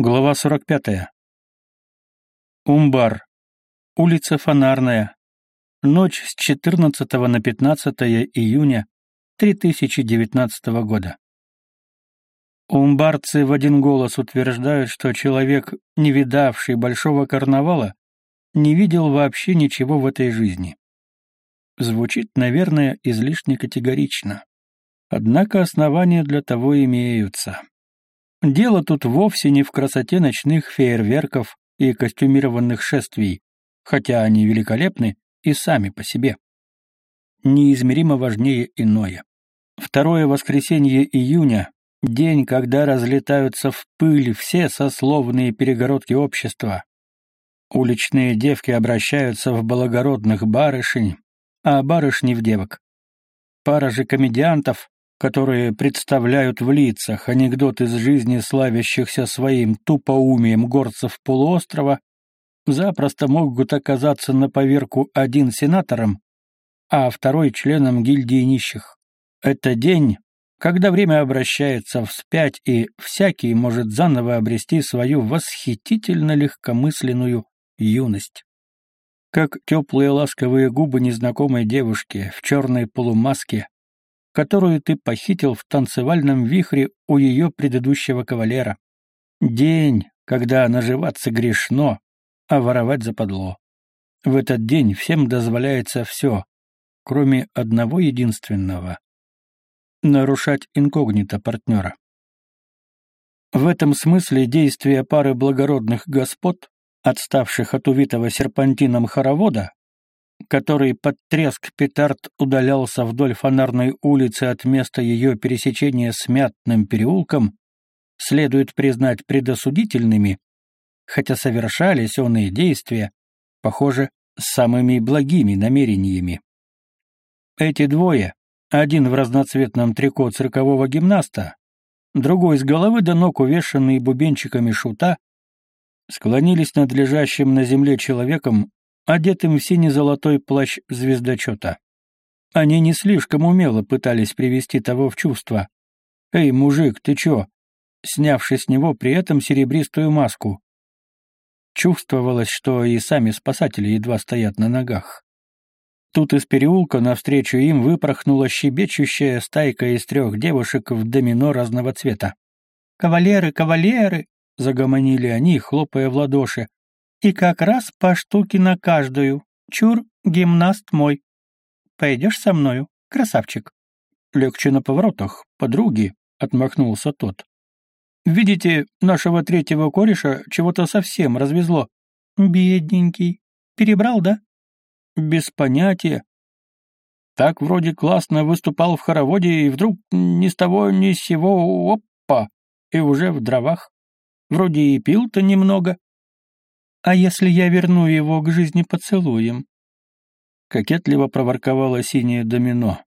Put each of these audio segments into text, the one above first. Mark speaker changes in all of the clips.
Speaker 1: Глава 45. Умбар. Улица Фонарная. Ночь с 14 на 15 июня 3019 года. Умбарцы в один голос утверждают, что человек, не видавший большого карнавала, не видел вообще ничего в этой жизни. Звучит, наверное, излишне категорично. Однако основания для того имеются. Дело тут вовсе не в красоте ночных фейерверков и костюмированных шествий, хотя они великолепны и сами по себе. Неизмеримо важнее иное. Второе воскресенье июня — день, когда разлетаются в пыль все сословные перегородки общества. Уличные девки обращаются в благородных барышень, а барышни в девок. Пара же комедиантов которые представляют в лицах анекдот из жизни славящихся своим тупоумием горцев полуострова, запросто могут оказаться на поверку один сенатором, а второй членом гильдии нищих. Это день, когда время обращается вспять, и всякий может заново обрести свою восхитительно легкомысленную юность. Как теплые ласковые губы незнакомой девушки в черной полумаске, которую ты похитил в танцевальном вихре у ее предыдущего кавалера. День, когда наживаться грешно, а воровать западло. В этот день всем дозволяется все, кроме одного единственного — нарушать инкогнито партнера. В этом смысле действия пары благородных господ, отставших от увитого серпантином хоровода, который под треск петард удалялся вдоль фонарной улицы от места ее пересечения с Мятным переулком, следует признать предосудительными, хотя совершались оные действия, похоже, с самыми благими намерениями. Эти двое, один в разноцветном трико циркового гимнаста, другой с головы до ног увешанный бубенчиками шута, склонились над лежащим на земле человеком одетым в сине-золотой плащ звездочета. Они не слишком умело пытались привести того в чувство. «Эй, мужик, ты чё?» снявши с него при этом серебристую маску. Чувствовалось, что и сами спасатели едва стоят на ногах. Тут из переулка навстречу им выпорхнула щебечущая стайка из трех девушек в домино разного цвета. «Кавалеры, кавалеры!» — загомонили они, хлопая в ладоши. И как раз по штуке на каждую. Чур, гимнаст мой. Пойдешь со мною, красавчик?» «Легче на поворотах, подруги», — отмахнулся тот. «Видите, нашего третьего кореша чего-то совсем развезло». «Бедненький. Перебрал, да?» «Без понятия. Так вроде классно выступал в хороводе, и вдруг ни с того ни с сего опа, и уже в дровах. Вроде и пил-то немного. А если я верну его к жизни поцелуем? Кокетливо проворковала синее домино.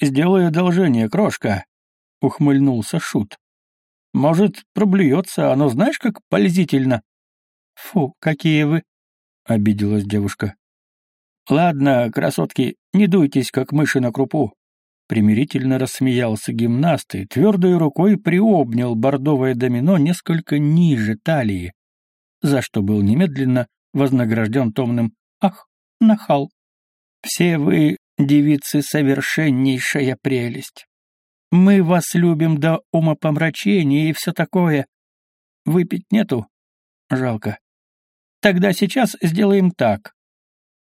Speaker 1: «Сделай одолжение, крошка», — ухмыльнулся Шут. «Может, проблюется, оно знаешь, как пользительно?» «Фу, какие вы!» — обиделась девушка. «Ладно, красотки, не дуйтесь, как мыши на крупу». Примирительно рассмеялся гимнаст и твердой рукой приобнял бордовое домино несколько ниже талии, за что был немедленно вознагражден томным «Ах, нахал! Все вы, девицы, совершеннейшая прелесть! Мы вас любим до умопомрачения и все такое. Выпить нету? Жалко. Тогда сейчас сделаем так.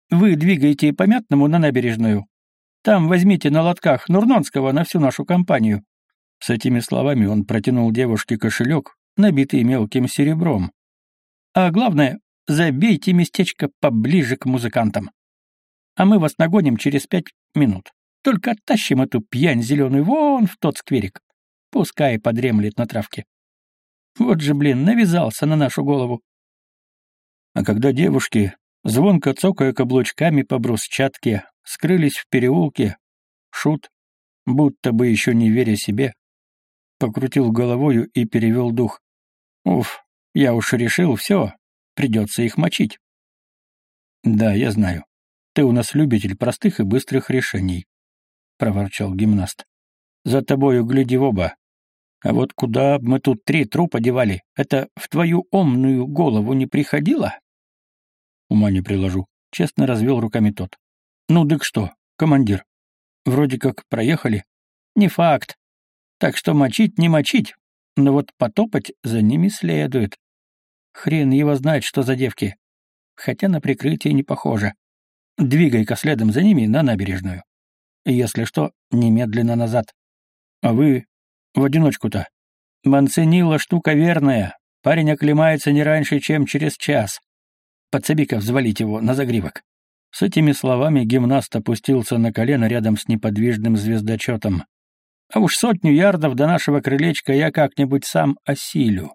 Speaker 1: Вы двигайте по Мятному на набережную. Там возьмите на лотках Нурнонского на всю нашу компанию». С этими словами он протянул девушке кошелек, набитый мелким серебром, а главное, забейте местечко поближе к музыкантам. А мы вас нагоним через пять минут. Только оттащим эту пьянь зеленую вон в тот скверик. Пускай подремлет на травке. Вот же, блин, навязался на нашу голову. А когда девушки, звонко цокая каблучками по брусчатке, скрылись в переулке, Шут, будто бы еще не веря себе, покрутил головою и перевел дух. Уф, я уж решил, все, придется их мочить. Да, я знаю. Ты у нас любитель простых и быстрых решений, проворчал гимнаст. За тобою гляди в оба. А вот куда мы тут три трупа девали, это в твою умную голову не приходило? Ума не приложу. Честно развел руками тот. Ну, дык что, командир? Вроде как проехали. Не факт. Так что мочить не мочить, но вот потопать за ними следует. Хрен его знает, что за девки. Хотя на прикрытие не похоже. Двигай-ка следом за ними на набережную. Если что, немедленно назад. А вы в одиночку-то. Манцинила штука верная. Парень оклемается не раньше, чем через час. Подсоби-ка взвалить его на загривок. С этими словами гимнаст опустился на колено рядом с неподвижным звездочетом. А уж сотню ярдов до нашего крылечка я как-нибудь сам осилю.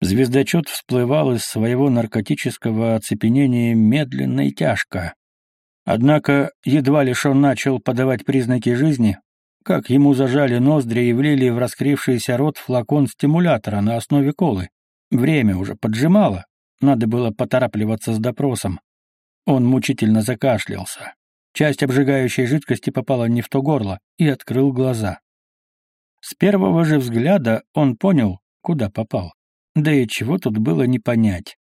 Speaker 1: Звездочет всплывал из своего наркотического оцепенения медленно и тяжко. Однако, едва лишь он начал подавать признаки жизни, как ему зажали ноздри и влили в раскрившийся рот флакон стимулятора на основе колы. Время уже поджимало, надо было поторапливаться с допросом. Он мучительно закашлялся. Часть обжигающей жидкости попала не в то горло и открыл глаза. С первого же взгляда он понял, куда попал. Да и чего тут было не понять.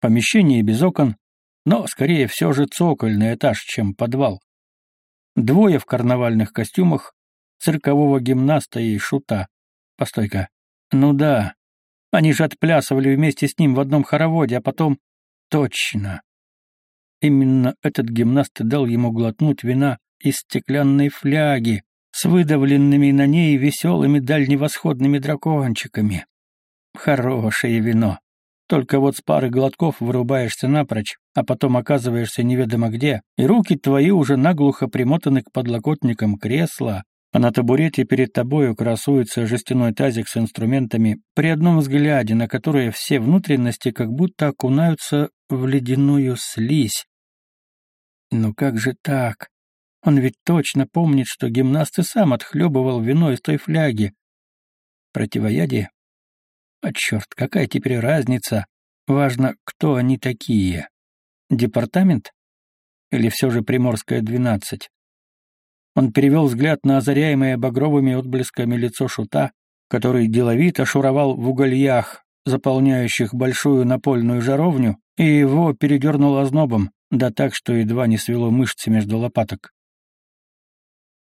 Speaker 1: Помещение без окон, но скорее все же цокольный этаж, чем подвал. Двое в карнавальных костюмах, циркового гимнаста и шута. Постой-ка. Ну да, они же отплясывали вместе с ним в одном хороводе, а потом... Точно. Именно этот гимнаст дал ему глотнуть вина из стеклянной фляги с выдавленными на ней веселыми дальневосходными дракончиками. Хорошее вино. Только вот с пары глотков вырубаешься напрочь, а потом оказываешься неведомо где, и руки твои уже наглухо примотаны к подлокотникам кресла, а на табурете перед тобою красуется жестяной тазик с инструментами, при одном взгляде на которые все внутренности как будто окунаются в ледяную слизь. Но как же так? Он ведь точно помнит, что гимнаст и сам отхлебывал вино из той фляги. Противоядие? А черт, какая теперь разница? Важно, кто они такие. Департамент? Или все же Приморская, 12? Он перевел взгляд на озаряемое багровыми отблесками лицо шута, который деловито шуровал в угольях, заполняющих большую напольную жаровню, и его передернуло ознобом, да так, что едва не свело мышцы между лопаток.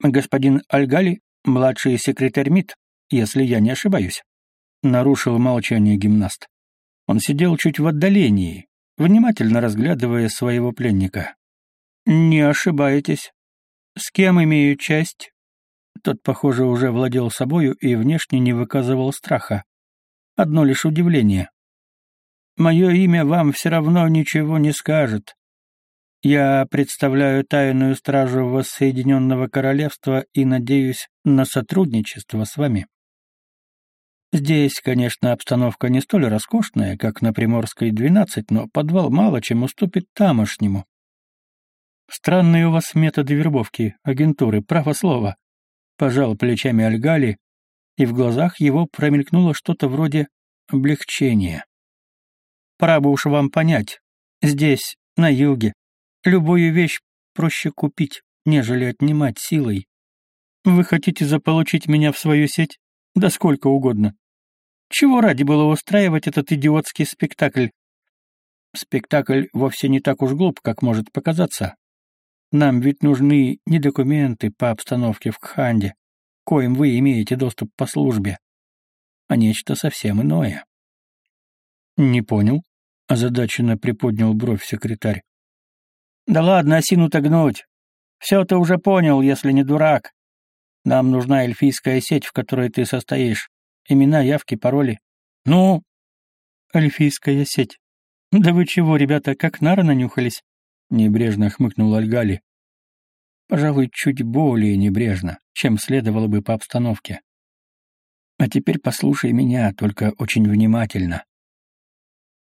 Speaker 1: «Господин Альгали, младший секретарь МИД, если я не ошибаюсь», — нарушил молчание гимнаст. Он сидел чуть в отдалении, внимательно разглядывая своего пленника. «Не ошибаетесь», «С кем имею честь?» Тот, похоже, уже владел собою и внешне не выказывал страха. Одно лишь удивление. «Мое имя вам все равно ничего не скажет. Я представляю тайную стражу Воссоединенного Королевства и надеюсь на сотрудничество с вами. Здесь, конечно, обстановка не столь роскошная, как на Приморской 12, но подвал мало чем уступит тамошнему. Странные у вас методы вербовки, агентуры, право слова. Пожал плечами Альгали, и в глазах его промелькнуло что-то вроде облегчения. Пора бы уж вам понять. Здесь, на юге, любую вещь проще купить, нежели отнимать силой. Вы хотите заполучить меня в свою сеть? Да сколько угодно. Чего ради было устраивать этот идиотский спектакль? Спектакль вовсе не так уж глуп, как может показаться. Нам ведь нужны не документы по обстановке в Кханде, коим вы имеете доступ по службе, а нечто совсем иное. Не понял, озадаченно приподнял бровь секретарь. Да ладно, осину-то гнуть. Все ты уже понял, если не дурак. Нам нужна эльфийская сеть, в которой ты состоишь. Имена, явки, пароли. Ну, эльфийская сеть. Да вы чего, ребята, как нары нанюхались? — небрежно хмыкнул Альгали. Пожалуй, чуть более небрежно, чем следовало бы по обстановке. А теперь послушай меня, только очень внимательно.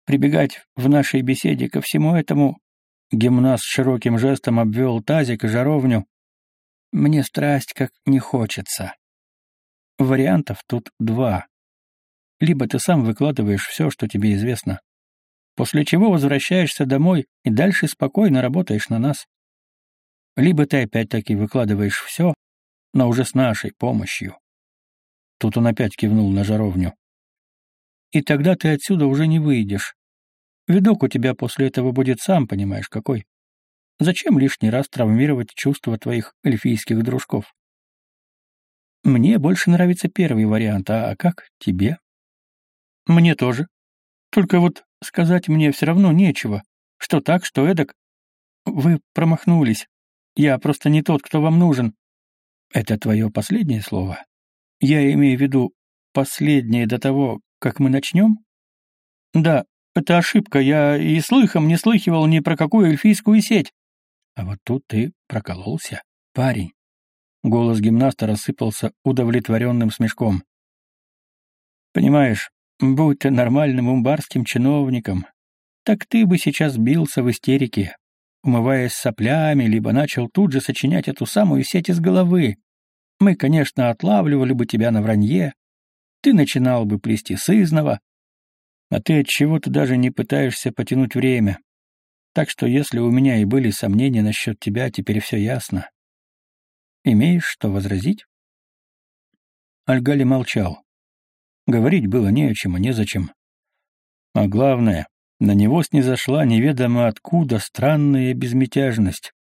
Speaker 1: Прибегать в нашей беседе ко всему этому гимнаст широким жестом обвел тазик и жаровню. Мне страсть как не хочется. Вариантов тут два. Либо ты сам выкладываешь все, что тебе известно, после чего возвращаешься домой и дальше спокойно работаешь на нас. Либо ты опять-таки выкладываешь все, но уже с нашей помощью, Тут он опять кивнул на жаровню. И тогда ты отсюда уже не выйдешь. Видок у тебя после этого будет сам, понимаешь, какой. Зачем лишний раз травмировать чувства твоих эльфийских дружков? Мне больше нравится первый вариант, а как тебе? Мне тоже. Только вот сказать мне все равно нечего. Что так, что эдак. Вы промахнулись. Я просто не тот, кто вам нужен. Это твое последнее слово? Я имею в виду последнее до того, как мы начнем? Да, это ошибка. Я и слыхом не слыхивал ни про какую эльфийскую сеть. А вот тут ты прокололся, парень. Голос гимнаста рассыпался удовлетворенным смешком. Понимаешь, будь ты нормальным умбарским чиновником, так ты бы сейчас бился в истерике, умываясь соплями, либо начал тут же сочинять эту самую сеть из головы. Мы, конечно, отлавливали бы тебя на вранье, ты начинал бы плести сызново, а ты от чего-то даже не пытаешься потянуть время. Так что если у меня и были сомнения насчет тебя, теперь все ясно. Имеешь что возразить? Альгали молчал. Говорить было не о чем и незачем. А главное, на него снизошла неведомо откуда странная безмятежность.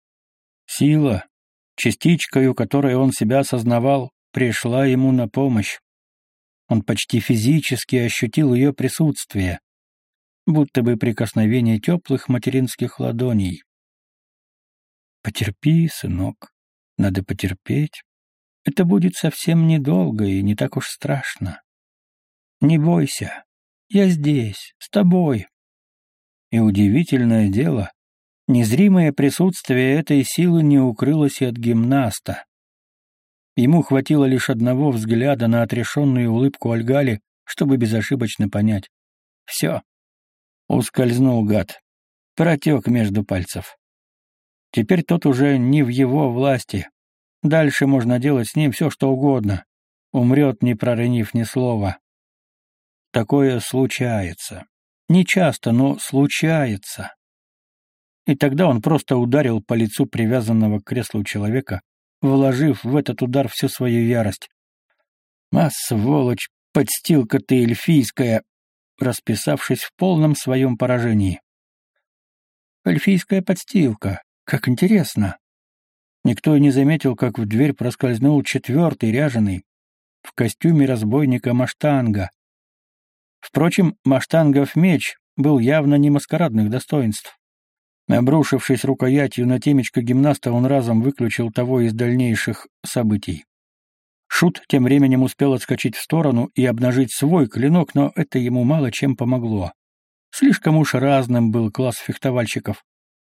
Speaker 1: Сила, частичкою которой он себя осознавал, пришла ему на помощь. Он почти физически ощутил ее присутствие, будто бы прикосновение теплых материнских ладоней. «Потерпи, сынок, надо потерпеть. Это будет совсем недолго и не так уж страшно. Не бойся, я здесь, с тобой». И удивительное дело, незримое присутствие этой силы не укрылось и от гимнаста. Ему хватило лишь одного взгляда на отрешенную улыбку Альгали, чтобы безошибочно понять. Все. Ускользнул гад. Протек между пальцев. Теперь тот уже не в его власти. Дальше можно делать с ним все, что угодно. Умрет, не проронив ни слова. Такое случается. Не часто, но случается. И тогда он просто ударил по лицу привязанного к креслу человека, вложив в этот удар всю свою ярость. «А, сволочь, подстилка ты эльфийская!» Расписавшись в полном своем поражении. «Эльфийская подстилка. Как интересно!» Никто и не заметил, как в дверь проскользнул четвертый ряженый в костюме разбойника Маштанга. Впрочем, Маштангов меч был явно не маскарадных достоинств. Обрушившись рукоятью на темечко гимнаста, он разом выключил того из дальнейших событий. Шут тем временем успел отскочить в сторону и обнажить свой клинок, но это ему мало чем помогло. Слишком уж разным был класс фехтовальщиков.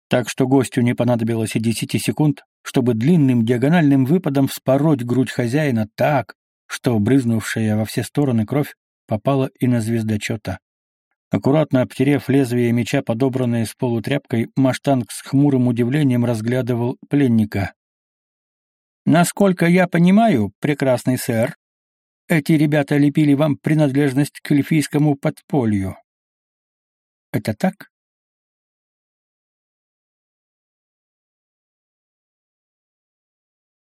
Speaker 1: Так что гостю не понадобилось и десяти секунд, чтобы длинным диагональным выпадом вспороть грудь хозяина так, что брызнувшая во все стороны кровь попала и на звездочета. Аккуратно обтерев лезвие меча, подобранное с полутряпкой, Маштанг с хмурым удивлением разглядывал пленника. «Насколько я понимаю, прекрасный сэр, эти ребята лепили вам принадлежность к эльфийскому подполью. Это так?»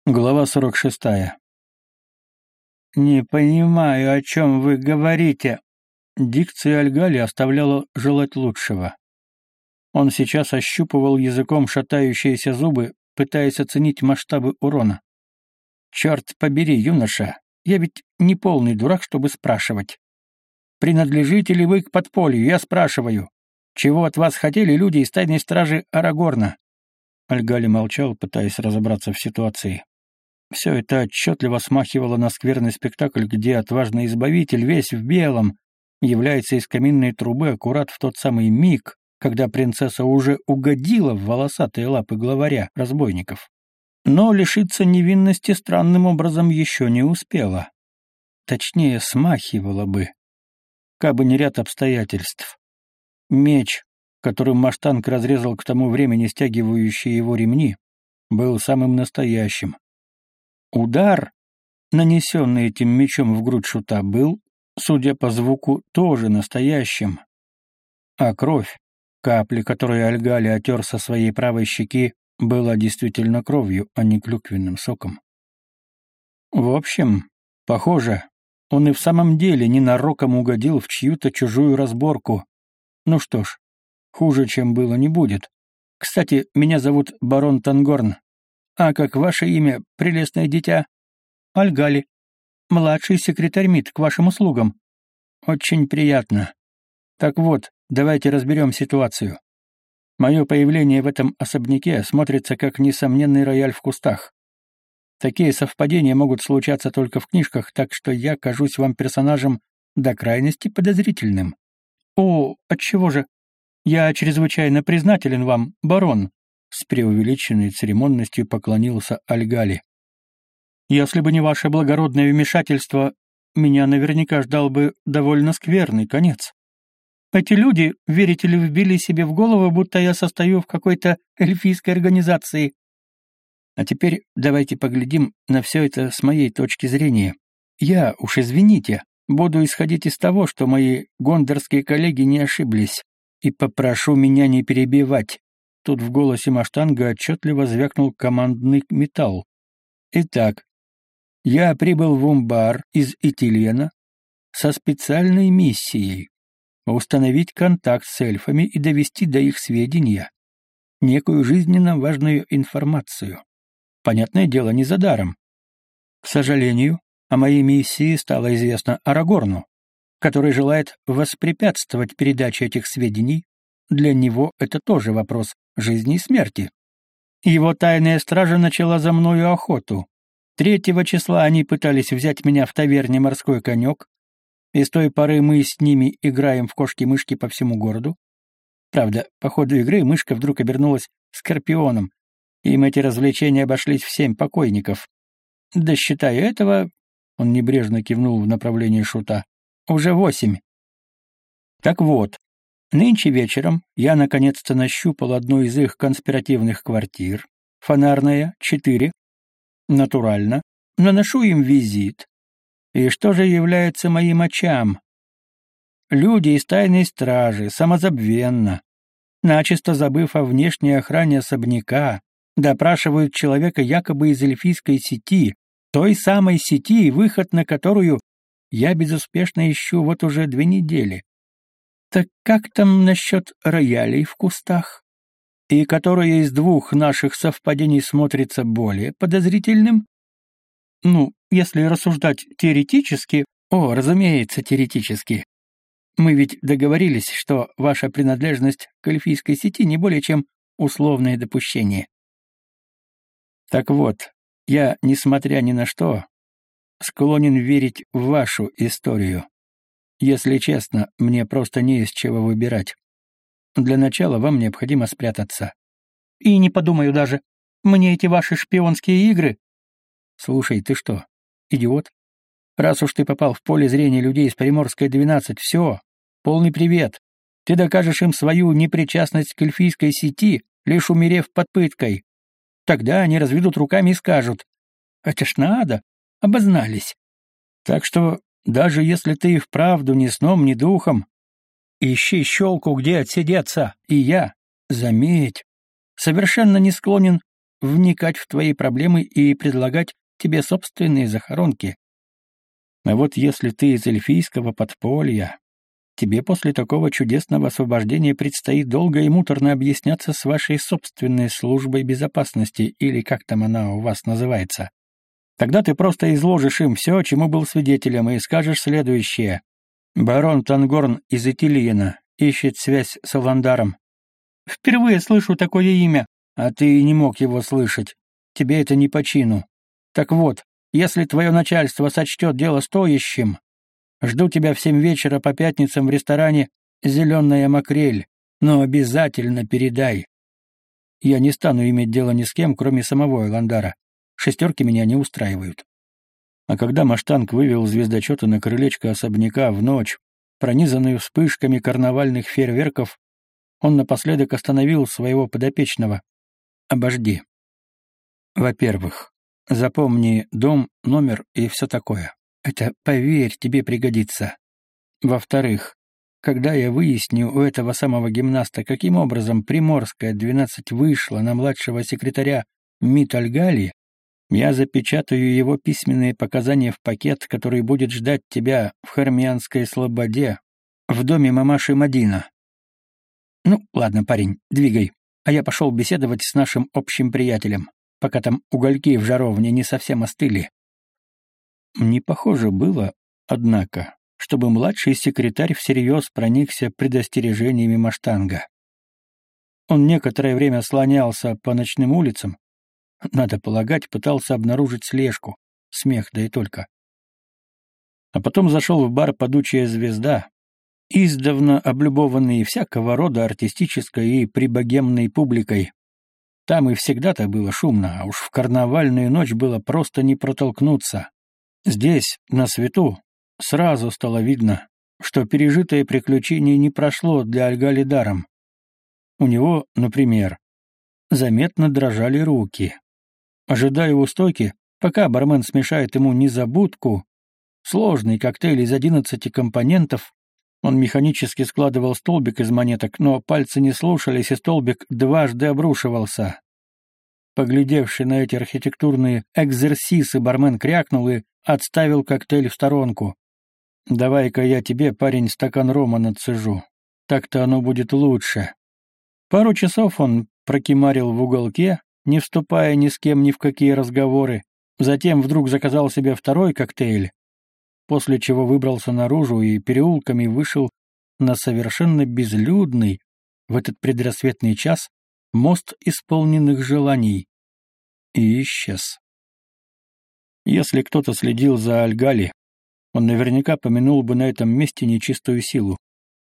Speaker 1: Глава сорок шестая. «Не понимаю, о чем вы говорите», Дикция Альгали оставляла желать лучшего. Он сейчас ощупывал языком шатающиеся зубы, пытаясь оценить масштабы урона. «Черт побери, юноша, я ведь не полный дурак, чтобы спрашивать. Принадлежите ли вы к подполью, я спрашиваю. Чего от вас хотели люди из тайной стражи Арагорна?» Альгали молчал, пытаясь разобраться в ситуации. Все это отчетливо смахивало на скверный спектакль, где отважный избавитель, весь в белом, является из каминной трубы аккурат в тот самый миг, когда принцесса уже угодила в волосатые лапы главаря разбойников. Но лишиться невинности странным образом еще не успела. Точнее, смахивала бы. Кабы не ряд обстоятельств. Меч, которым Маштанг разрезал к тому времени стягивающие его ремни, был самым настоящим. Удар, нанесенный этим мечом в грудь шута, был судя по звуку, тоже настоящим. А кровь, капли, которые Альгали отер со своей правой щеки, была действительно кровью, а не клюквенным соком. В общем, похоже, Он и в самом деле ненароком угодил в чью-то чужую разборку. Ну что ж, хуже, чем было, не будет. Кстати, меня зовут барон Тангорн. А как ваше имя, прелестное дитя? Альгали. Младший секретарь МИД, к вашим услугам. Очень приятно. Так вот, давайте разберем ситуацию. Мое появление в этом особняке смотрится как несомненный рояль в кустах. Такие совпадения могут случаться только в книжках, так что я кажусь вам персонажем до крайности подозрительным. О, отчего же? Я чрезвычайно признателен вам, барон, с преувеличенной церемонностью поклонился Альгали. Если бы не ваше благородное вмешательство, меня наверняка ждал бы довольно скверный конец. Эти люди, верите ли, вбили себе в голову, будто я состою в какой-то эльфийской организации. А теперь давайте поглядим на все это с моей точки зрения. Я, уж извините, буду исходить из того, что мои гондорские коллеги не ошиблись, и попрошу меня не перебивать. Тут в голосе Маштанга отчетливо звякнул командный металл. Итак, я прибыл в Умбар из Итильена со специальной миссией установить контакт с эльфами и довести до их сведения некую жизненно важную информацию. Понятное дело, не за даром. К сожалению, о моей миссии стало известно Арагорну, который желает воспрепятствовать передаче этих сведений. Для него это тоже вопрос жизни и смерти. Его тайная стража начала за мною охоту. Третьего числа они пытались взять меня в таверне «Морской конек», и с той поры мы с ними играем в кошки-мышки по всему городу. Правда, по ходу игры мышка вдруг обернулась скорпионом, им эти развлечения обошлись в семь покойников. Да считая этого, он небрежно кивнул в направлении шута, уже восемь. Так вот, нынче вечером я наконец-то нащупал одну из их конспиративных квартир, фонарная, четыре, натурально, наношу им визит. И что же является моим очам? Люди из тайной стражи, самозабвенно, начисто забыв о внешней охране особняка, допрашивают человека якобы из эльфийской сети, той самой сети, выход на которую я безуспешно ищу вот уже две недели. Так как там насчет роялей в кустах? И которое из двух наших совпадений смотрится более подозрительным? Ну, если рассуждать теоретически, о, разумеется, теоретически. Мы ведь договорились, что ваша принадлежность к эльфийской сети не более чем условное допущение. Так вот, я, несмотря ни на что, склонен верить в вашу историю. Если честно, мне просто не из чего выбирать. Для начала вам необходимо спрятаться. И не подумаю даже. Мне эти ваши шпионские игры... Слушай, ты что, идиот? Раз уж ты попал в поле зрения людей из Приморской 12, все, полный привет. Ты докажешь им свою непричастность к эльфийской сети, лишь умерев под пыткой. Тогда они разведут руками и скажут, «Это ж надо, обознались». Так что, даже если ты и вправду ни сном, ни духом, ищи щелку, где отсидеться, и я, заметь, совершенно не склонен вникать в твои проблемы и предлагать тебе собственные захоронки. А вот если ты из эльфийского подполья, Тебе после такого чудесного освобождения предстоит долго и муторно объясняться с вашей собственной службой безопасности, или как там она у вас называется. Тогда ты просто изложишь им все, чему был свидетелем, и скажешь следующее. Барон Тангорн из Этилиена ищет связь с Аландаром. Впервые слышу такое имя. А ты не мог его слышать. Тебе это не по чину. Так вот, если твое начальство сочтет дело стоящим, Жду тебя в семь вечера по пятницам в ресторане «Зеленая макрель», но обязательно передай. Я не стану иметь дело ни с кем, кроме самого Эландара. Шестерки меня не устраивают. А когда Маштанг вывел звездочета на крылечко особняка в ночь, пронизанную вспышками карнавальных фейерверков, он напоследок остановил своего подопечного. «Обожди. Во-первых, запомни дом, номер и все такое. Это, поверь, тебе пригодится. Во-вторых, когда я выясню у этого самого гимнаста, каким образом Приморская 12 вышла на младшего секретаря Митальгали, Я запечатаю его письменные показания в пакет, который будет ждать тебя в Хармианской слободе, в доме мамаши Мадина. Ну, ладно, парень, двигай, а я пошел беседовать с нашим общим приятелем, пока там угольки в жаровне не совсем остыли. Не похоже было, однако, чтобы младший секретарь всерьез проникся предостережениями Маштанга. Он некоторое время слонялся по ночным улицам, надо полагать, пытался обнаружить слежку, смех да и только. А потом зашел в бар «Падучая звезда», издавна облюбованный всякого рода артистической и прибогемной публикой. Там и всегда-то было шумно, а уж в карнавальную ночь было просто не протолкнуться. Здесь, на свету, сразу стало видно, что пережитое приключение не прошло для Альгали даром. У него, например, заметно дрожали руки. Ожидая у стойки, пока бармен смешает ему незабудку, сложный коктейль из одиннадцати компонентов, он механически складывал столбик из монеток, но пальцы не слушались, и столбик дважды обрушивался. Поглядевший на эти архитектурные экзерсисы, бармен крякнул и отставил коктейль в сторонку. «Давай-ка я тебе, парень, стакан рома нацежу. Так-то оно будет лучше». Пару часов он прокимарил в уголке, не вступая ни с кем ни в какие разговоры, затем вдруг заказал себе второй коктейль, после чего выбрался наружу и переулками вышел на совершенно безлюдный, в этот предрассветный час, мост исполненных желаний. И исчез. Если кто-то следил за Альгали, он наверняка помянул бы на этом месте нечистую силу.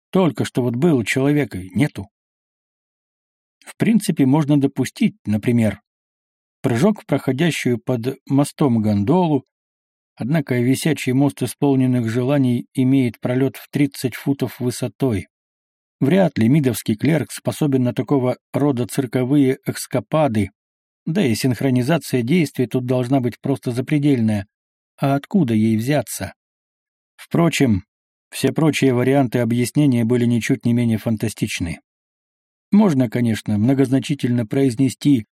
Speaker 1: Только что вот был человека, нету. В принципе, можно допустить, например, прыжок в проходящую под мостом гондолу, однако висячий мост исполненных желаний имеет пролет в 30 футов высотой. Вряд ли мидовский клерк способен на такого рода цирковые экскапады, да и синхронизация действий тут должна быть просто запредельная. А откуда ей взяться? Впрочем, все прочие варианты объяснения были ничуть не менее фантастичны. Можно, конечно, многозначительно произнести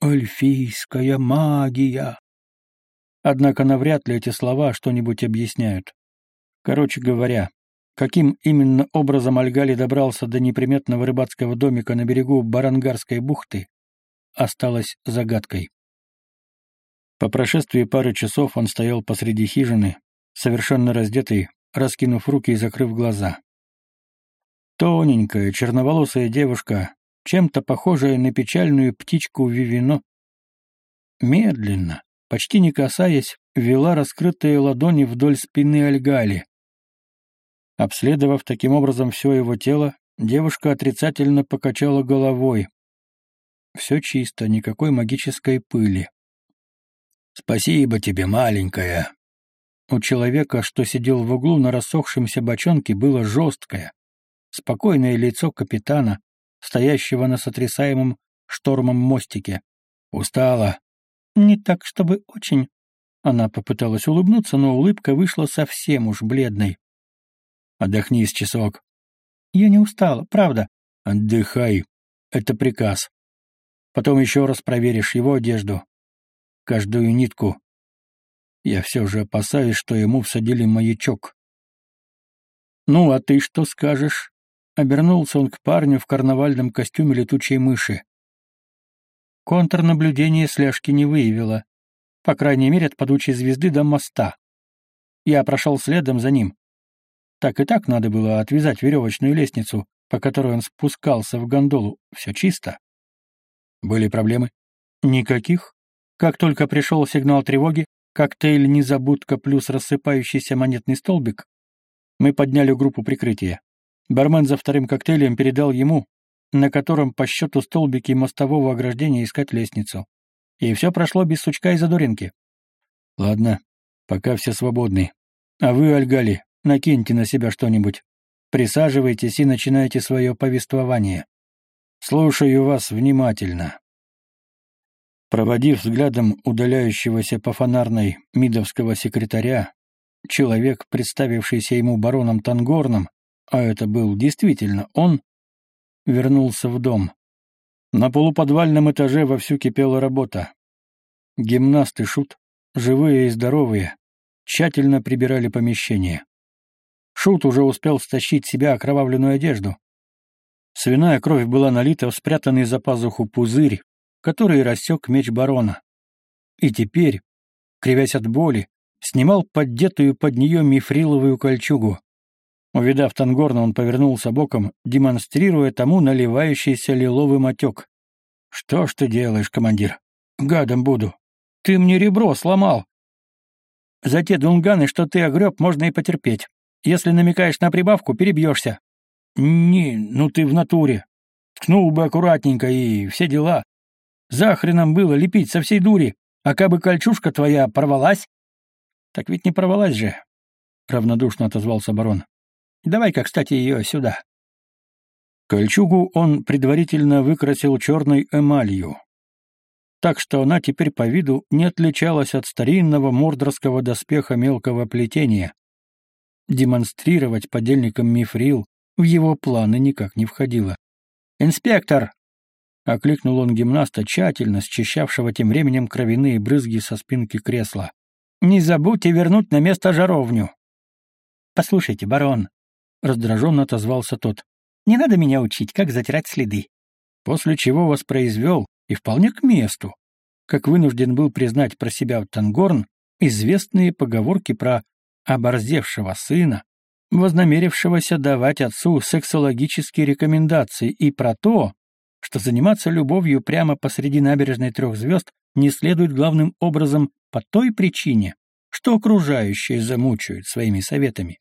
Speaker 1: «Эльфийская магия». Однако навряд ли эти слова что-нибудь объясняют. Короче говоря, каким именно образом Альгали добрался до неприметного рыбацкого домика на берегу Барангарской бухты, осталось загадкой. По прошествии пары часов он стоял посреди хижины, совершенно раздетый, раскинув руки и закрыв глаза. Тоненькая, черноволосая девушка, чем-то похожая на печальную птичку Вивино. Медленно, почти не касаясь, вела раскрытые ладони вдоль спины Альгали. Обследовав таким образом все его тело, девушка отрицательно покачала головой. Все чисто, никакой магической пыли. «Спасибо тебе, маленькая!» У человека, что сидел в углу на рассохшемся бочонке, было жесткое, спокойное лицо капитана, стоящего на сотрясаемом штормом мостике. Устала. Не так, чтобы очень. Она попыталась улыбнуться, но улыбка вышла совсем уж бледной. Отдохни с часок. Я не устала, правда. Отдыхай. Это приказ. Потом еще раз проверишь его одежду. Каждую нитку. Я все же опасаюсь, что ему всадили маячок. Ну, а ты что скажешь? Обернулся он к парню в карнавальном костюме летучей мыши. Контрнаблюдение слежки не выявило. По крайней мере, от падучей звезды до моста. Я прошел следом за ним. Так и так надо было отвязать веревочную лестницу, по которой он спускался в гондолу. Все чисто. Были проблемы? Никаких. Как только пришел сигнал тревоги, коктейль «Незабудка» плюс рассыпающийся монетный столбик, мы подняли группу прикрытия. Бармен за вторым коктейлем передал ему, на котором по счету столбики мостового ограждения искать лестницу. И все прошло без сучка и задоринки. Ладно, пока все свободны. А вы, Альгали, накиньте на себя что-нибудь. Присаживайтесь и начинайте свое повествование. Слушаю вас внимательно. Проводив взглядом удаляющегося по фонарной мидовского секретаря, человек, представившийся ему бароном Тангорном, а это был действительно он, вернулся в дом. На полуподвальном этаже вовсю кипела работа. Гимнаст и Шут, живые и здоровые, тщательно прибирали помещение. Шут уже успел стащить себя окровавленную одежду. Свиная кровь была налита в спрятанный за пазуху пузырь, который рассек меч барона. И теперь, кривясь от боли, снимал поддетую под нее мифриловую кольчугу. Увидав Тангорна, он повернулся боком, демонстрируя тому наливающийся лиловый отек. «Что ж ты делаешь, командир? Гадом буду. Ты мне ребро сломал. За те дунганы, что ты огреб, можно и потерпеть. Если намекаешь на прибавку, перебьешься. Не, ну ты в натуре. Ткнул бы аккуратненько и все дела. Захреном было лепить со всей дури, а кабы кольчушка твоя порвалась? Так ведь не порвалась же, — равнодушно отозвался барон. Давай-ка, кстати, ее сюда. Кольчугу он предварительно выкрасил черной эмалью, так что она теперь по виду не отличалась от старинного мордорского доспеха мелкого плетения. Демонстрировать подельникам мифрил в его планы никак не входило. «Инспектор!» — окликнул он гимнаста, тщательно счищавшего тем временем кровяные брызги со спинки кресла. «Не забудьте вернуть на место жаровню!» «Послушайте, барон!» Раздраженно отозвался тот. «Не надо меня учить, как затирать следы». После чего воспроизвел, и вполне к месту, как вынужден был признать про себя Тангорн, известные поговорки про оборзевшего сына, вознамерившегося давать отцу сексологические рекомендации, и про то, что заниматься любовью прямо посреди набережной трех звезд не следует главным образом по той причине, что окружающие замучают своими советами.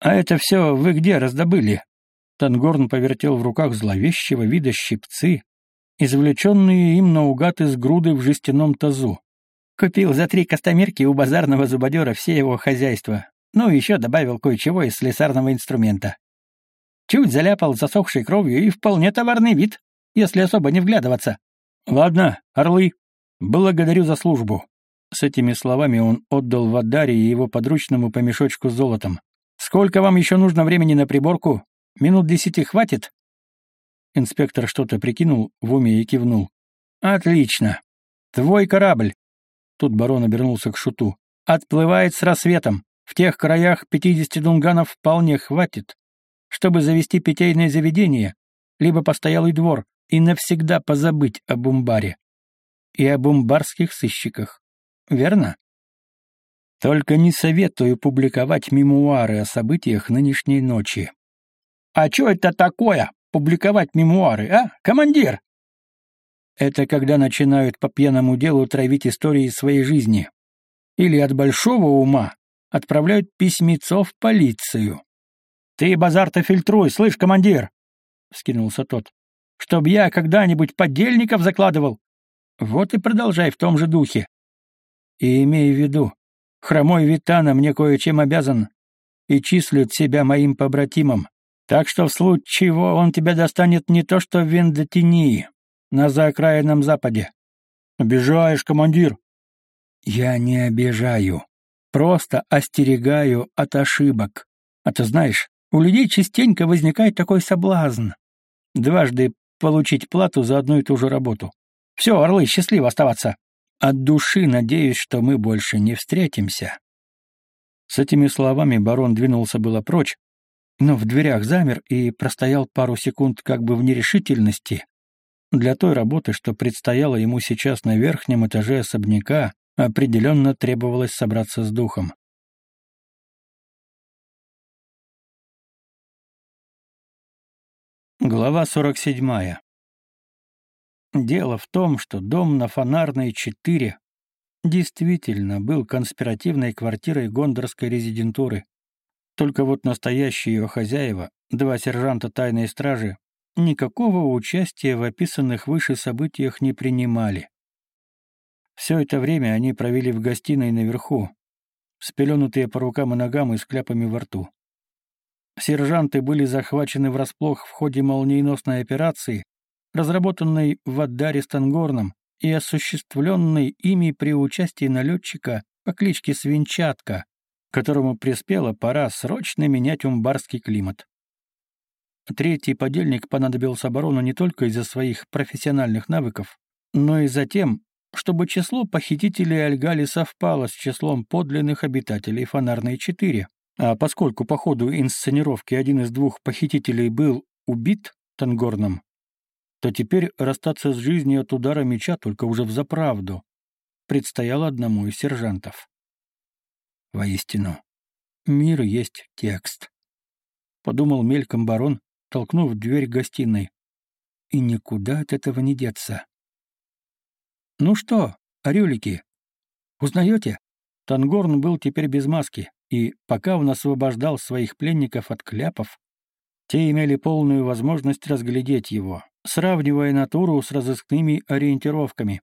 Speaker 1: «А это все вы где раздобыли?» Тангорн повертел в руках зловещего вида щипцы, извлеченные им наугад из груды в жестяном тазу. Купил за три костомерки у базарного зубодера все его хозяйства, ну еще добавил кое-чего из слесарного инструмента. Чуть заляпал засохшей кровью и вполне товарный вид, если особо не вглядываться. «Ладно, орлы, благодарю за службу». С этими словами он отдал Вадаре и его подручному по мешочку с золотом. Сколько вам еще нужно времени на приборку? Минут десяти хватит? Инспектор что-то прикинул в уме и кивнул. Отлично. Твой корабль. Тут барон обернулся к шуту. Отплывает с рассветом. В тех краях пятидесяти дунганов вполне хватит, чтобы завести питейное заведение, либо постоялый двор, и навсегда позабыть о бумбаре. И о бумбарских сыщиках. Верно? Только не советую публиковать мемуары о событиях нынешней ночи. А что это такое, публиковать мемуары, а, командир? Это когда начинают по пьяному делу травить истории своей жизни. Или от большого ума отправляют письмецо в полицию. Ты базар-то фильтруй, слышь, командир, — вскинулся тот. Чтоб я когда-нибудь подельников закладывал. Вот и продолжай в том же духе. И имей в виду, Хромой Витана мне кое-чем обязан и числит себя моим побратимом. Так что в случае чего он тебя достанет не то что в Вендотинии, на заокраинном западе. Обижаешь, командир. Я не обижаю. Просто остерегаю от ошибок. А ты знаешь, у людей частенько возникает такой соблазн. Дважды получить плату за одну и ту же работу. Все, орлы, счастливо оставаться. От души надеюсь, что мы больше не встретимся. С этими словами барон двинулся было прочь, но в дверях замер и простоял пару секунд как бы в нерешительности. Для той работы, что предстояло ему сейчас на верхнем этаже особняка, определенно требовалось собраться с духом. Глава сорок седьмая. Дело в том, что дом на Фонарной 4 действительно был конспиративной квартирой гондорской резидентуры. Только вот настоящие ее хозяева, два сержанта тайной стражи, никакого участия в описанных выше событиях не принимали. Все это время они провели в гостиной наверху, спеленутые по рукам и ногам и с кляпами во рту. Сержанты были захвачены врасплох в ходе молниеносной операции, разработанной в Аддаре Стангорном и осуществленной ими при участии налетчика по кличке Свинчатка, которому приспела пора срочно менять умбарский климат. Третий подельник понадобился оборону не только из-за своих профессиональных навыков, но и за тем, чтобы число похитителей Альгали совпало с числом подлинных обитателей Фонарной 4. А поскольку по ходу инсценировки один из двух похитителей был убит Тангорном, то теперь расстаться с жизнью от удара меча только уже взаправду предстояло одному из сержантов. Воистину, мир есть текст. Подумал мельком барон, толкнув дверь гостиной. И никуда от этого не деться. «Ну что, орелики, узнаете?» Тангорн был теперь без маски, и, пока он освобождал своих пленников от кляпов, те имели полную возможность разглядеть его, сравнивая натуру с разыскными ориентировками.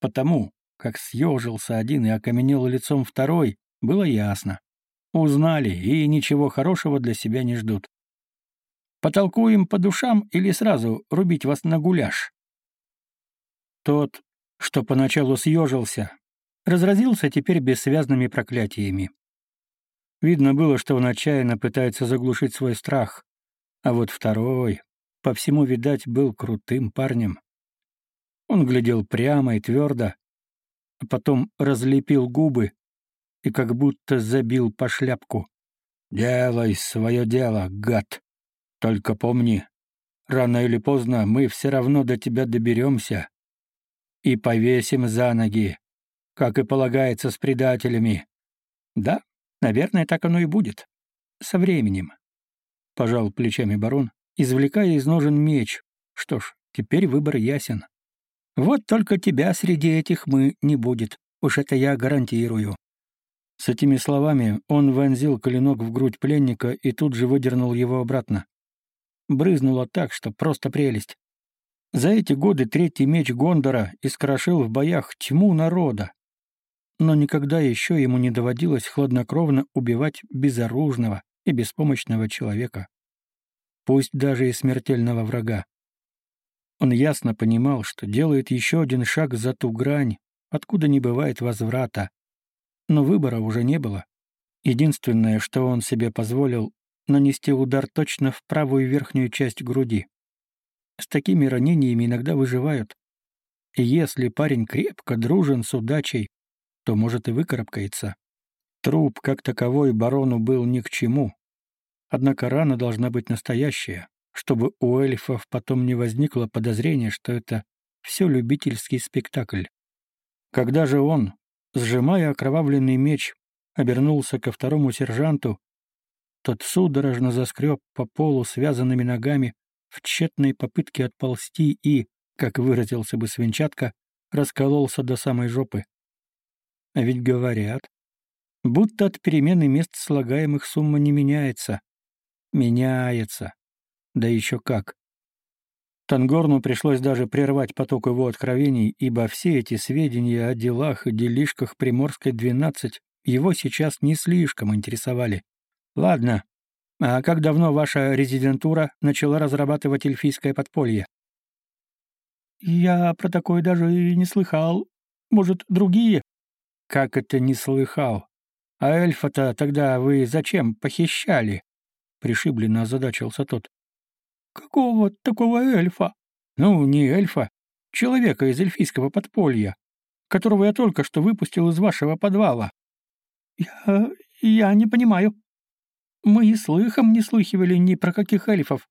Speaker 1: Потому, как съежился один и окаменел лицом второй, было ясно. Узнали и ничего хорошего для себя не ждут. Потолкуем по душам или сразу рубить вас на гуляш? Тот, что поначалу съежился, разразился теперь бессвязными проклятиями. Видно было, что он отчаянно пытается заглушить свой страх, а вот второй, по всему, видать, был крутым парнем. Он глядел прямо и твердо, а потом разлепил губы и как будто забил по шляпку. «Делай свое дело, гад! Только помни, рано или поздно мы все равно до тебя доберемся и повесим за ноги, как и полагается с предателями. Да, наверное, так оно и будет. Со временем. Пожал плечами барон, извлекая из ножен меч. Что ж, теперь выбор ясен. Вот только тебя среди этих мы не будет. Уж это я гарантирую. С этими словами он вонзил клинок в грудь пленника и тут же выдернул его обратно. Брызнуло так, что просто прелесть. За эти годы третий меч Гондора искрошил в боях тьму народа. Но никогда еще ему не доводилось хладнокровно убивать безоружного и беспомощного человека. Пусть даже и смертельного врага. Он ясно понимал, что делает еще один шаг за ту грань, откуда не бывает возврата. Но выбора уже не было. Единственное, что он себе позволил, нанести удар точно в правую верхнюю часть груди. С такими ранениями иногда выживают. И если парень крепко дружен с удачей, то, может, и выкарабкается. Труп, как таковой, барону был ни к чему. Однако рана должна быть настоящая чтобы у эльфов потом не возникло подозрения, что это все любительский спектакль. Когда же он, сжимая окровавленный меч, обернулся ко второму сержанту, тот судорожно заскреб по полу связанными ногами в тщетной попытке отползти и, как выразился бы свинчатка, раскололся до самой жопы. А ведь говорят, будто от перемены мест слагаемых сумма не меняется. Меняется. Да еще как. Тангорну пришлось даже прервать поток его откровений, ибо все эти сведения о делах и делишках Приморской-12 его сейчас не слишком интересовали. «Ладно, а как давно ваша резидентура начала разрабатывать эльфийское подполье?» «Я про такое даже и не слыхал. Может, другие?» «Как это не слыхал? А эльфа-то тогда вы зачем похищали?» Пришибленно озадачился тот. «Какого такого эльфа?» «Ну, не эльфа, человека из эльфийского подполья, которого я только что выпустил из вашего подвала». «Я... я не понимаю. Мы и слыхом не слыхивали ни про каких эльфов».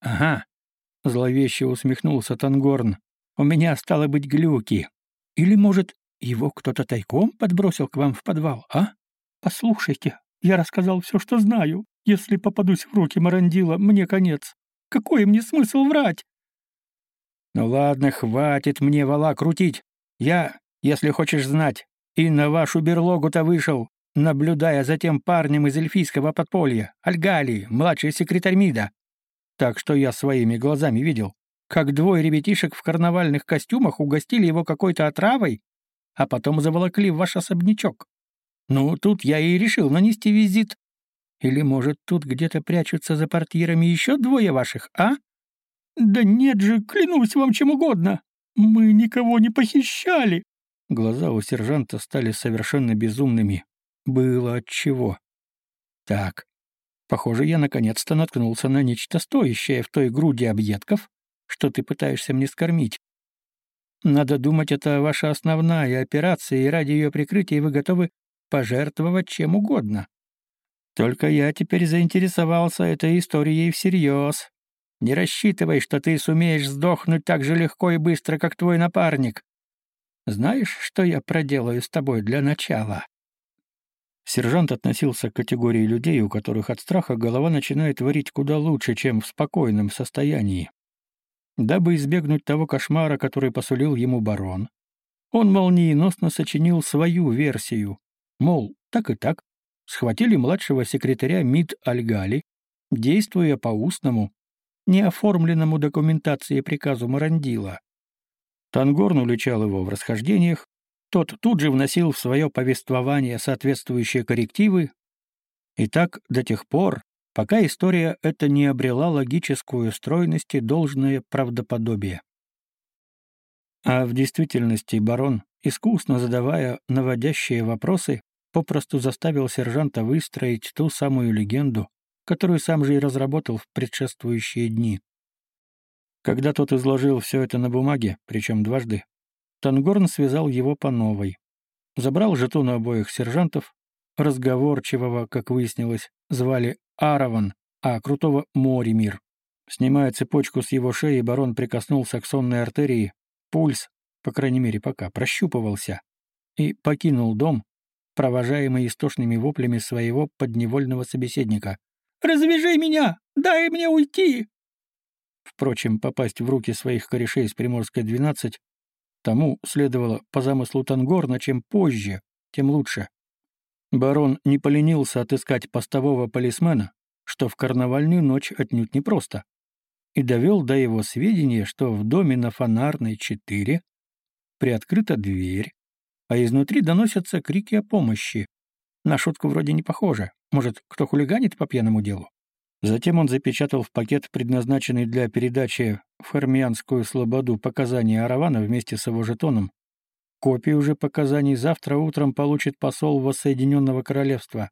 Speaker 1: «Ага», — зловеще усмехнулся Тангорн. «У меня стало быть глюки. Или, может, его кто-то тайком подбросил к вам в подвал, а? Послушайте, я рассказал все, что знаю. Если попадусь в руки Марандила, мне конец. Какой мне смысл врать? Ну ладно, хватит мне вала крутить. Я, если хочешь знать, и на вашу берлогу-то вышел, наблюдая за тем парнем из эльфийского подполья, Альгали, младший секретарь МИДа. Так что я своими глазами видел, как двое ребятишек в карнавальных костюмах угостили его какой-то отравой, а потом заволокли в ваш особнячок. Ну, тут я и решил нанести визит. Или, может, тут где-то прячутся за портьерами еще двое ваших, а? Да нет же, клянусь вам чем угодно. Мы никого не похищали. Глаза у сержанта стали совершенно безумными. Было отчего. Так, похоже, я наконец-то наткнулся на нечто стоящее в той груди объедков, что ты пытаешься мне скормить. Надо думать, это ваша основная операция, и ради ее прикрытия вы готовы пожертвовать чем угодно. Только я теперь заинтересовался этой историей всерьез. Не рассчитывай, что ты сумеешь сдохнуть так же легко и быстро, как твой напарник. Знаешь, что я проделаю с тобой для начала?» Сержант относился к категории людей, у которых от страха голова начинает варить куда лучше, чем в спокойном состоянии. Дабы избегнуть того кошмара, который посулил ему барон, он молниеносно сочинил свою версию, мол, так и так, схватили младшего секретаря МИД Альгали, действуя по устному, неоформленному документации приказу Марандила. Тангорн уличал его в расхождениях, тот тут же вносил в свое повествование соответствующие коррективы, и так до тех пор, пока история эта не обрела логическую стройность и должное правдоподобие. А в действительности барон, искусно задавая наводящие вопросы, попросту заставил сержанта выстроить ту самую легенду, которую сам же и разработал в предшествующие дни. Когда тот изложил все это на бумаге, причем дважды, Тангорн связал его по новой. Забрал жетоны обоих сержантов, разговорчивого, как выяснилось, звали Араван, а крутого Моримир. Снимая цепочку с его шеи, барон прикоснулся к сонной артерии, пульс, по крайней мере пока, прощупывался, и покинул дом, провожаемый истошными воплями своего подневольного собеседника. «Развяжи меня! Дай мне уйти!» Впрочем, попасть в руки своих корешей с Приморской 12 тому следовало по замыслу Тангорна, чем позже, тем лучше. Барон не поленился отыскать постового полисмена, что в карнавальную ночь отнюдь непросто, и довел до его сведения, что в доме на Фонарной 4 приоткрыта дверь, а изнутри доносятся крики о помощи. На шутку вроде не похоже. Может, кто хулиганит по пьяному делу? Затем он запечатал в пакет, предназначенный для передачи в Хармианскую слободу показания Аравана вместе с его жетоном. Копию же показаний завтра утром получит посол Воссоединенного Королевства.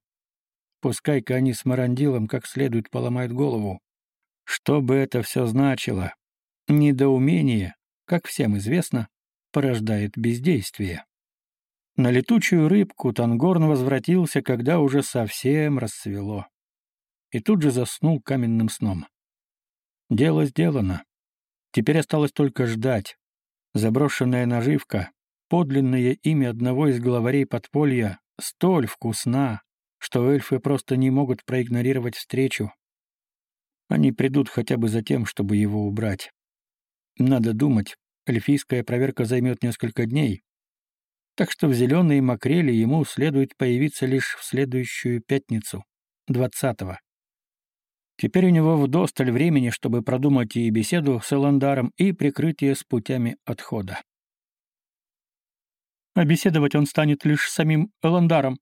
Speaker 1: Пускай-ка они с Марандилом как следует поломают голову. Что бы это все значило? Недоумение, как всем известно, порождает бездействие. На летучую рыбку Тангорн возвратился, когда уже совсем рассвело. И тут же заснул каменным сном. Дело сделано. Теперь осталось только ждать. Заброшенная наживка, подлинное имя одного из главарей подполья, столь вкусна, что эльфы просто не могут проигнорировать встречу. Они придут хотя бы за тем, чтобы его убрать. Надо думать, эльфийская проверка займет несколько дней, так что в зеленые макрели ему следует появиться лишь в следующую пятницу, двадцатого. Теперь у него вдосталь времени, чтобы продумать и беседу с Эландаром, и прикрытие с путями отхода. А беседовать он станет лишь с самим Эландаром.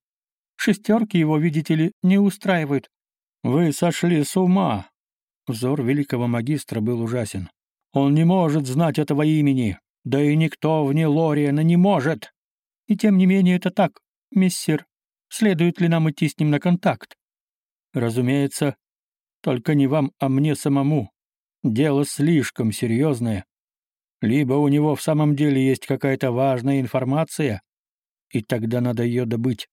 Speaker 1: Шестерки его, видите ли, не устраивают. «Вы сошли с ума!» Взор великого магистра был ужасен. «Он не может знать этого имени, да и никто вне Лориена не может!» И тем не менее это так, миссир. Следует ли нам идти с ним на контакт? Разумеется. Только не вам, а мне самому. Дело слишком серьезное. Либо у него в самом деле есть какая-то важная информация, и тогда надо ее добыть.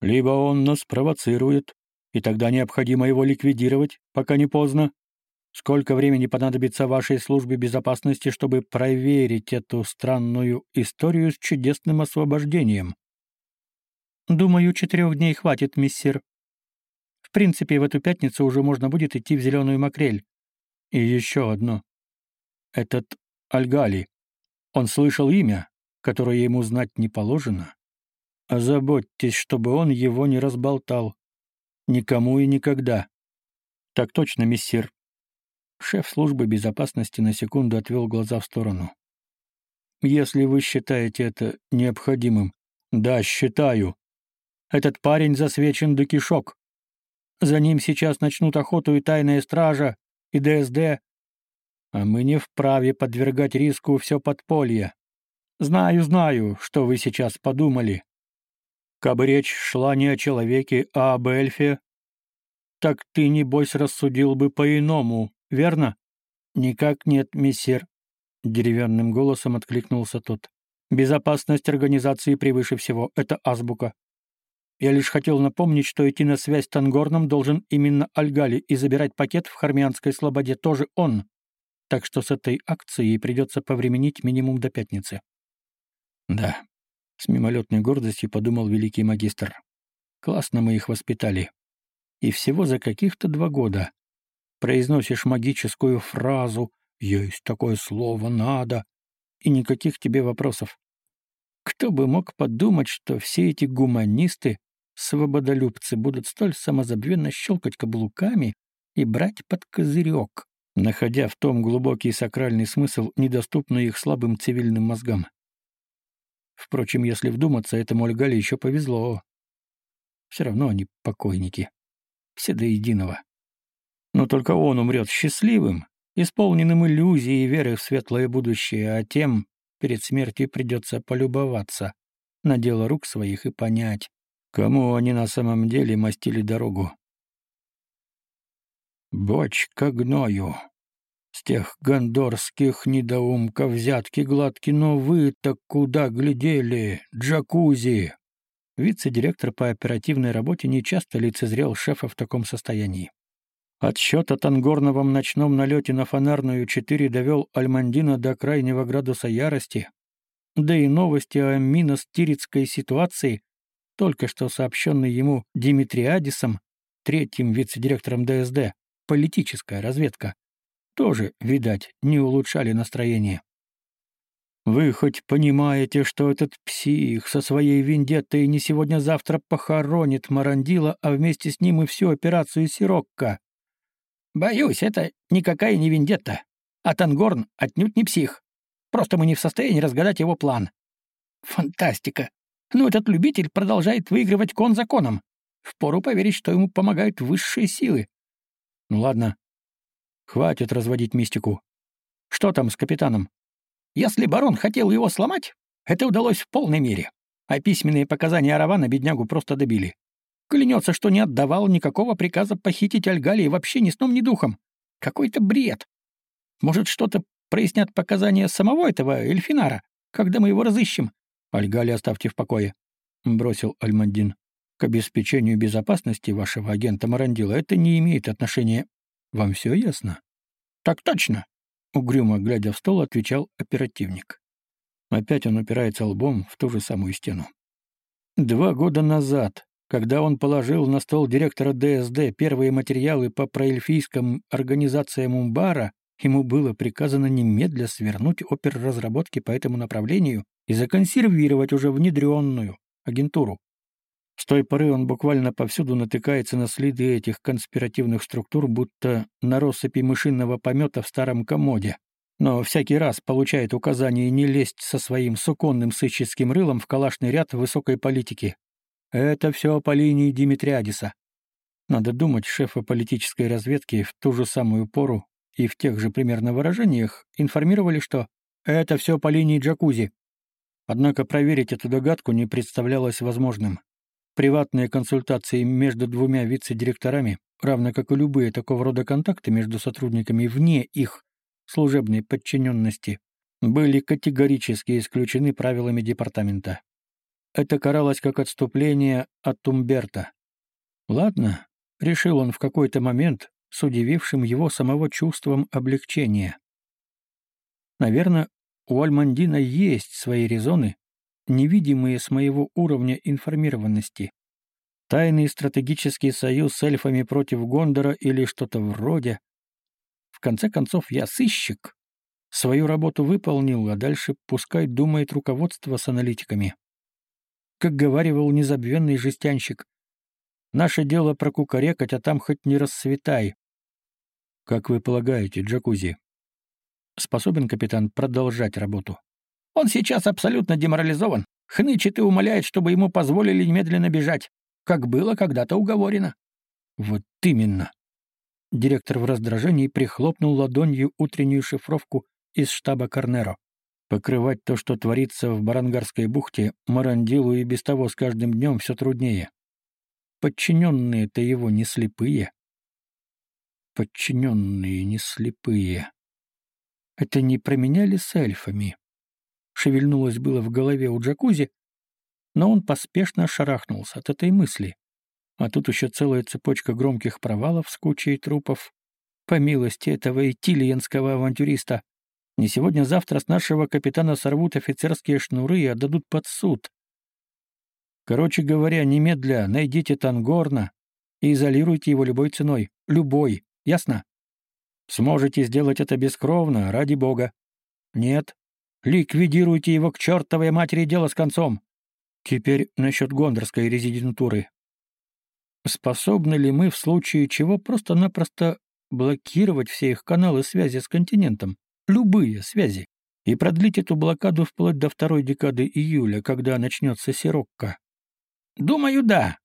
Speaker 1: Либо он нас провоцирует, и тогда необходимо его ликвидировать, пока не поздно. Сколько времени понадобится вашей службе безопасности, чтобы проверить эту странную историю с чудесным освобождением? Думаю, четырех дней хватит, миссир. В принципе, в эту пятницу уже можно будет идти в зеленую макрель. И еще одно. Этот Альгали. Он слышал имя, которое ему знать не положено. Озаботьтесь, чтобы он его не разболтал. Никому и никогда. Так точно, миссир. Шеф службы безопасности на секунду отвел глаза в сторону. «Если вы считаете это необходимым...» «Да, считаю. Этот парень засвечен до кишок. За ним сейчас начнут охоту и тайная стража, и ДСД. А мы не вправе подвергать риску все подполье. Знаю, знаю, что вы сейчас подумали. Кабы речь шла не о человеке, а об эльфе, так ты, небось, рассудил бы по-иному, верно? Никак нет, мессир. — деревянным голосом откликнулся тот. «Безопасность организации превыше всего — это азбука. Я лишь хотел напомнить, что идти на связь с Тангорном должен именно Альгали, и забирать пакет в Хармианской Слободе тоже он. Так что с этой акцией придется повременить минимум до пятницы». «Да», — с мимолетной гордостью подумал великий магистр. «Классно мы их воспитали. И всего за каких-то два года. Произносишь магическую фразу «Есть такое слово, надо», и никаких тебе вопросов. Кто бы мог подумать, что все эти гуманисты, свободолюбцы, будут столь самозабвенно щелкать каблуками и брать под козырек, находя в том глубокий сакральный смысл, недоступный их слабым цивильным мозгам. Впрочем, если вдуматься, этому Ольгале еще повезло. Все равно они покойники. Все до единого. Но только он умрет счастливым, исполненным иллюзий и веры в светлое будущее, а тем перед смертью придется полюбоваться на дело рук своих и понять, кому они на самом деле мастили дорогу. Бочка гною. С тех гондорских недоумков взятки гладки, но вы-то куда глядели, джакузи? Вице-директор по оперативной работе нечасто лицезрел шефа в таком состоянии. Отсчет о тангорновом ночном налете на фонарную 4 довел Альмандина до крайнего градуса ярости, да и новости о миностирицкой ситуации, только что сообщенные ему Димитриадисом, третьим вице-директором ДСД, политическая разведка, тоже, видать, не улучшали настроение. Вы хоть понимаете, что этот псих со своей вендеттой не сегодня-завтра похоронит Марандила, а вместе с ним и всю операцию «Сирокко»? Боюсь, это никакая не вендетта. А Тангорн отнюдь не псих. Просто мы не в состоянии разгадать его план. Фантастика. Но ну, этот любитель продолжает выигрывать кон законом. Впору поверить, что ему помогают высшие силы. Ну ладно. Хватит разводить мистику. Что там с капитаном? Если барон хотел его сломать, это удалось в полной мере. А письменные показания Аравана беднягу просто добили. Клянется, что не отдавал никакого приказа похитить Альгалии вообще ни сном, ни духом. Какой-то бред. Может, что-то прояснят показания самого этого Эльфинара, когда мы его разыщем? Альгали оставьте в покое, — бросил Альмандин. К обеспечению безопасности вашего агента Марандила это не имеет отношения. Вам все ясно? Так точно, — угрюмо глядя в стол, отвечал оперативник. Опять он упирается лбом в ту же самую стену. Два года назад когда он положил на стол директора ДСД первые материалы по проэльфийским организациям Умбара, ему было приказано немедля свернуть оперразработки по этому направлению и законсервировать уже внедренную агентуру. С той поры он буквально повсюду натыкается на следы этих конспиративных структур, будто на россыпи мышиного помета в старом комоде, но всякий раз получает указание не лезть со своим суконным сыческим рылом в калашный ряд высокой политики, это все по линии Димитриадиса. Надо думать, шефа политической разведки в ту же самую пору и в тех же примерно выражениях информировали, что это все по линии джакузи. Однако проверить эту догадку не представлялось возможным. Приватные консультации между двумя вице-директорами, равно как и любые такого рода контакты между сотрудниками вне их служебной подчиненности, были категорически исключены правилами департамента. Это каралось как отступление от Умберта. Ладно, решил он в какой-то момент, с удивившим его самого чувством облегчения. Наверное, у Альмандина есть свои резоны, невидимые с моего уровня информированности. Тайный стратегический союз с эльфами против Гондора или что-то вроде. В конце концов, я сыщик. Свою работу выполнил, а дальше пускай думает руководство с аналитиками как говаривал незабвенный жестянщик. Наше дело прокукарекать, а там хоть не расцветай. Как вы полагаете, джакузи? Способен капитан продолжать работу? Он сейчас абсолютно деморализован, хнычет и умоляет, чтобы ему позволили немедленно бежать, как было когда-то уговорено. Вот именно. Директор в раздражении прихлопнул ладонью утреннюю шифровку из штаба Корнеро. Покрывать то, что творится в Барангарской бухте, Марандилу и без того с каждым днем все труднее. Подчиненные-то его не слепые. Подчиненные не слепые. Это не променяли с эльфами? Шевельнулось было в голове у джакузи, но он поспешно шарахнулся от этой мысли. А тут еще целая цепочка громких провалов с кучей трупов. По милости этого итильянского авантюриста. Не сегодня-завтра с нашего капитана сорвут офицерские шнуры и отдадут под суд. Короче говоря, немедля найдите Тангорна и изолируйте его любой ценой. Любой. Ясно? Сможете сделать это бескровно, ради бога. Нет. Ликвидируйте его к чертовой матери дело с концом. Теперь насчет гондорской резидентуры. Способны ли мы в случае чего просто-напросто блокировать все их каналы связи с континентом, любые связи, и продлить эту блокаду вплоть до второй декады июля, когда начнется Сирокко? Думаю, да.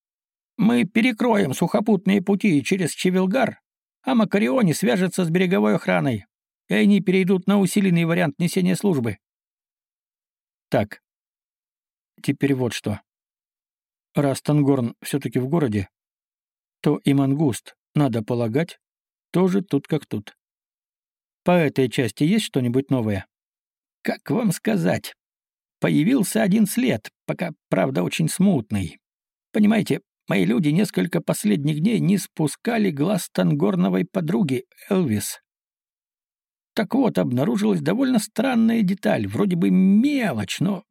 Speaker 1: Мы перекроем сухопутные пути через Чевелгар, а Макарионе свяжется с береговой охраной, и они перейдут на усиленный вариант несения службы. Так, теперь вот что. Раз Тангорн все-таки в городе, то и Мангуст, надо полагать, тоже тут как тут. По этой части есть что-нибудь новое? Как вам сказать? Появился один след, пока, правда, очень смутный. Понимаете, мои люди несколько последних дней не спускали глаз тангорновой подруги, Элвис. Так вот, обнаружилась довольно странная деталь, вроде бы мелочь, но...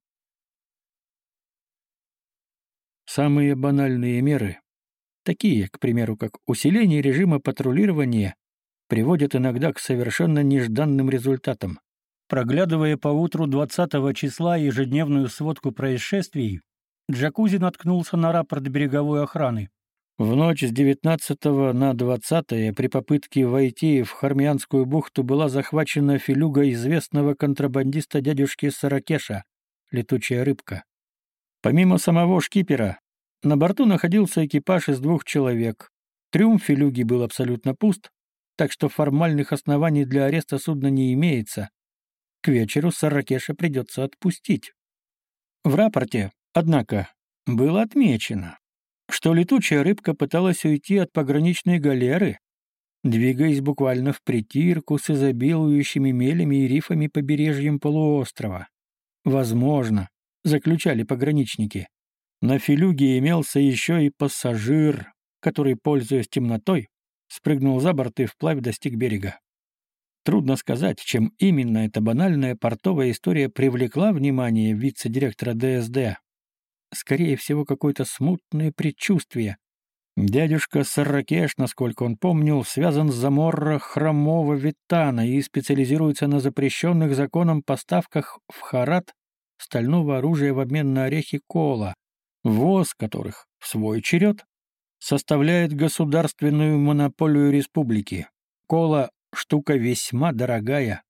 Speaker 1: Самые банальные меры, такие, к примеру, как усиление режима патрулирования, приводят иногда к совершенно нежданным результатам. Проглядывая по утру 20 числа ежедневную сводку происшествий, Джакузи наткнулся на рапорт береговой охраны. В ночь с 19 на 20 при попытке войти в Хармианскую бухту была захвачена филюга известного контрабандиста дядюшки Саракеша, летучая рыбка. Помимо самого шкипера, на борту находился экипаж из двух человек. Трюм филюги был абсолютно пуст, так что формальных оснований для ареста судна не имеется. К вечеру Саракеша придется отпустить. В рапорте, однако, было отмечено, что летучая рыбка пыталась уйти от пограничной галеры, двигаясь буквально в притирку с изобилующими мелями и рифами побережьем полуострова. Возможно, заключали пограничники. На Филюге имелся еще и пассажир, который, пользуясь темнотой, спрыгнул за борт и вплавь достиг берега. Трудно сказать, чем именно эта банальная портовая история привлекла внимание вице-директора ДСД, скорее всего, какое-то смутное предчувствие. Дядюшка Сарракеш, насколько он помнил, связан с Заморро Хромого Витана и специализируется на запрещенных законом поставках в Харат стального оружия в обмен на орехи кола, ввоз которых, в свой черед, составляет государственную монополию республики. Кола — штука весьма дорогая,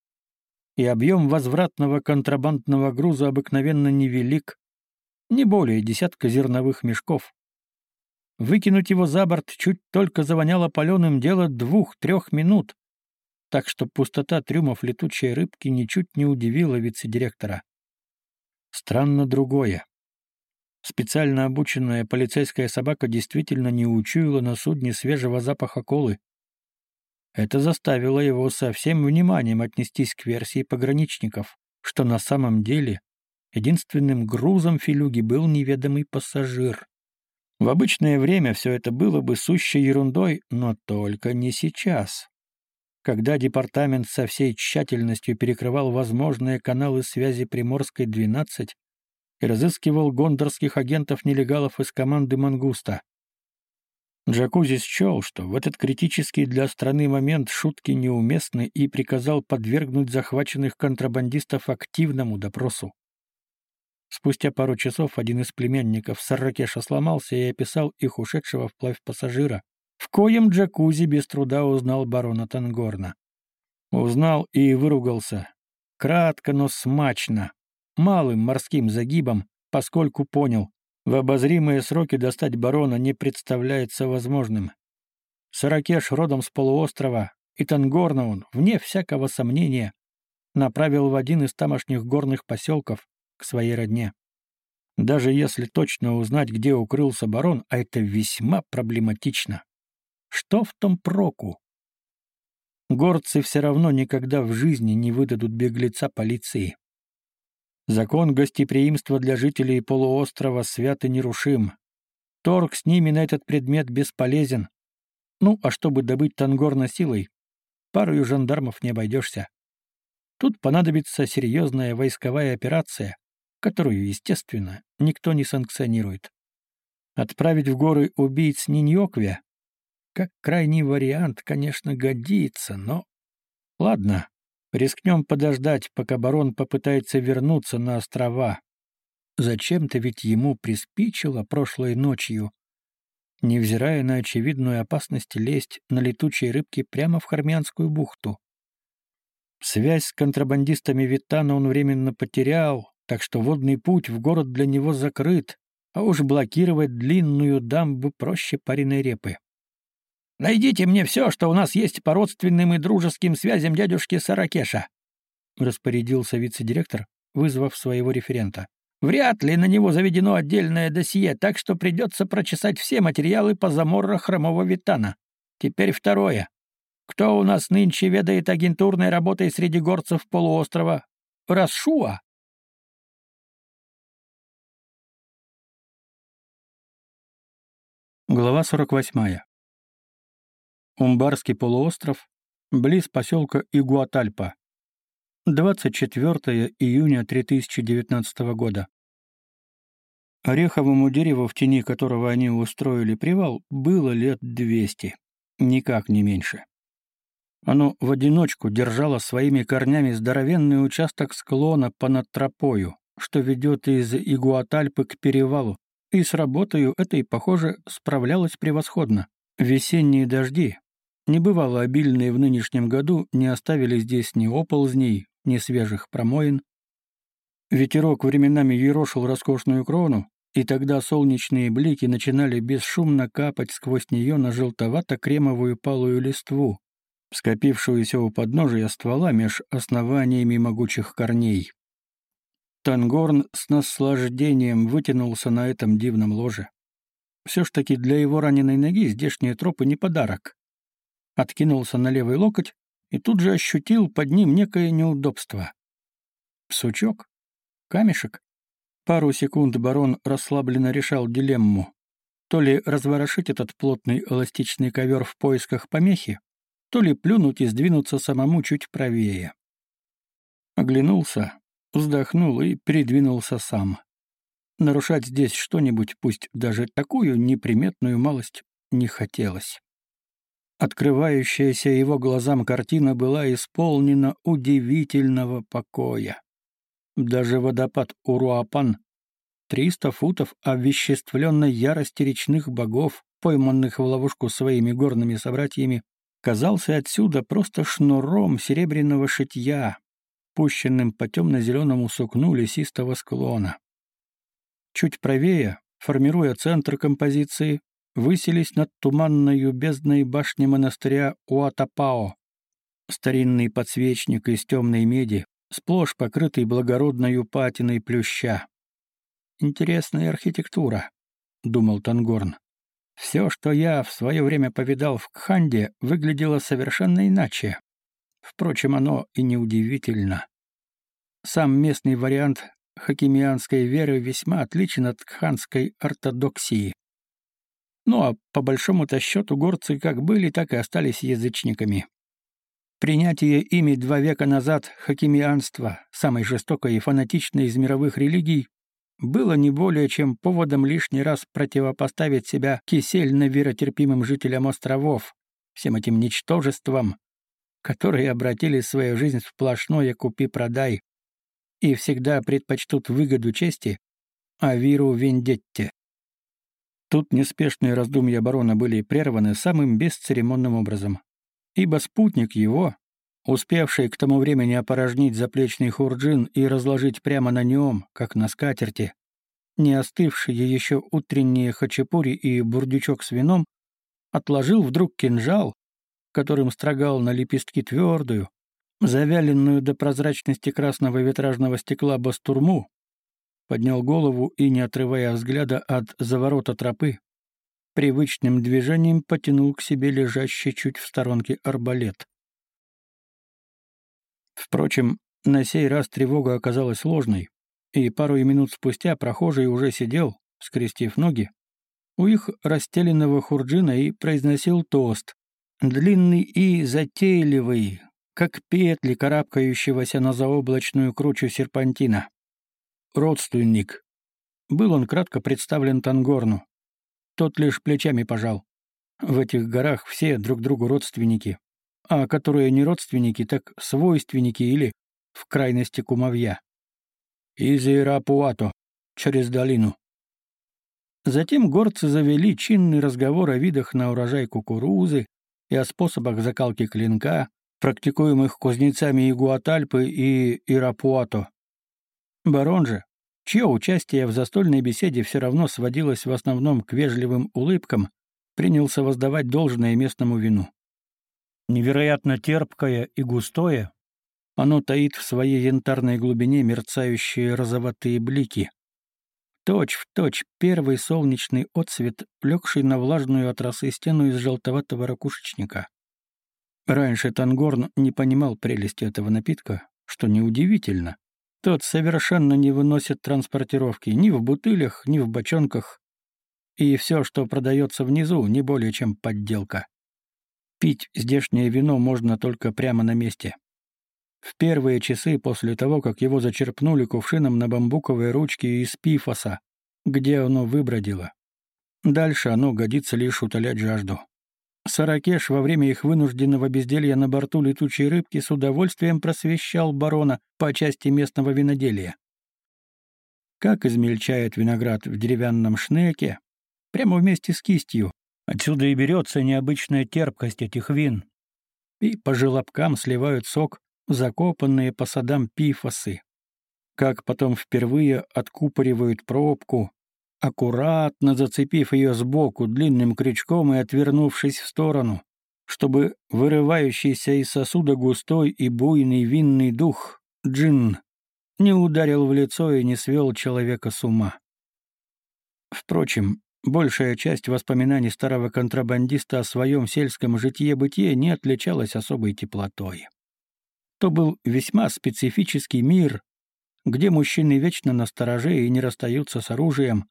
Speaker 1: и объем возвратного контрабандного груза обыкновенно невелик, не более десятка зерновых мешков. Выкинуть его за борт чуть только завоняло паленым дело двух-трех минут, так что пустота трюмов летучей рыбки ничуть не удивила вице-директора. Странно другое. Специально обученная полицейская собака действительно не учуяла на судне свежего запаха колы. Это заставило его со всем вниманием отнестись к версии пограничников, что на самом деле Единственным грузом Филюги был неведомый пассажир. В обычное время все это было бы сущей ерундой, но только не сейчас. Когда департамент со всей тщательностью перекрывал возможные каналы связи Приморской-12 и разыскивал гондорских агентов-нелегалов из команды «Мангуста», Джакузи счел, что в этот критический для страны момент шутки неуместны и приказал подвергнуть захваченных контрабандистов активному допросу. Спустя пару часов один из племянников Сарракеша сломался и описал их ушедшего вплавь пассажира, в коем джакузи без труда узнал барона Тангорна. Узнал и выругался. Кратко, но смачно, малым морским загибом, поскольку понял, в обозримые сроки достать барона не представляется возможным. Саракеш родом с полуострова, и Тангорна он, вне всякого сомнения, направил в один из тамошних горных поселков, к своей родне. Даже если точно узнать, где укрылся барон, а это весьма проблематично. Что в том проку? горцы все равно никогда в жизни не выдадут беглеца полиции. Закон гостеприимства для жителей полуострова свят и нерушим. Торг с ними на этот предмет бесполезен. Ну, а чтобы добыть Тангорна силой, парою жандармов не обойдешься. Тут понадобится серьезная войсковая операция, которую, естественно, никто не санкционирует. Отправить в горы убийц Ниньокве, как крайний вариант, конечно, годится, но... Ладно, рискнем подождать, пока барон попытается вернуться на острова. Зачем-то ведь ему приспичило прошлой ночью, невзирая на очевидную опасность лезть на летучие рыбки прямо в Хармянскую бухту. Связь с контрабандистами Витана он временно потерял, так что водный путь в город для него закрыт, а уж блокировать длинную дамбу проще пареной репы. «Найдите мне все, что у нас есть по родственным и дружеским связям дядюшки Саракеша», — распорядился вице-директор, вызвав своего референта. «Вряд ли на него заведено отдельное досье, так что придется прочесать все материалы по заморра хромого Витана. Теперь второе. Кто у нас нынче ведает агентурной работой среди горцев полуострова? Расшуа?» Глава 48. Умбарский полуостров, близ поселка Игуатальпа. 24 июня 2019 года. Ореховому дереву, в тени которого они устроили привал, было лет 200, никак не меньше. Оно в одиночку держало своими корнями здоровенный участок склона понад тропою, что ведет из Игуатальпы к перевалу, и с работою этой, похоже, справлялась превосходно. Весенние дожди, небывало обильные в нынешнем году, не оставили здесь ни оползней, ни свежих промоин. Ветерок временами ерошил роскошную крону, и тогда солнечные блики начинали бесшумно капать сквозь нее на желтовато-кремовую палую листву, скопившуюся у подножия ствола меж основаниями могучих корней. Тангорн с наслаждением вытянулся на этом дивном ложе. Все ж таки для его раненой ноги здешние тропы не подарок. Откинулся на левый локоть и тут же ощутил под ним некое неудобство. Сучок? Камешек? Пару секунд барон расслабленно решал дилемму. То ли разворошить этот плотный эластичный ковер в поисках помехи, то ли плюнуть и сдвинуться самому чуть правее. Оглянулся, вздохнул и передвинулся сам. Нарушать здесь что-нибудь, пусть даже такую неприметную малость, не хотелось. Открывающаяся его глазам картина была исполнена удивительного покоя. Даже водопад Уруапан, триста футов овеществленной ярости речных богов, пойманных в ловушку своими горными собратьями, казался отсюда просто шнуром серебряного шитья, пущенным по темно-зеленому сукну лесистого склона. Чуть правее, формируя центр композиции, высились над туманною бездной башни монастыря Уатапао. Старинный подсвечник из темной меди, сплошь покрытый благородной патиной плюща. «Интересная архитектура», — думал Тангорн. «Все, что я в свое время повидал в Кханде, выглядело совершенно иначе. Впрочем, оно и неудивительно. Сам местный вариант хакимианской веры весьма отличен от кханской ортодоксии. Ну а по большому-то счету горцы как были, так и остались язычниками. Принятие ими два века назад хакимианства, самой жестокой и фанатичной из мировых религий, было не более чем поводом лишний раз противопоставить себя кисельно веротерпимым жителям островов, всем этим ничтожествам, которые обратили свою жизнь в сплошное купи-продай и всегда предпочтут выгоду чести, а виру вендетте. Тут неспешные раздумья барона были прерваны самым бесцеремонным образом, ибо спутник его, успевший к тому времени опорожнить заплечный хурджин и разложить прямо на нем, как на скатерти, не остывшие еще утренние хачапури и бурдючок с вином, отложил вдруг кинжал, которым строгал на лепестки твердую, завяленную до прозрачности красного витражного стекла бастурму, поднял голову и, не отрывая взгляда от заворота тропы, привычным движением потянул к себе лежащий чуть в сторонке арбалет. Впрочем, на сей раз тревога оказалась ложной, и пару минут спустя прохожий уже сидел, скрестив ноги, у их расстеленного хурджина и произносил тост, длинный и затейливый, как петли карабкающегося на заоблачную кручу серпантина. Родственник. Был он кратко представлен Тангорну. Тот лишь плечами пожал. В этих горах все друг другу родственники, а которые не родственники, так свойственники или, в крайности, кумовья. Из Ирапуато, через долину. Затем горцы завели чинный разговор о видах на урожай кукурузы и о способах закалки клинка, практикуемых кузнецами Игуатальпы и Ирапуато. Барон же, чье участие в застольной беседе все равно сводилось в основном к вежливым улыбкам, принялся воздавать должное местному вину. Невероятно терпкое и густое, оно таит в своей янтарной глубине мерцающие розоватые блики. Точь в точь первый солнечный отсвет, легший на влажную от росы стену из желтоватого ракушечника. Раньше Тангорн не понимал прелести этого напитка, что неудивительно. Тот совершенно не выносит транспортировки ни в бутылях, ни в бочонках. И все, что продается внизу, не более чем подделка. Пить здешнее вино можно только прямо на месте. В первые часы после того, как его зачерпнули кувшином на бамбуковой ручке из пифоса, где оно выбродило. Дальше оно годится лишь утолять жажду. Саракеш во время их вынужденного безделья на борту летучей рыбки с удовольствием просвещал барона по части местного виноделия. Как измельчает виноград в деревянном шнеке, прямо вместе с кистью. Отсюда и берется необычная терпкость этих вин. И по желобкам сливают сок закопанные по садам пифосы. Как потом впервые откупоривают пробку, аккуратно зацепив ее сбоку длинным крючком и отвернувшись в сторону, чтобы вырывающийся из сосуда густой и буйный винный дух, джин, не ударил в лицо и не свел человека с ума. Впрочем, большая часть воспоминаний старого контрабандиста о своем сельском житье-бытие не отличалась особой теплотой. То был весьма специфический мир, где мужчины вечно настороже и не расстаются с оружием,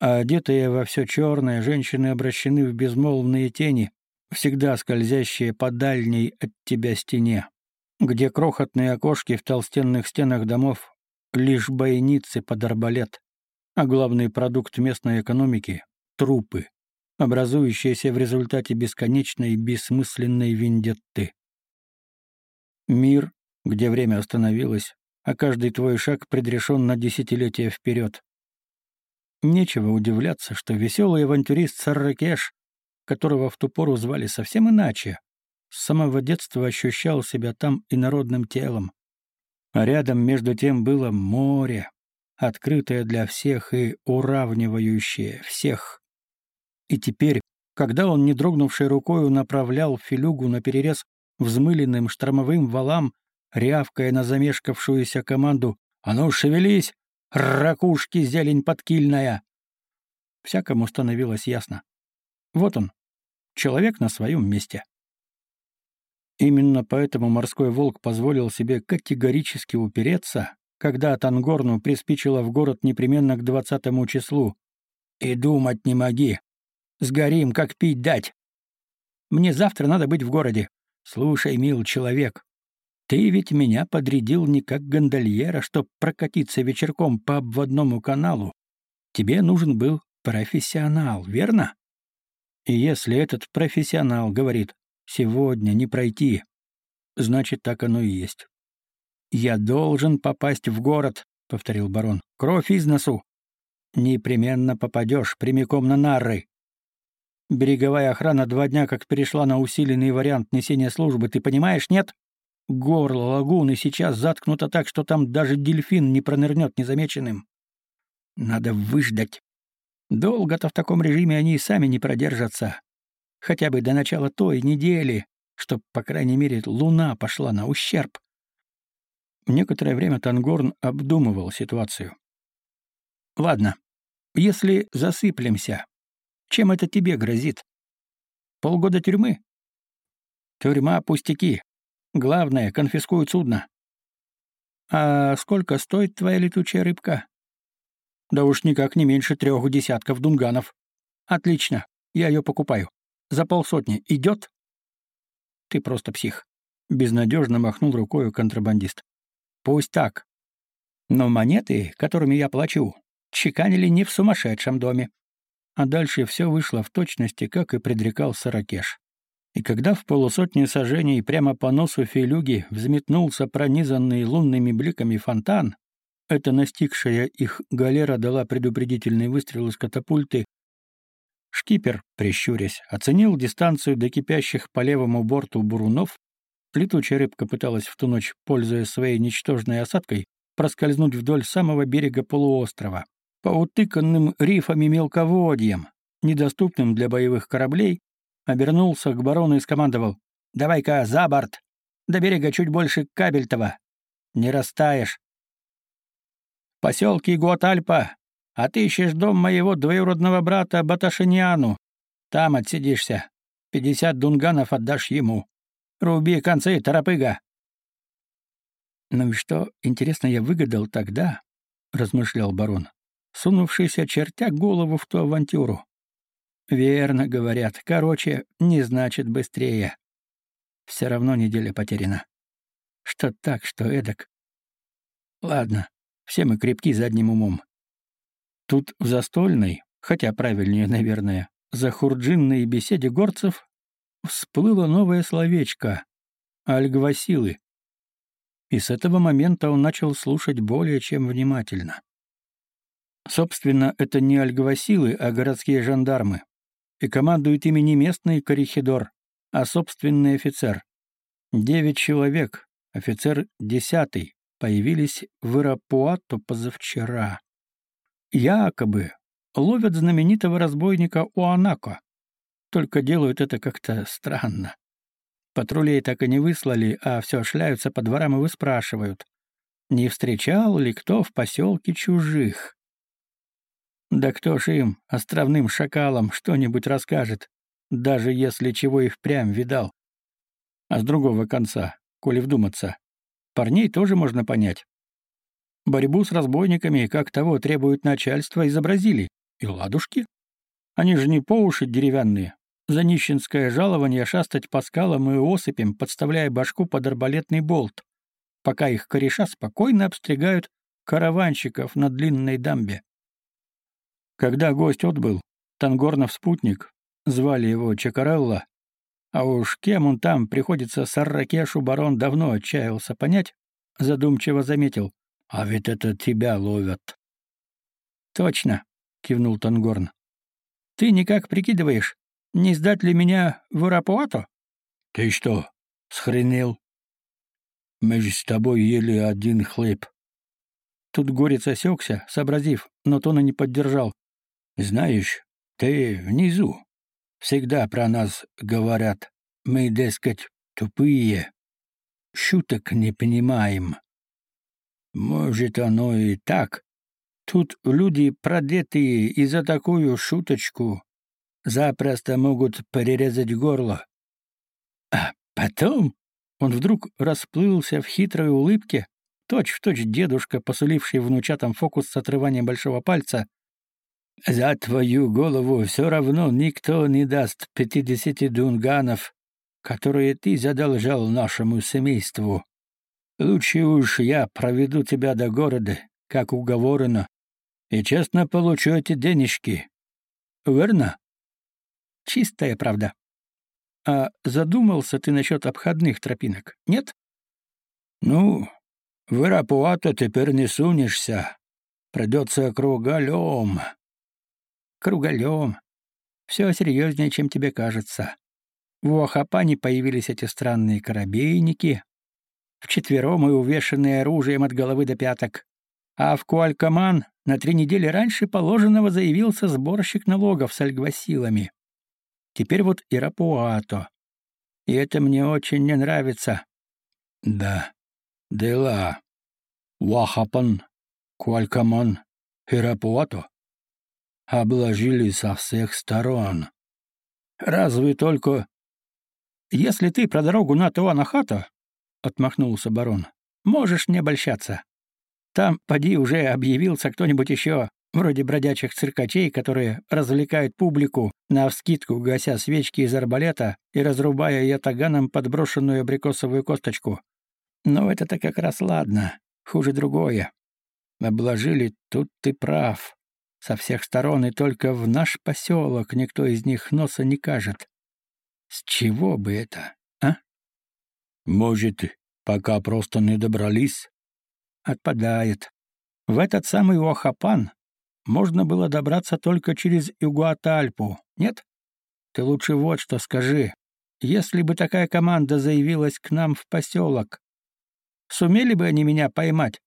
Speaker 1: а одетые во все черное женщины обращены в безмолвные тени, всегда скользящие по дальней от тебя стене, где крохотные окошки в толстенных стенах домов — лишь бойницы под арбалет, а главный продукт местной экономики — трупы, образующиеся в результате бесконечной бессмысленной вендетты. Мир, где время остановилось, а каждый твой шаг предрешен на десятилетия вперед. Нечего удивляться, что веселый авантюрист Сарракеш, которого в ту пору звали совсем иначе, с самого детства ощущал себя там инородным телом. А рядом, между тем, было море, открытое для всех и уравнивающее всех. И теперь, когда он, не дрогнувшей рукою, направлял филюгу на перерез взмыленным штормовым валам, рявкая на замешкавшуюся команду «А ну, шевелись! Ракушки, зелень подкильная!» Всякому становилось ясно. Вот он, человек на своем месте. Именно поэтому морской волк позволил себе категорически упереться, когда Тангорну приспичило в город непременно к двадцатому числу. «И думать не моги! Сгорим, как пить дать! Мне завтра надо быть в городе. Слушай, мил человек, ты ведь меня подрядил не как гондольера, чтоб прокатиться вечерком по обводному каналу. Тебе нужен был профессионал, верно? И если этот профессионал говорит «сегодня не пройти», значит, так оно и есть. «Я должен попасть в город», — повторил барон. «Кровь из носу. Непременно попадешь прямиком на нары. Береговая охрана два дня как перешла на усиленный вариант несения службы, ты понимаешь, нет?» Горло лагуны сейчас заткнуто так, что там даже дельфин не пронырнет незамеченным. Надо выждать. Долго-то в таком режиме они и сами не продержатся. Хотя бы до начала той недели, чтоб, по крайней мере, луна пошла на ущерб. Некоторое время Тангорн обдумывал ситуацию. «Ладно, если засыплемся, чем это тебе грозит? Полгода тюрьмы?» «Тюрьма — пустяки. Главное, конфискуют судно. А сколько стоит твоя летучая рыбка? Да уж никак не меньше трех десятков дунганов. Отлично, я ее покупаю. За полсотни идет? Ты просто псих. Безнадежно махнул рукой контрабандист. Пусть так. Но монеты, которыми я плачу, чеканили не в сумасшедшем доме. А дальше все вышло в точности, как и предрекал Саракеш. И когда в полусотни сажений прямо по носу Филюги взметнулся пронизанный лунными бликами фонтан, эта настигшая их галера дала предупредительный выстрел из катапульты. Шкипер, прищурясь, оценил дистанцию до кипящих по левому борту бурунов. Летучая рыбка пыталась в ту ночь, пользуясь своей ничтожной осадкой, проскользнуть вдоль самого берега полуострова. По утыканным рифами мелководьям, недоступным для боевых кораблей, обернулся к барону и скомандовал. «Давай-ка за борт! До берега чуть больше Кабельтова! Не растаешь!» «Поселки Гуатальпа! Отыщешь дом моего двоюродного брата Баташиняну. Там отсидишься. Пятьдесят дунганов отдашь ему. Руби концы, торопыга!» «Ну и что, интересно, я выгадал тогда?» — размышлял барон, сунувшийся чертя голову в ту авантюру. Верно говорят. Короче, не значит быстрее. Все равно неделя потеряна. Что так, что эдак. Ладно, все мы крепки задним умом. Тут в застольной, хотя правильнее, наверное, за хурджинной беседе горцев всплыло новое словечко — альгвасилы. И с этого момента он начал слушать более чем внимательно. Собственно, это не альгвасилы, а городские жандармы и командует ими не местный корихидор, а собственный офицер. Девять человек, офицер десятый, появились в Ирапуату позавчера. Якобы ловят знаменитого разбойника Уанако, только делают это как-то странно. Патрулей так и не выслали, а все шляются по дворам и выспрашивают, не встречал ли кто в поселке чужих. Да кто ж им, островным шакалам, что-нибудь расскажет, даже если чего и впрямь видал. А с другого конца, коли вдуматься, парней тоже можно понять. Борьбу с разбойниками, как того требует начальство, изобразили. И ладушки. Они же не по уши деревянные. За нищенское жалование шастать по скалам и осыпям, подставляя башку под арбалетный болт, пока их кореша спокойно обстригают караванщиков на длинной дамбе. Когда гость отбыл, Тангорнов спутник, звали его Чакарелла, а уж кем он там приходится Сарракешу барон давно отчаялся понять, задумчиво заметил, «А ведь это тебя ловят». «Точно», — кивнул Тангорн. «Ты никак прикидываешь, не сдать ли меня в Урапуато?»
Speaker 2: «Ты что, схренел? Мы же с тобой ели один хлеб».
Speaker 1: Тут горец осекся, сообразив, но тона не поддержал.
Speaker 2: Знаешь, ты внизу. Всегда про нас говорят. Мы, дескать, тупые. Шуток не понимаем. Может, оно и так. Тут люди продетые и за такую шуточку запросто могут перерезать горло. А потом он вдруг расплылся в хитрой улыбке, точь-в-точь точь дедушка, посуливший внучатам фокус с отрыванием большого пальца, за твою голову все равно никто не даст пятидесяти дунганов, которые ты задолжал нашему семейству. Лучше уж я проведу тебя до города, как уговорено, и честно получу эти денежки. Верно?
Speaker 1: Чистая правда. А задумался ты насчет обходных тропинок, нет?
Speaker 2: Ну, в Ирапуато теперь не сунешься. Придется кругалем
Speaker 1: кругалем. Все серьезнее, чем тебе кажется. В Уахапане появились эти странные корабейники, вчетвером и увешанные оружием от головы до пяток. А в Куалькаман на три недели раньше положенного заявился сборщик налогов с альгвасилами. Теперь вот и Рапуато. И это мне очень не нравится.
Speaker 2: Да, дела. Уахапан, Куалькаман, Ирапуато обложили со всех сторон.
Speaker 1: Разве только... Если ты про дорогу на Туанахата, — отмахнулся барон. «Можешь не обольщаться. Там, поди, уже объявился кто-нибудь еще, вроде бродячих циркачей, которые развлекают публику, навскидку гася свечки из арбалета и разрубая ятаганом подброшенную абрикосовую косточку. Но это-то как раз ладно, хуже другое. Обложили, тут ты прав. Со всех сторон и только в наш поселок никто из них носа не кажет. С чего бы это, а?
Speaker 2: Может, пока просто не добрались?
Speaker 1: Отпадает. В этот самый Уахапан можно было добраться только через Игуатальпу, нет? Ты лучше вот что скажи. Если бы такая команда заявилась к нам в поселок, сумели бы они меня поймать?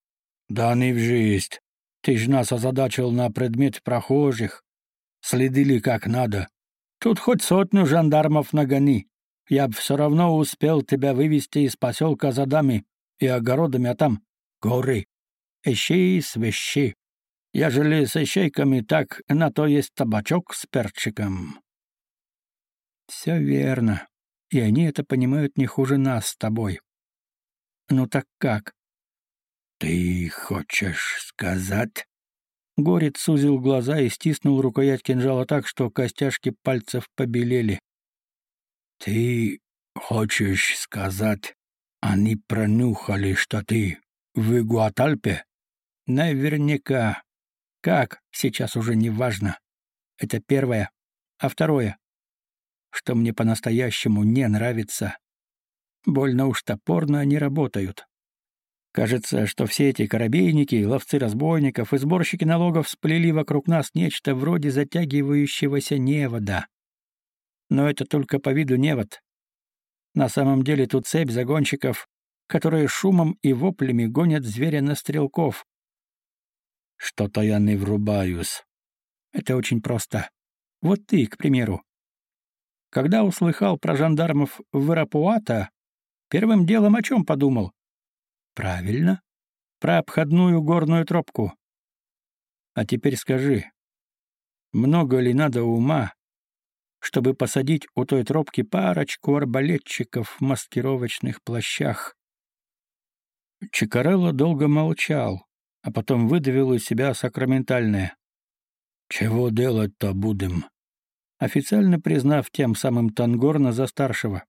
Speaker 2: Да не в жизнь. Ты ж нас озадачил на предмет прохожих. Следили как надо. Тут хоть сотню жандармов нагони. Я б все равно успел тебя вывести из поселка за дами и огородами, а там горы. Ищи свищи. Ежели с ищейками, так на то есть табачок с перчиком.
Speaker 1: Все верно. И они это понимают не хуже нас с тобой. Ну так как?
Speaker 2: Ты хочешь сказать?
Speaker 1: Горец сузил глаза и стиснул рукоять кинжала так, что костяшки пальцев побелели.
Speaker 2: Ты хочешь сказать, они пронюхали, что ты в Игуатальпе?
Speaker 1: Наверняка. Как, сейчас уже не важно. Это первое. А второе, что мне по-настоящему не нравится. Больно уж топорно они работают. Кажется, что все эти корабейники, ловцы разбойников и сборщики налогов сплели вокруг нас нечто вроде затягивающегося невода. Но это только по виду невод. На самом деле тут цепь загонщиков, которые шумом и воплями гонят зверя на стрелков,
Speaker 2: что-то я не врубаюсь.
Speaker 1: Это очень просто. Вот ты, к примеру. Когда услыхал про жандармов в Ирапуата, первым делом о чем подумал? Правильно. Про обходную горную тропку. А теперь скажи, много ли надо ума, чтобы посадить у той тропки парочку арбалетчиков в маскировочных плащах? Чикарелло долго молчал, а потом выдавил из себя сакраментальное.
Speaker 2: «Чего делать-то будем?»
Speaker 1: Официально признав тем самым Тангорна за старшего.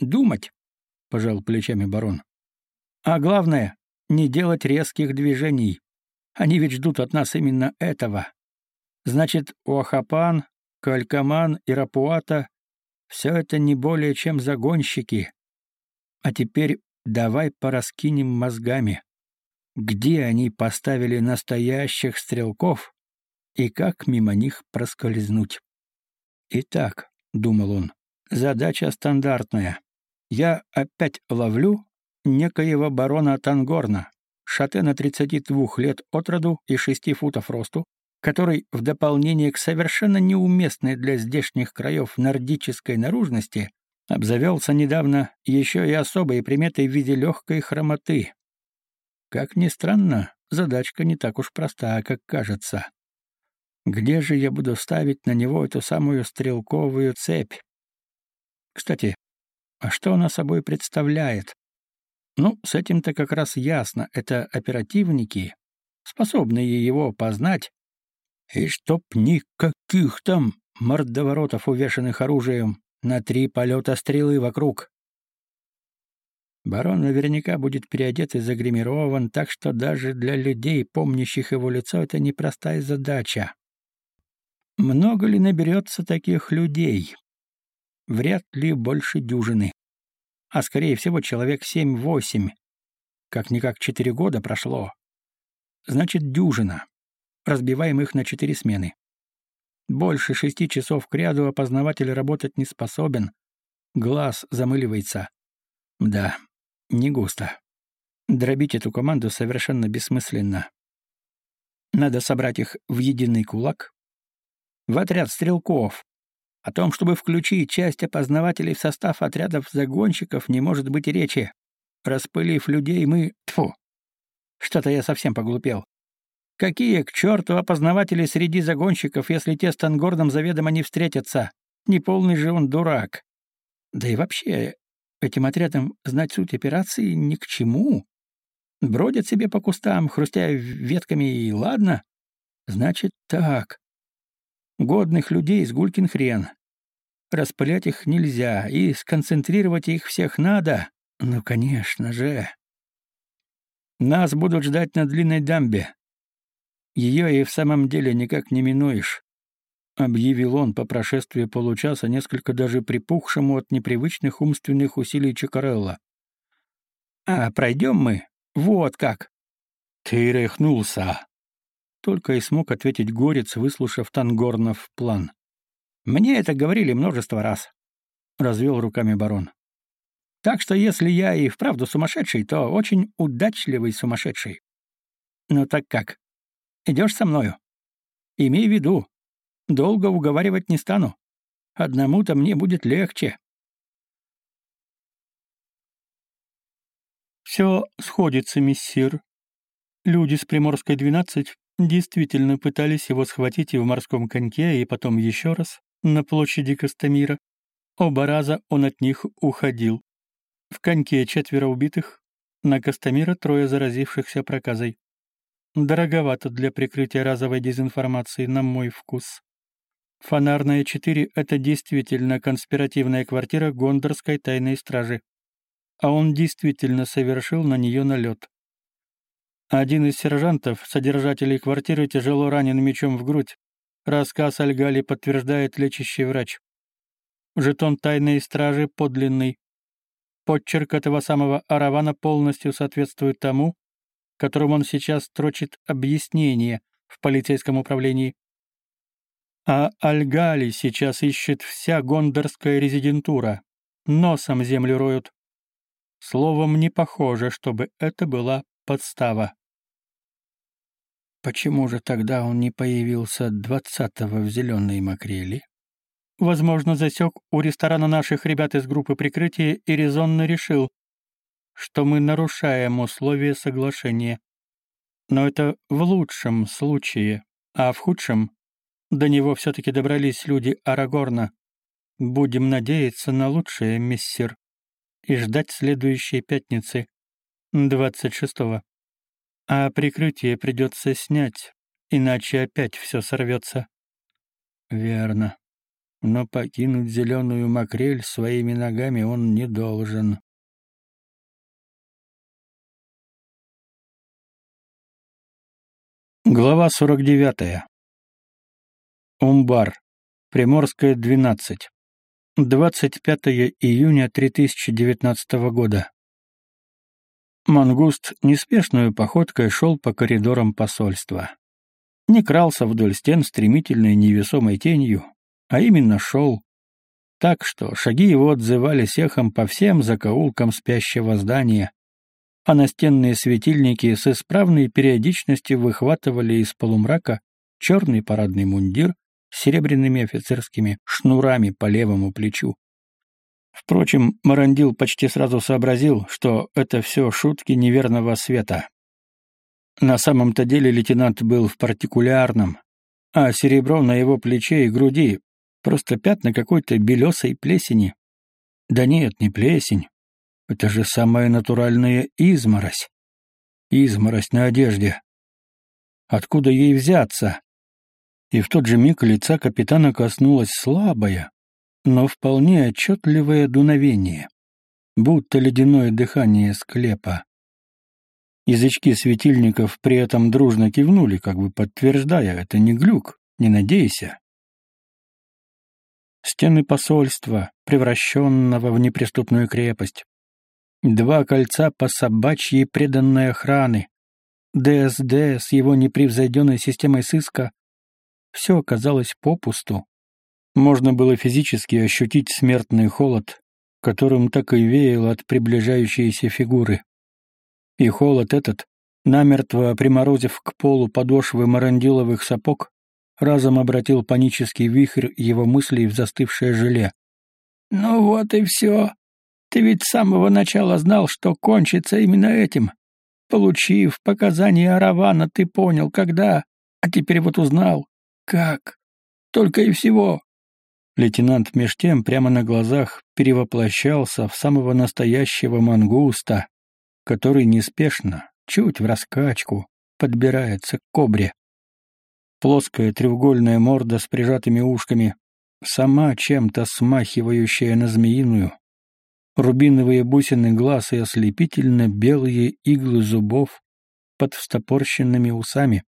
Speaker 1: «Думать», — пожал плечами барон. «А главное, не делать резких движений. Они ведь ждут от нас именно этого. Значит, Уахапан, Калькаман и Рапуата — все это не более чем загонщики. А теперь давай пораскинем мозгами где они поставили настоящих стрелков и как мимо них проскользнуть. «Итак», — думал он, — «задача стандартная. Я опять ловлю некоего барона Тангорна, шатена 32 лет от роду и 6 футов росту, который, в дополнение к совершенно неуместной для здешних краев нордической наружности, обзавелся недавно еще и особой приметой в виде легкой хромоты, как ни странно, задачка не так уж проста, как кажется. Где же я буду ставить на него эту самую стрелковую цепь? Кстати, а что она собой представляет? Ну, с этим-то как раз ясно. Это оперативники, способные его познать. И чтоб никаких там мордоворотов, увешанных оружием, на три полета стрелы вокруг. Барон наверняка будет переодет и загримирован, так что даже для людей, помнящих его лицо, это непростая задача. Много ли наберется таких людей? Вряд ли больше дюжины. А скорее всего человек семь-восемь. Как-никак четыре года прошло. Значит, дюжина. Разбиваем их на четыре смены. Больше шести часов кряду опознаватель работать не способен. Глаз замыливается. Да, не густо. Дробить эту команду совершенно бессмысленно. Надо собрать их в единый кулак, в отряд стрелков. О том, чтобы включить часть опознавателей в состав отрядов загонщиков, не может быть речи. Распылив людей, мы... Тьфу! Что-то я совсем поглупел. Какие, к черту, опознаватели среди загонщиков, если те с Тангордом заведомо не встретятся? Неполный же он дурак. Да и вообще, Этим отрядам знать суть операции ни к чему. Бродят себе по кустам, хрустя ветками, и ладно. Значит так. Годных людей с гулькин хрен. Распылять их нельзя, и сконцентрировать их всех надо. Ну, конечно же. Нас будут ждать на длинной дамбе. Ее и в самом деле никак не минуешь. — объявил он по прошествии получаса, несколько даже припухшему от непривычных умственных усилий Чикарелла. «А пройдем мы? Вот как!» «Ты рехнулся!» Только и смог ответить Горец, выслушав Тангорнов план. «Мне это говорили множество раз», — развел руками барон. «Так что если я и вправду сумасшедший, то очень удачливый сумасшедший. Ну так как? Идешь со мною? Имей в виду, Долго уговаривать не стану. Одному-то мне будет легче. Все сходится, миссир. Люди с Приморской 12 действительно пытались его схватить и в морском коньке, и потом еще раз, на площади Костомира. Оба раза он от них уходил. В коньке четверо убитых, на Костомира трое заразившихся проказой. Дороговато для прикрытия разовой дезинформации, на мой вкус. Фонарная 4 — это действительно конспиративная квартира Гондорской тайной стражи. А он действительно совершил на нее налет. Один из сержантов, содержателей квартиры, тяжело ранен мечом в грудь. Рассказ Альгали подтверждает лечащий врач. Жетон тайной стражи подлинный. Подчерк этого самого Аравана полностью соответствует тому, которому он сейчас строчит объяснение в полицейском управлении. А Альгали сейчас ищет вся гондорская резидентура. Носом землю роют. Словом, не похоже, чтобы это была подстава. Почему же тогда он не появился двадцатого в зеленой макрели? Возможно, засек у ресторана наших ребят из группы прикрытия и резонно решил, что мы нарушаем условия соглашения. Но это в лучшем случае, а в худшем до него все-таки добрались люди Арагорна. Будем надеяться на лучшее, миссир, и ждать следующей пятницы, 26-го. А прикрытие придется снять, иначе опять все сорвется. Верно. Но покинуть зеленую макрель своими ногами он не должен. Глава сорок девятая. Умбар. Приморская, 12. 25 июня 3019 года. Мангуст неспешную походкой шел по коридорам посольства. Не крался вдоль стен стремительной невесомой тенью, а именно шел. Так что шаги его отзывались эхом по всем закоулкам спящего здания, а настенные светильники с исправной периодичностью выхватывали из полумрака черный парадный мундир, серебряными офицерскими шнурами по левому плечу. Впрочем, Марандил почти сразу сообразил, что это все шутки неверного света. На самом-то деле лейтенант был в партикулярном, а серебро на его плече и груди — просто пятна какой-то белесой плесени. Да нет, не плесень. Это же самая натуральная изморозь. Изморозь на одежде. Откуда ей взяться? и в тот же миг лица капитана коснулось слабое, но вполне отчетливое дуновение, будто ледяное дыхание склепа. Язычки светильников при этом дружно кивнули, как бы подтверждая, это не глюк, не надейся. Стены посольства, превращенного в неприступную крепость. Два кольца по собачьей преданной охраны. ДСД с его непревзойденной системой сыска все оказалось попусту. Можно было физически ощутить смертный холод, которым так и веяло от приближающейся фигуры. И холод этот, намертво приморозив к полу подошвы марандиловых сапог, разом обратил панический вихрь его мыслей в застывшее желе. «Ну вот и все. Ты ведь с самого начала знал, что кончится именно этим. Получив показания Аравана, ты понял, когда, а теперь вот узнал. Как? Только и всего. Лейтенант меж тем прямо на глазах перевоплощался в самого настоящего мангуста, который неспешно, чуть в раскачку, подбирается к кобре. Плоская треугольная морда с прижатыми ушками, сама чем-то смахивающая на змеиную, рубиновые бусины глаз и ослепительно белые иглы зубов под встопорщенными усами.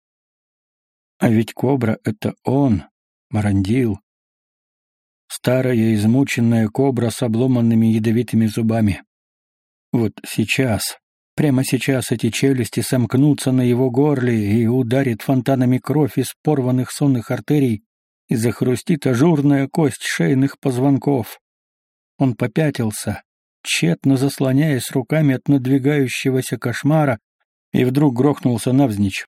Speaker 1: А ведь кобра — это он, Марандил. Старая измученная кобра с обломанными ядовитыми зубами. Вот сейчас, прямо сейчас эти челюсти сомкнутся на его горле и ударит фонтанами кровь из порванных сонных артерий и захрустит ажурная кость шейных позвонков. Он попятился, тщетно заслоняясь руками от надвигающегося кошмара, и вдруг грохнулся навзничь.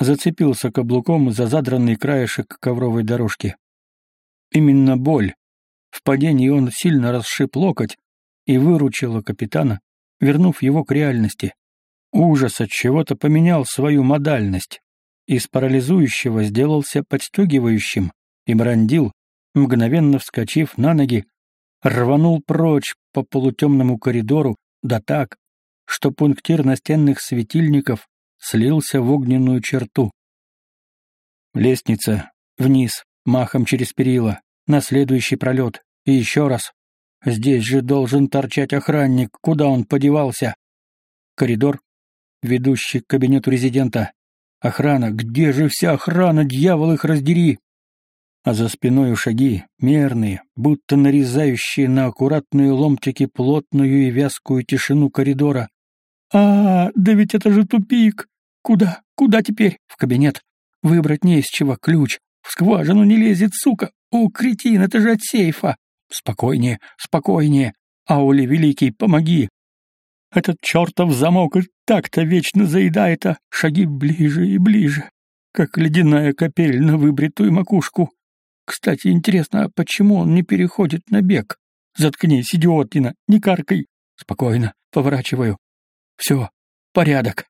Speaker 1: Зацепился каблуком за задранный краешек ковровой дорожки. Именно боль. В падении он сильно расшиб локоть и выручила капитана, вернув его к реальности. Ужас от чего-то поменял свою модальность. Из парализующего сделался подстегивающим, и Брандил, мгновенно вскочив на ноги, рванул прочь по полутемному коридору, да так, что пунктир настенных светильников слился в огненную черту. Лестница, вниз, махом через перила, на следующий пролет, и еще раз. Здесь же должен торчать охранник, куда он подевался? Коридор, ведущий к кабинету резидента. Охрана, где же вся охрана, дьявол их раздери? а за спиной шаги, мерные, будто нарезающие на аккуратные ломтики плотную и вязкую тишину коридора. -а да ведь это же тупик! Куда? Куда теперь? В кабинет. Выбрать не из чего, ключ. В скважину не лезет, сука! О, кретин, это же от сейфа! Спокойнее, спокойнее! Аули Великий, помоги! Этот чертов замок так-то вечно заедает, а шаги ближе и ближе, как ледяная капель на выбритую макушку. Кстати, интересно, а почему он не переходит на бег? Заткнись, идиотина, не каркай. Спокойно, поворачиваю. Все, порядок.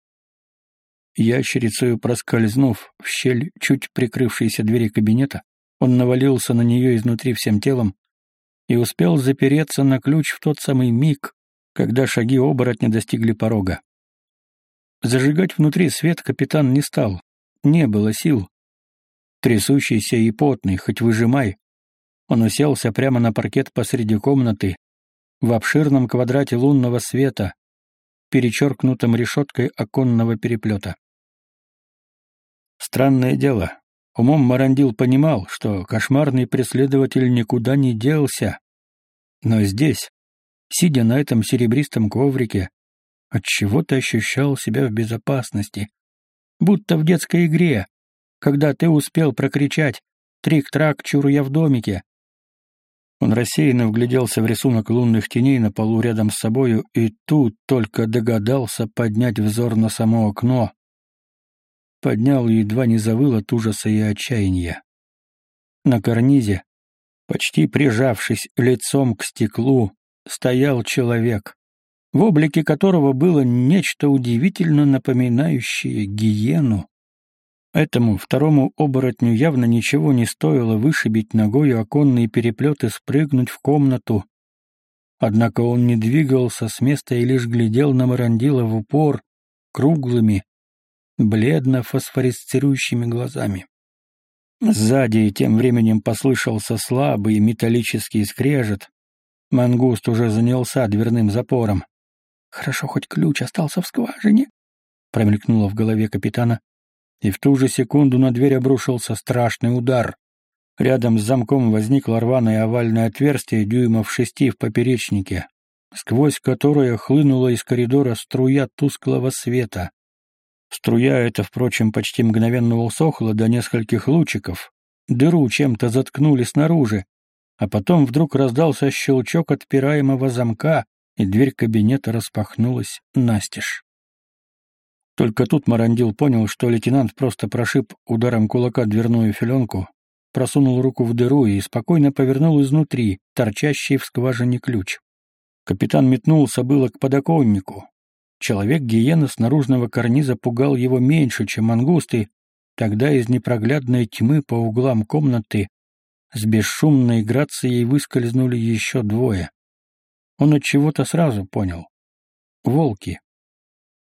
Speaker 1: Ящерицею проскользнув в щель чуть прикрывшейся двери кабинета, он навалился на нее изнутри всем телом и успел запереться на ключ в тот самый миг, когда шаги оборотня достигли порога. Зажигать внутри свет капитан не стал, не было сил, Трясущийся и потный, хоть выжимай. Он уселся прямо на паркет посреди комнаты, в обширном квадрате лунного света, перечеркнутом решеткой оконного переплета. Странное дело. Умом Марандил понимал, что кошмарный преследователь никуда не делся. Но здесь, сидя на этом серебристом коврике, отчего-то ощущал себя в безопасности, будто в детской игре, когда ты успел прокричать «Трик-трак, чур я в домике!» Он рассеянно вгляделся в рисунок лунных теней на полу рядом с собою и тут только догадался поднять взор на само окно. Поднял и едва не завыл от ужаса и отчаяния. На карнизе, почти прижавшись лицом к стеклу, стоял человек, в облике которого было нечто удивительно напоминающее гиену. Этому второму оборотню явно ничего не стоило вышибить ногой оконный переплет и спрыгнуть в комнату. Однако он не двигался с места и лишь глядел на Марандила в упор, круглыми, бледно-фосфорисцирующими глазами. Сзади тем временем послышался слабый металлический скрежет. Мангуст уже занялся дверным запором. «Хорошо, хоть ключ остался в скважине», — промелькнуло в голове капитана и в ту же секунду на дверь обрушился страшный удар. Рядом с замком возникло рваное овальное отверстие дюймов шести в поперечнике, сквозь которое хлынула из коридора струя тусклого света. Струя эта, впрочем, почти мгновенно усохла до нескольких лучиков. Дыру чем-то заткнули снаружи, а потом вдруг раздался щелчок отпираемого замка, и дверь кабинета распахнулась настежь. Только тут Марандил понял, что лейтенант просто прошиб ударом кулака дверную филенку, просунул руку в дыру и спокойно повернул изнутри торчащий в скважине ключ. Капитан метнулся было к подоконнику. Человек-гиена с наружного карниза пугал его меньше, чем мангусты, тогда из непроглядной тьмы по углам комнаты с бесшумной грацией выскользнули еще двое. Он от чего-то сразу понял. Волки.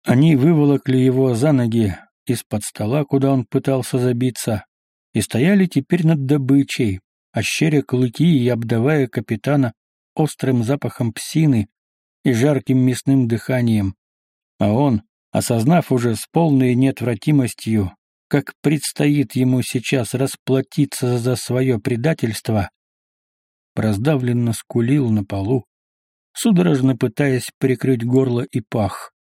Speaker 1: Они выволокли его за ноги из-под стола, куда он пытался забиться, и стояли теперь над добычей, ощеря клыки и обдавая капитана острым запахом псины и жарким мясным дыханием. А он, осознав уже с полной неотвратимостью, как предстоит ему сейчас расплатиться за свое предательство, раздавленно скулил на полу, судорожно пытаясь прикрыть горло и пах.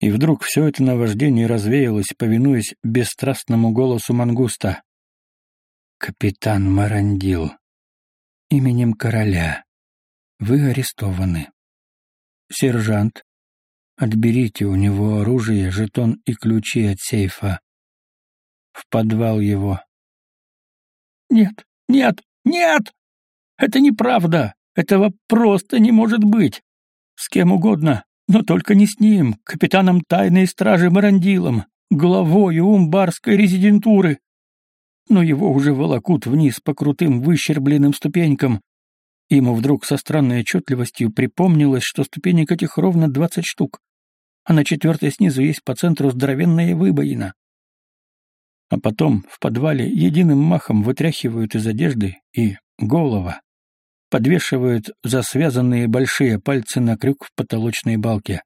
Speaker 1: И вдруг все это наваждение развеялось, повинуясь бесстрастному голосу мангуста. «Капитан Марандил, именем короля, вы арестованы. Сержант, отберите у него оружие, жетон и ключи от сейфа. В подвал его».
Speaker 2: «Нет, нет, нет! Это неправда! Этого просто не может быть! С кем угодно, но только не с ним, капитаном тайной стражи Марандилом, главой умбарской резидентуры. Но его уже волокут вниз по крутым выщербленным ступенькам. Ему вдруг со странной отчетливостью припомнилось, что ступенек этих ровно двадцать штук, а на четвертой снизу есть по центру здоровенная выбоина. А потом в подвале единым махом вытряхивают из одежды и голова подвешивают за связанные большие пальцы на крюк в потолочной балке.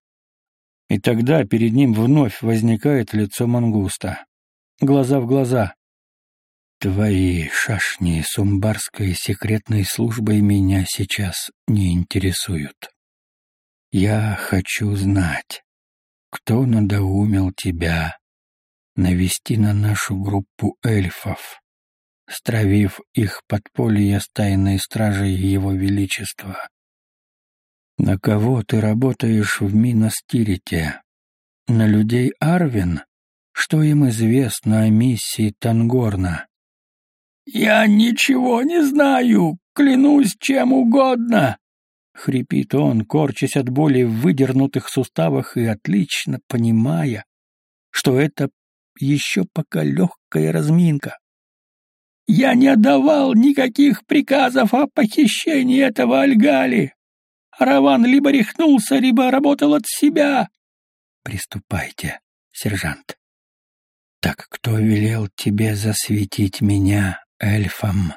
Speaker 2: И тогда перед ним вновь возникает лицо мангуста. Глаза в глаза. «Твои шашни с умбарской секретной службой меня сейчас не интересуют. Я хочу знать, кто надоумил тебя навести на нашу группу эльфов стравив их подполье с тайной стражей Его Величества. На кого ты работаешь в Миностирите? На людей Арвин? Что им известно о миссии Тангорна?
Speaker 3: «Я ничего не знаю, клянусь чем угодно!»
Speaker 1: — хрипит он, корчась от боли в выдернутых суставах и отлично понимая, что это еще пока легкая разминка.
Speaker 3: Я не отдавал никаких приказов о похищении этого Альгали. Раван либо рехнулся, либо работал от себя.
Speaker 1: Приступайте, сержант. Так кто велел тебе засветить меня эльфом?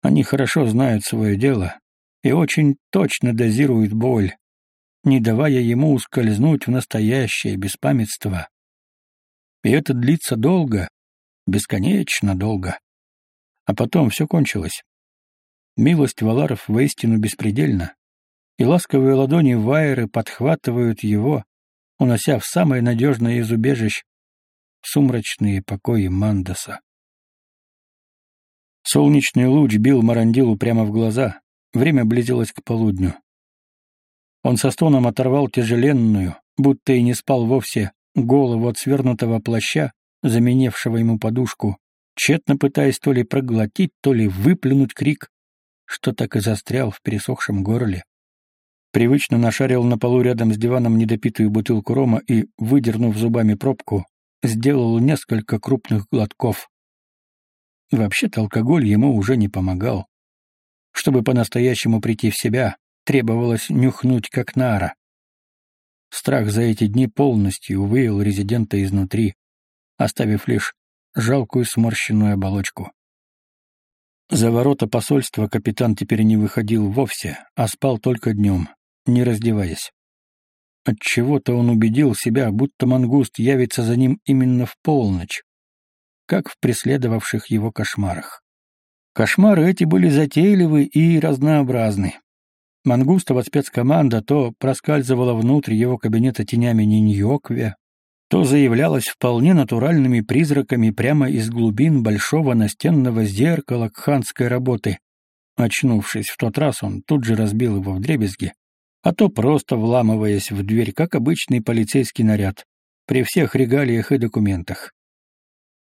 Speaker 1: Они хорошо знают свое дело и очень точно дозируют боль, не давая ему ускользнуть в настоящее беспамятство. И это длится долго, бесконечно долго. А потом все кончилось. Милость Валаров воистину беспредельна, и ласковые ладони Вайеры подхватывают его, унося в самое надежное из убежищ сумрачные покои Мандаса. Солнечный луч бил Марандилу прямо в глаза, время близилось к полудню. Он со стоном оторвал тяжеленную, будто и не спал вовсе, голову от свернутого плаща, заменившего ему подушку, тщетно пытаясь то ли проглотить, то ли выплюнуть крик, что так и застрял в пересохшем горле. Привычно нашарил на полу рядом с диваном недопитую бутылку рома и, выдернув зубами пробку, сделал несколько крупных глотков. Вообще-то алкоголь ему уже не помогал. Чтобы по-настоящему прийти в себя, требовалось нюхнуть как нара. Страх за эти дни полностью выел резидента изнутри, оставив лишь жалкую сморщенную оболочку. За ворота посольства капитан теперь не выходил вовсе, а спал только днем, не раздеваясь. Отчего-то он убедил себя, будто мангуст явится за ним именно в полночь, как в преследовавших его кошмарах. Кошмары эти были затейливы и разнообразны. Мангустова спецкоманда то проскальзывала внутрь его кабинета тенями Ниньокве, то заявлялось вполне натуральными призраками прямо из глубин большого настенного зеркала кханской работы. Очнувшись в тот раз, он тут же разбил его вдребезги, а то просто вламываясь в дверь, как обычный полицейский наряд, при всех регалиях и документах.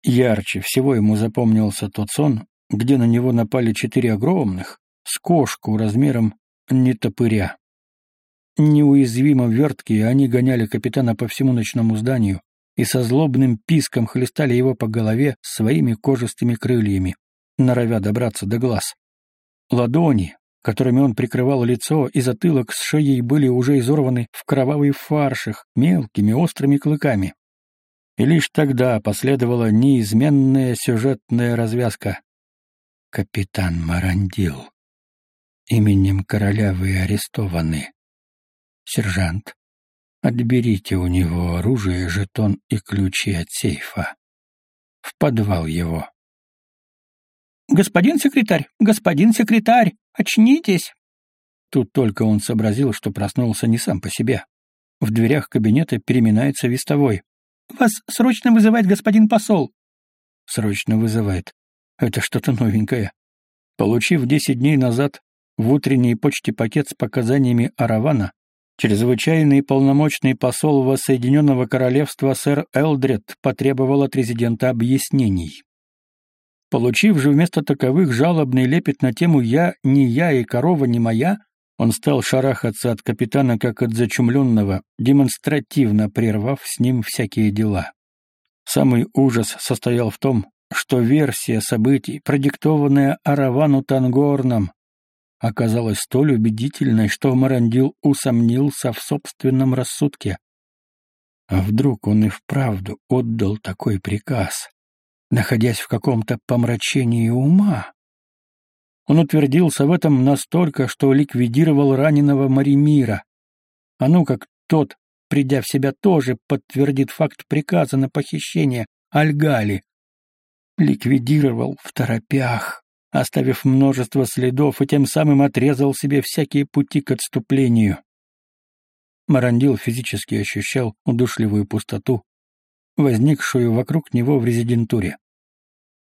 Speaker 1: Ярче всего ему запомнился тот сон, где на него напали четыре огромных, с кошку размером не топыря. Неуязвимо верткие, они гоняли капитана по всему ночному зданию и со злобным писком хлестали его по голове своими кожистыми крыльями. норовя добраться до глаз. Ладони, которыми он прикрывал лицо и затылок с шеей, были уже изорваны в кровавый фарших мелкими острыми клыками. И лишь тогда последовала неизменная сюжетная развязка. «Капитан Марандил, именем короля вы арестованы. Сержант, отберите у него оружие, жетон и ключи от сейфа. В подвал его».
Speaker 3: «Господин секретарь! Господин секретарь! Очнитесь!»
Speaker 1: Тут только он сообразил, что проснулся не сам по себе. В дверях кабинета переминается вестовой.
Speaker 3: Вас срочно вызывает господин посол.
Speaker 1: Срочно вызывает. Это что-то новенькое. Получив десять дней назад в утренней почте пакет с показаниями Аравана, чрезвычайный полномочный посол Воссоединенного Королевства сэр Элдред потребовал от резидента объяснений. Получив же вместо таковых жалобный лепет на тему «я, не я и корова не моя», он стал шарахаться от капитана как от зачумленного, демонстративно прервав с ним всякие дела. Самый ужас состоял в том, что версия событий, продиктованная Аравану Тангорном, оказалась столь убедительной, что Марандил усомнился в собственном рассудке. А вдруг он и вправду отдал такой приказ, находясь в каком-то помрачении ума? Он утвердился в этом настолько, что ликвидировал раненого Маримира. А ну как тот, придя в себя, тоже подтвердит факт приказа на похищение Альгали. Ликвидировал в торопях, оставив множество следов и тем самым отрезал себе всякие пути к отступлению. Марандил физически ощущал удушливую пустоту, возникшую вокруг него в резидентуре.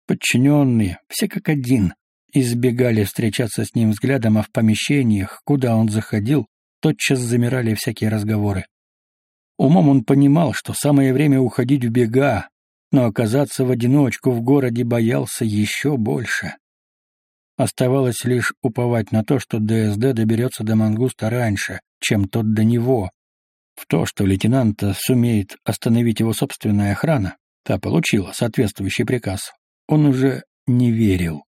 Speaker 1: Подчиненные, все как один, избегали встречаться с ним взглядом, а в помещениях, куда он заходил, тотчас замирали всякие разговоры. Умом он понимал, что самое время уходить в бега, но оказаться в одиночку в городе боялся еще больше. Оставалось лишь уповать на то, что ДСД доберется до Мангуста раньше, чем тот до него. В то, что лейтенанта сумеет остановить его собственная охрана, та получила соответствующий приказ, он уже не верил.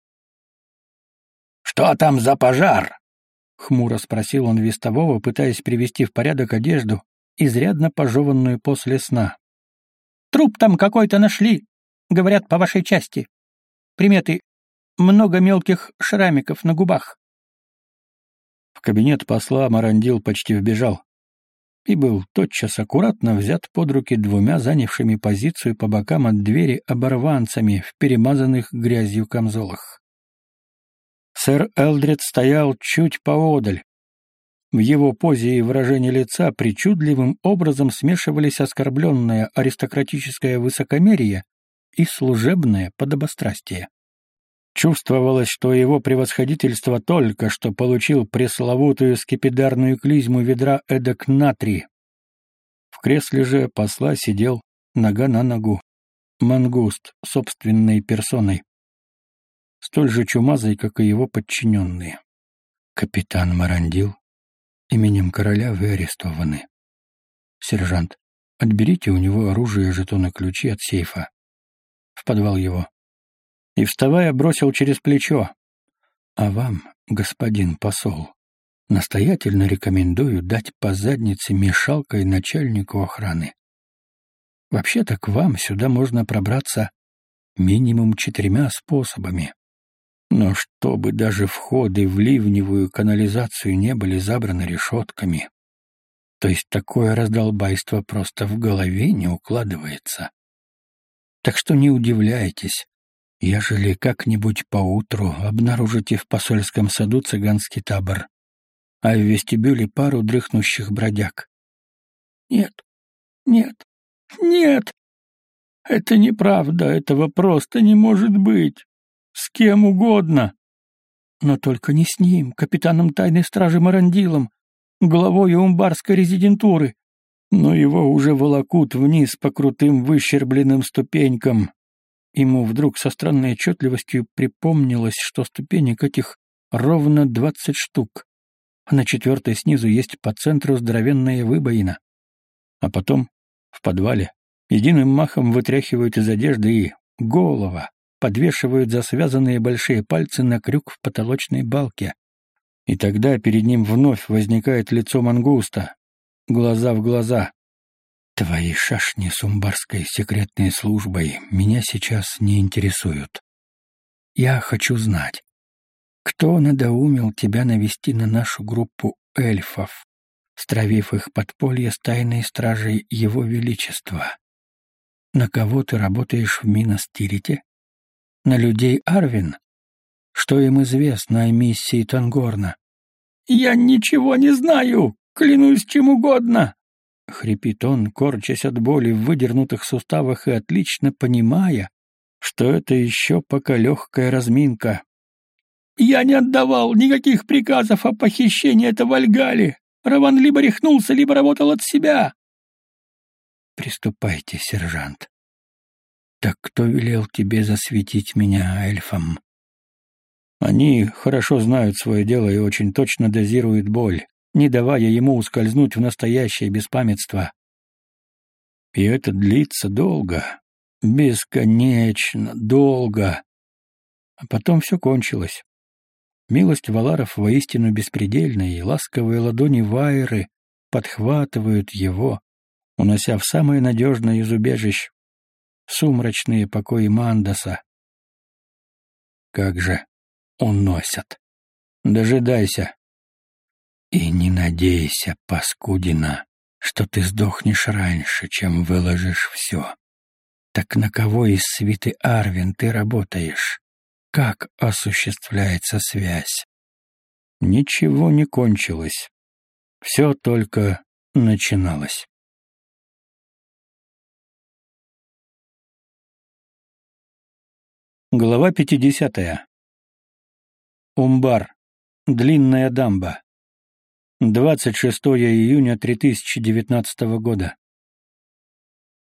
Speaker 2: «Что там за пожар?»
Speaker 1: — хмуро спросил он вестового, пытаясь привести в порядок одежду, изрядно пожеванную после сна.
Speaker 3: «Труп там какой-то нашли, говорят, по вашей части. Приметы — много мелких шрамиков на губах».
Speaker 1: В кабинет посла Марандил почти вбежал и был тотчас аккуратно взят под руки двумя занявшими позицию по бокам от двери оборванцами в перемазанных грязью камзолах. Сэр Элдред стоял чуть поодаль. В его позе и выражении лица причудливым образом смешивались оскорбленное аристократическое высокомерие и служебное подобострастие. Чувствовалось, что его превосходительство только что получил пресловутую скипидарную клизму ведра эдак натри. В кресле же посла сидел нога на ногу. Мангуст собственной персоной столь же чумазый, как и его подчиненные. Капитан Марандил, именем короля вы арестованы. Сержант, отберите у него оружие, жетоны, ключи от сейфа. В подвал его. И, вставая, бросил через плечо. А вам, господин посол, настоятельно рекомендую дать по заднице мешалкой начальнику охраны. Вообще-то к вам сюда можно пробраться минимум четырьмя способами. Но чтобы даже входы в ливневую канализацию не были забраны решетками, то есть такое раздолбайство просто в голове не укладывается. Так что не удивляйтесь, ежели как-нибудь поутру обнаружите в посольском саду цыганский табор, а в вестибюле пару дрыхнущих бродяг.
Speaker 3: Нет, нет, нет! Это неправда, этого просто не может быть. С кем угодно. Но только не с ним, капитаном тайной стражи Марандилом, главой умбарской резидентуры. Но его уже волокут вниз по крутым выщербленным ступенькам. Ему вдруг со странной отчетливостью припомнилось, что ступенек этих ровно двадцать штук, а на четвертой снизу есть по центру здоровенная выбоина. А потом, в подвале, единым махом вытряхивают из одежды и голова,
Speaker 1: подвешивают за связанные большие пальцы на крюк в потолочной балке. И тогда перед ним вновь возникает лицо мангуста, глаза в глаза. Твои шашни с умбарской секретной службой меня сейчас не интересуют. Я хочу знать, кто надоумил тебя навести на нашу группу эльфов, стравив их подполье с тайной стражей Его Величества? На кого ты работаешь в Миностирите? На людей Арвин? Что им известно о миссии Тангорна?
Speaker 3: «Я ничего не знаю! Клянусь чем угодно!»
Speaker 1: — хрипит он, корчась от боли в выдернутых суставах и отлично понимая, что это еще пока легкая разминка.
Speaker 3: «Я не отдавал никаких приказов о похищении этого Альгали. Раван либо рехнулся, либо работал от себя».
Speaker 1: «Приступайте, сержант. Так кто велел тебе засветить меня эльфом?» Они хорошо знают свое дело и очень точно дозируют боль не давая ему ускользнуть в настоящее беспамятство. И это длится долго, бесконечно долго. А потом все кончилось. Милость Валаров воистину беспредельна, и ласковые ладони Вайры подхватывают его, унося в самое надежное из убежищ сумрачные покои Мандаса. Как же уносят. Дожидайся, и не надейся, паскудина, что ты сдохнешь раньше, чем выложишь все. Так на кого из свиты Арвин ты работаешь? Как осуществляется связь? Ничего не кончилось. Все только начиналось. Глава 50. Умбар. Длинная дамба. 26 июня 3019 года.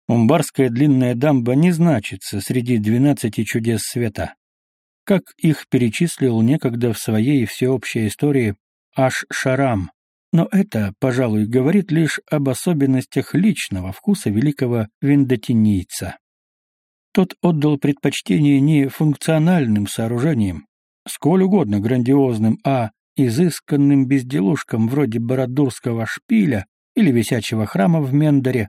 Speaker 1: Умбарская длинная дамба не значится среди двенадцати чудес света, как их перечислил некогда в своей всеобщей истории аж Шарам, но это, пожалуй, говорит лишь об особенностях личного вкуса великого виндотинийца. Тот отдал предпочтение не функциональным сооружениям, сколь угодно грандиозным, а изысканным безделушкам вроде Бородурского шпиля или висячего храма в Мендере.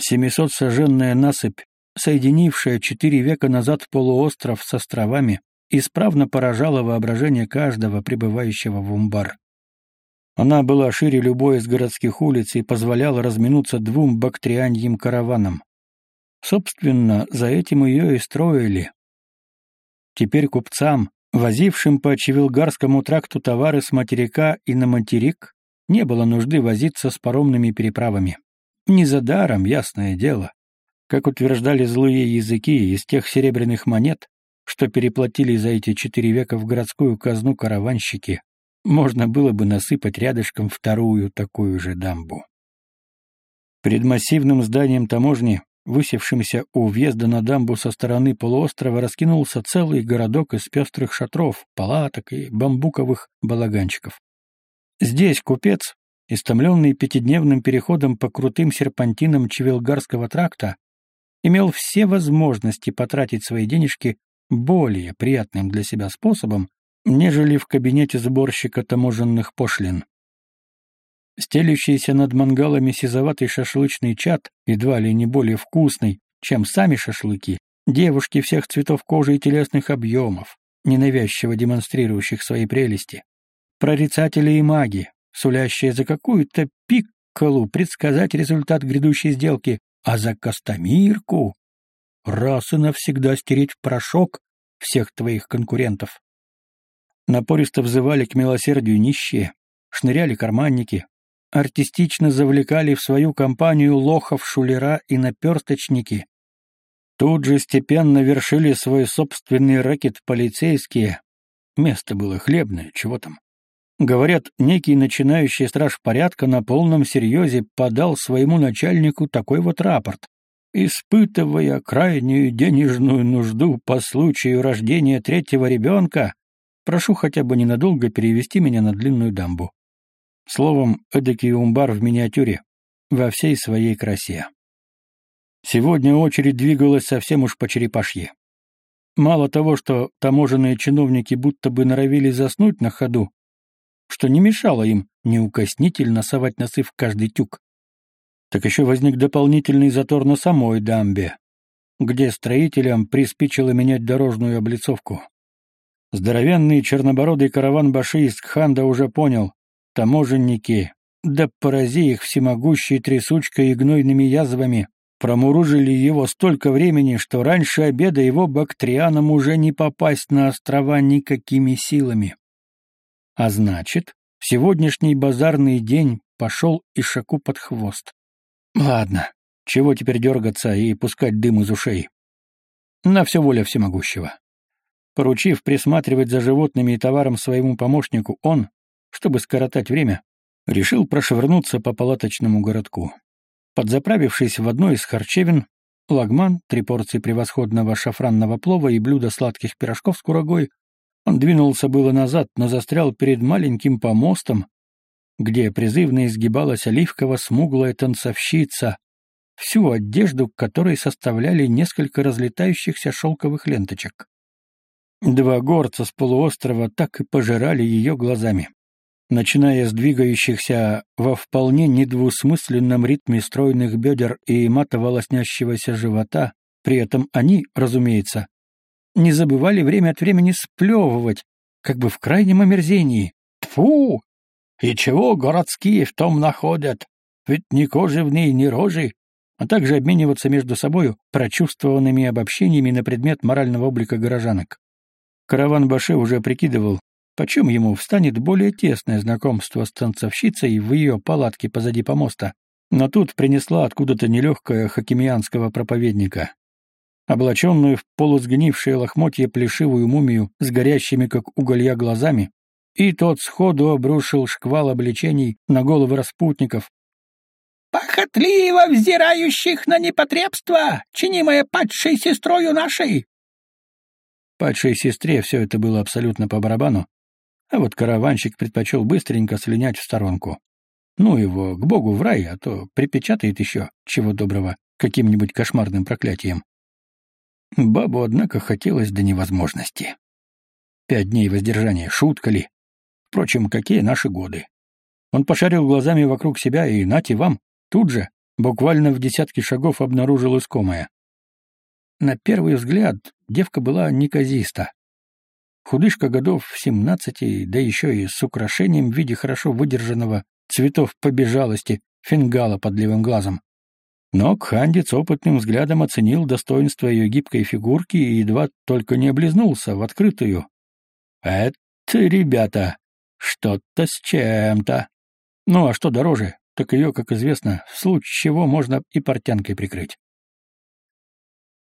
Speaker 1: Семисот-сожженная насыпь, соединившая четыре века назад полуостров с островами, исправно поражала воображение каждого пребывающего в Умбар. Она была шире любой из городских улиц и позволяла разминуться двум бактрианьим караванам. Собственно, за этим ее и строили. Теперь купцам, Возившим по Чевилгарскому тракту товары с материка и на материк не было нужды возиться с паромными переправами. Не за даром, ясное дело. Как утверждали злые языки из тех серебряных монет, что переплатили за эти четыре века в городскую казну караванщики, можно было бы насыпать рядышком вторую такую же дамбу. Перед массивным зданием таможни высевшимся у въезда на дамбу со стороны полуострова раскинулся целый городок из пестрых шатров, палаток и бамбуковых балаганчиков. Здесь купец, истомленный пятидневным переходом по крутым серпантинам Чевелгарского тракта, имел все возможности потратить свои денежки более приятным для себя способом, нежели в кабинете сборщика таможенных пошлин. Стелющийся над мангалами сизоватый шашлычный чат, едва ли не более вкусный, чем сами шашлыки, девушки всех цветов кожи и телесных объемов, ненавязчиво демонстрирующих свои прелести, прорицатели и маги, сулящие за какую-то пикколу предсказать результат грядущей сделки, а за Костомирку раз и навсегда стереть в порошок всех твоих конкурентов. Напористо взывали к милосердию нищие, шныряли карманники, артистично завлекали в свою компанию лохов, шулера и наперсточники. Тут же степенно вершили свой собственный рэкет полицейские. Место было хлебное, чего там. Говорят, некий начинающий страж порядка на полном серьезе подал своему начальнику такой вот рапорт. Испытывая крайнюю денежную нужду по случаю рождения третьего ребенка, прошу хотя бы ненадолго перевести меня на длинную дамбу. Словом, эдакий умбар в миниатюре, во всей своей красе. Сегодня очередь двигалась совсем уж по черепашье. Мало того, что таможенные чиновники будто бы норовили заснуть на ходу, что не мешало им неукоснительно совать носы в каждый тюк, так еще возник дополнительный затор на самой дамбе, где строителям приспичило менять дорожную облицовку. Здоровенный чернобородый караван Баши из Кханда уже понял, таможенники, да порази их всемогущей трясучкой и гнойными язвами, промуружили его столько времени, что раньше обеда его бактрианам уже не попасть на острова никакими силами. А значит, сегодняшний базарный день пошел Ишаку под хвост. Ладно, чего теперь дергаться и пускать дым из ушей? На все воля всемогущего. Поручив присматривать за животными и товаром своему помощнику, он, чтобы скоротать время, решил прошвырнуться по палаточному городку. Подзаправившись в одной из харчевин, лагман, три порции превосходного шафранного плова и блюдо сладких пирожков с курагой, он двинулся было назад, но застрял перед маленьким помостом, где призывно изгибалась оливково-смуглая танцовщица, всю одежду которой составляли несколько разлетающихся шелковых ленточек. Два горца с полуострова так и пожирали ее глазами. Начиная с двигающихся во вполне недвусмысленном ритме стройных бедер и матово-лоснящегося живота, при этом они, разумеется, не забывали время от времени сплевывать, как бы в крайнем омерзении. Тфу! И чего городские в том находят? Ведь ни кожи в ней, ни рожи, а также обмениваться между собою прочувствованными обобщениями на предмет морального облика горожанок. Караван Баше уже прикидывал, почем ему встанет более тесное знакомство с танцовщицей в ее палатке позади помоста. Но тут принесла откуда-то нелегкая хакимианского проповедника облаченную в полусгнившее лохмотье плешивую мумию с горящими, как уголья, глазами, и тот сходу обрушил шквал обличений на головы распутников. «Похотливо взирающих на непотребство, чинимое падшей сестрою нашей!» Падшей сестре все это было абсолютно по барабану, а вот караванщик предпочел быстренько слинять в сторонку. Ну его, к богу в рай, а то припечатает еще, чего доброго, каким-нибудь кошмарным проклятием. Бабу, однако, хотелось до невозможности. Пять дней воздержания, шутка ли? Впрочем, какие наши годы? Он пошарил глазами вокруг себя и, нате вам, тут же, буквально в десятки шагов обнаружил искомое. На первый взгляд девка была неказиста. Худышка годов семнадцати, да еще и с украшением в виде хорошо выдержанного цветов побежалости фингала под левым глазом. Но Кхандец опытным взглядом оценил достоинство ее гибкой фигурки и едва только не облизнулся в открытую. «Это, ребята, что-то с чем-то. Ну а что дороже, так ее, как известно, в случае чего можно и портянкой прикрыть».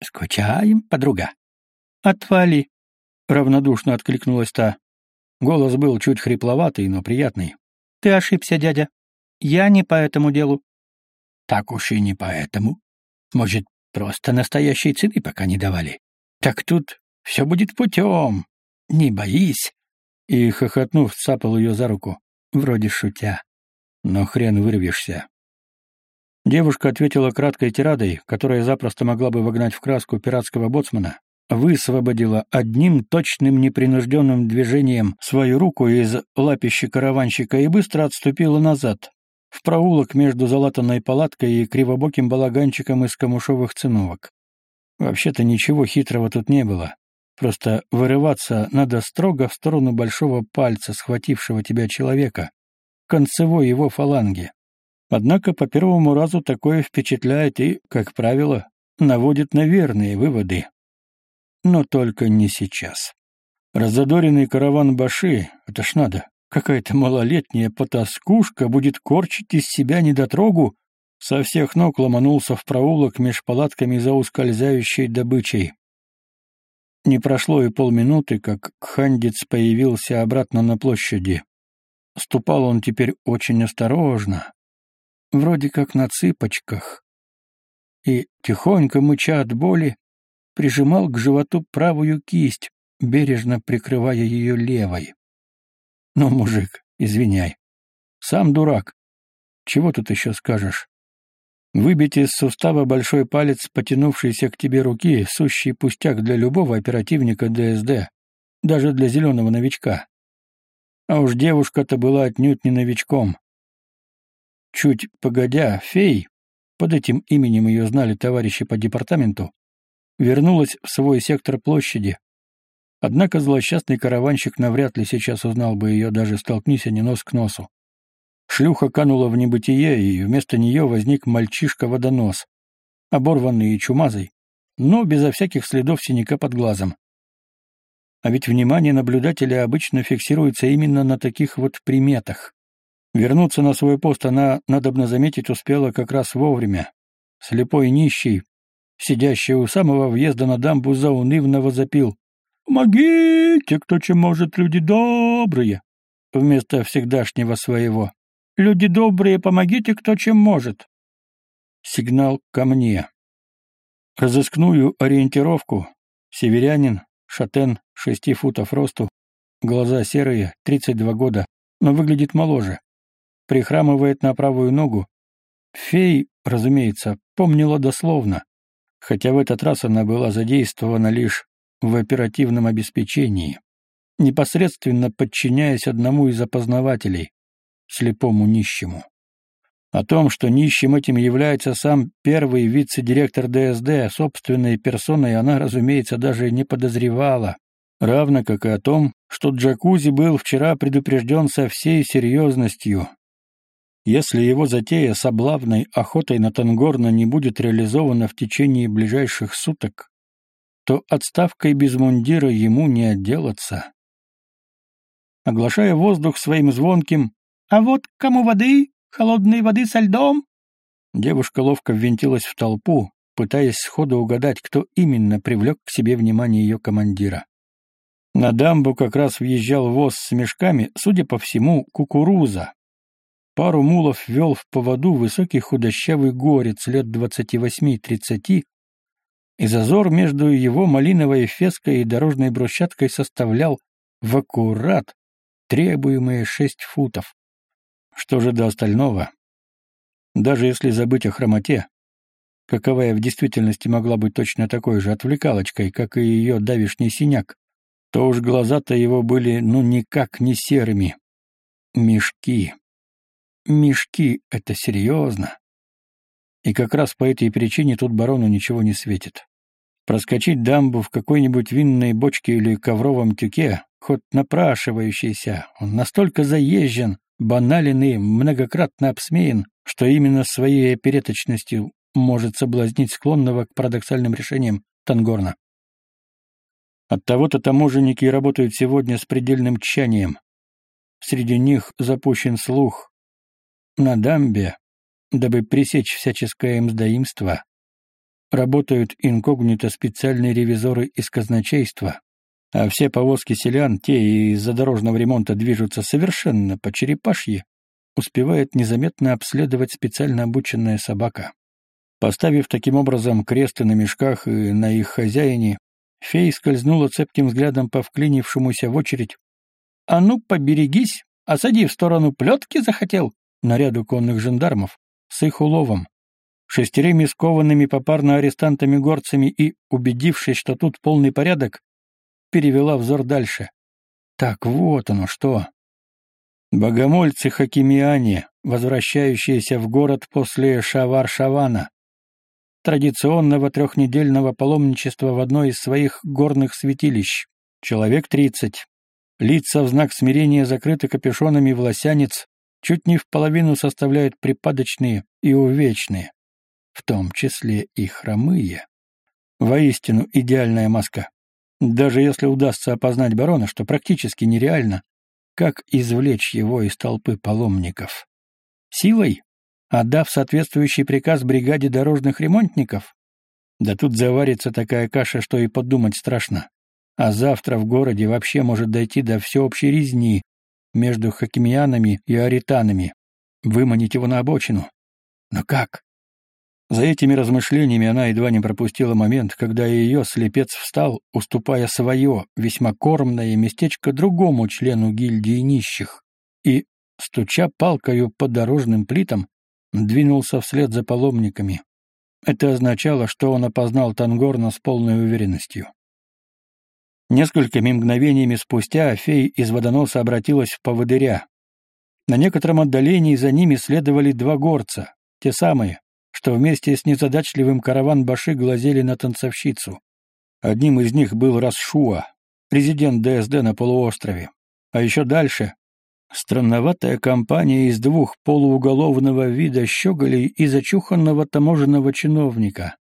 Speaker 1: «Скучаем, подруга?» «Отвали!» — равнодушно откликнулась та. Голос был чуть хрипловатый, но приятный. «Ты ошибся, дядя. Я не по этому делу. Так уж и не поэтому. Может, просто настоящей цены пока не давали. Так тут все будет путем. Не боись. И, хохотнув, цапал ее за руку, вроде шутя. Но хрен вырвешься. Девушка ответила краткой тирадой, которая запросто могла бы вогнать в краску пиратского боцмана, высвободила одним точным непринужденным движением свою руку из лапища караванщика и быстро отступила назад, в проулок между залатанной палаткой и кривобоким балаганчиком из камушовых циновок. Вообще-то ничего хитрого тут не было. Просто вырываться надо строго в сторону большого пальца, схватившего тебя человека, концевой его фаланги. Однако по первому разу такое впечатляет и, как правило, наводит на верные выводы. Но только не сейчас. Разодоренный караван Баши — это ж надо, Какая-то малолетняя потаскушка будет корчить из себя недотрогу, со всех ног ломанулся в проулок меж палатками за ускользающей добычей. Не прошло и полминуты, как Кхандец появился обратно на площади. Ступал он теперь очень осторожно, вроде как на цыпочках, и, тихонько мыча от боли, прижимал к животу правую кисть, бережно прикрывая ее левой. Ну, мужик, извиняй. Сам дурак. Чего тут еще скажешь? Выбить из сустава большой палец, потянувшийся к тебе руки, сущий пустяк для любого оперативника ДСД, даже для зеленого новичка. А уж девушка-то была отнюдь не новичком. Чуть погодя, фей, под этим именем ее знали товарищи по департаменту, вернулась в свой сектор площади. Однако злосчастный караванщик навряд ли сейчас узнал бы ее, даже столкнись они нос к носу. Шлюха канула в небытие, и вместо нее возник мальчишка-водонос, оборванный и чумазый, но безо всяких следов синяка под глазом. А ведь внимание наблюдателя обычно фиксируется именно на таких вот приметах. Вернуться на свой пост она, надобно заметить, успела как раз вовремя. Слепой нищий, сидящий у самого въезда на дамбу, заунывно запил. «Помогите, кто чем может, люди добрые!» Вместо всегдашнего своего. «Люди добрые, помогите, кто чем может!» Сигнал ко мне. Разыскную ориентировку. Северянин, шатен, шести футов росту, глаза серые, 32 года, но выглядит моложе. Прихрамывает на правую ногу. Фей, разумеется, помнила дословно хотя в этот раз она была задействована лишь в оперативном обеспечении, непосредственно подчиняясь одному из опознавателей, слепому нищему. О том, что нищим этим является сам первый вице-директор ДСД, собственной персоной она, разумеется, даже не подозревала, равно как и о том, что Джакузи был вчера предупрежден со всей серьезностью, если его затея с облавной охотой на Тангорна не будет реализована в течение ближайших суток, то отставкой без мундира ему не отделаться. Оглашая воздух своим звонким «А вот кому воды, холодной воды со льдом!» Девушка ловко ввинтилась в толпу, пытаясь сходу угадать, кто именно привлек к себе внимание ее командира. На дамбу как раз въезжал воз с мешками, судя по всему, кукуруза, Пару мулов вел в поводу высокий худощавый горец лет двадцати восьми-тридцати, и зазор между его малиновой феской и дорожной брусчаткой составлял в аккурат требуемые шесть футов. Что же до остального? Даже если забыть о хромоте, каковая в действительности могла быть точно такой же отвлекалочкой, как и ее давишний синяк, то уж глаза-то его были ну никак не серыми. Мешки. Мешки — это серьезно. И как раз по этой причине тут барону ничего не светит. Проскочить дамбу в какой-нибудь винной бочке или ковровом тюке, хоть напрашивающийся, он настолько заезжен, банален и многократно обсмеян, что именно своей опереточностью может соблазнить склонного к парадоксальным решениям Тангорна. Оттого-то таможенники работают сегодня с предельным тщанием. Среди них запущен слух, на дамбе, дабы пресечь всяческое мздоимство, работают инкогнито специальные ревизоры из казначейства, а все повозки селян, те из-за дорожного ремонта движутся совершенно по черепашье, успевает незаметно обследовать специально обученная собака. Поставив таким образом кресты на мешках и на их хозяине, фей скользнула цепким взглядом по вклинившемуся в очередь. «А ну, поберегись, осади в сторону плетки захотел!» Наряду конных жандармов с их уловом, шестерыми скованными попарно арестантами-горцами и, убедившись, что тут полный порядок, перевела взор дальше. Так вот оно что. Богомольцы-хакимиане, возвращающиеся в город после Шавар-Шавана, традиционного трехнедельного паломничества в одно из своих горных святилищ. Человек тридцать. Лица в знак смирения закрыты капюшонами власянец, чуть не в половину составляют припадочные и увечные, в том числе и хромые. Воистину идеальная маска. Даже если удастся опознать барона, что практически нереально, как извлечь его из толпы паломников? Силой? Отдав соответствующий приказ бригаде дорожных ремонтников? Да тут заварится такая каша, что и подумать страшно. А завтра в городе вообще может дойти до всеобщей резни, между хакимиянами и аританами, выманить его на обочину. Но как? За этими размышлениями она едва не пропустила момент, когда ее слепец встал, уступая свое, весьма кормное местечко другому члену гильдии нищих, и, стуча палкою по дорожным плитам, двинулся вслед за паломниками. Это означало, что он опознал Тангорна с полной уверенностью. Несколькими мгновениями спустя фей из водоноса обратилась в поводыря. На некотором отдалении за ними следовали два горца, те самые, что вместе с незадачливым караван Баши глазели на танцовщицу. Одним из них был Расшуа, президент ДСД на полуострове. А еще дальше — странноватая компания из двух полууголовного вида щеголей и зачуханного таможенного чиновника.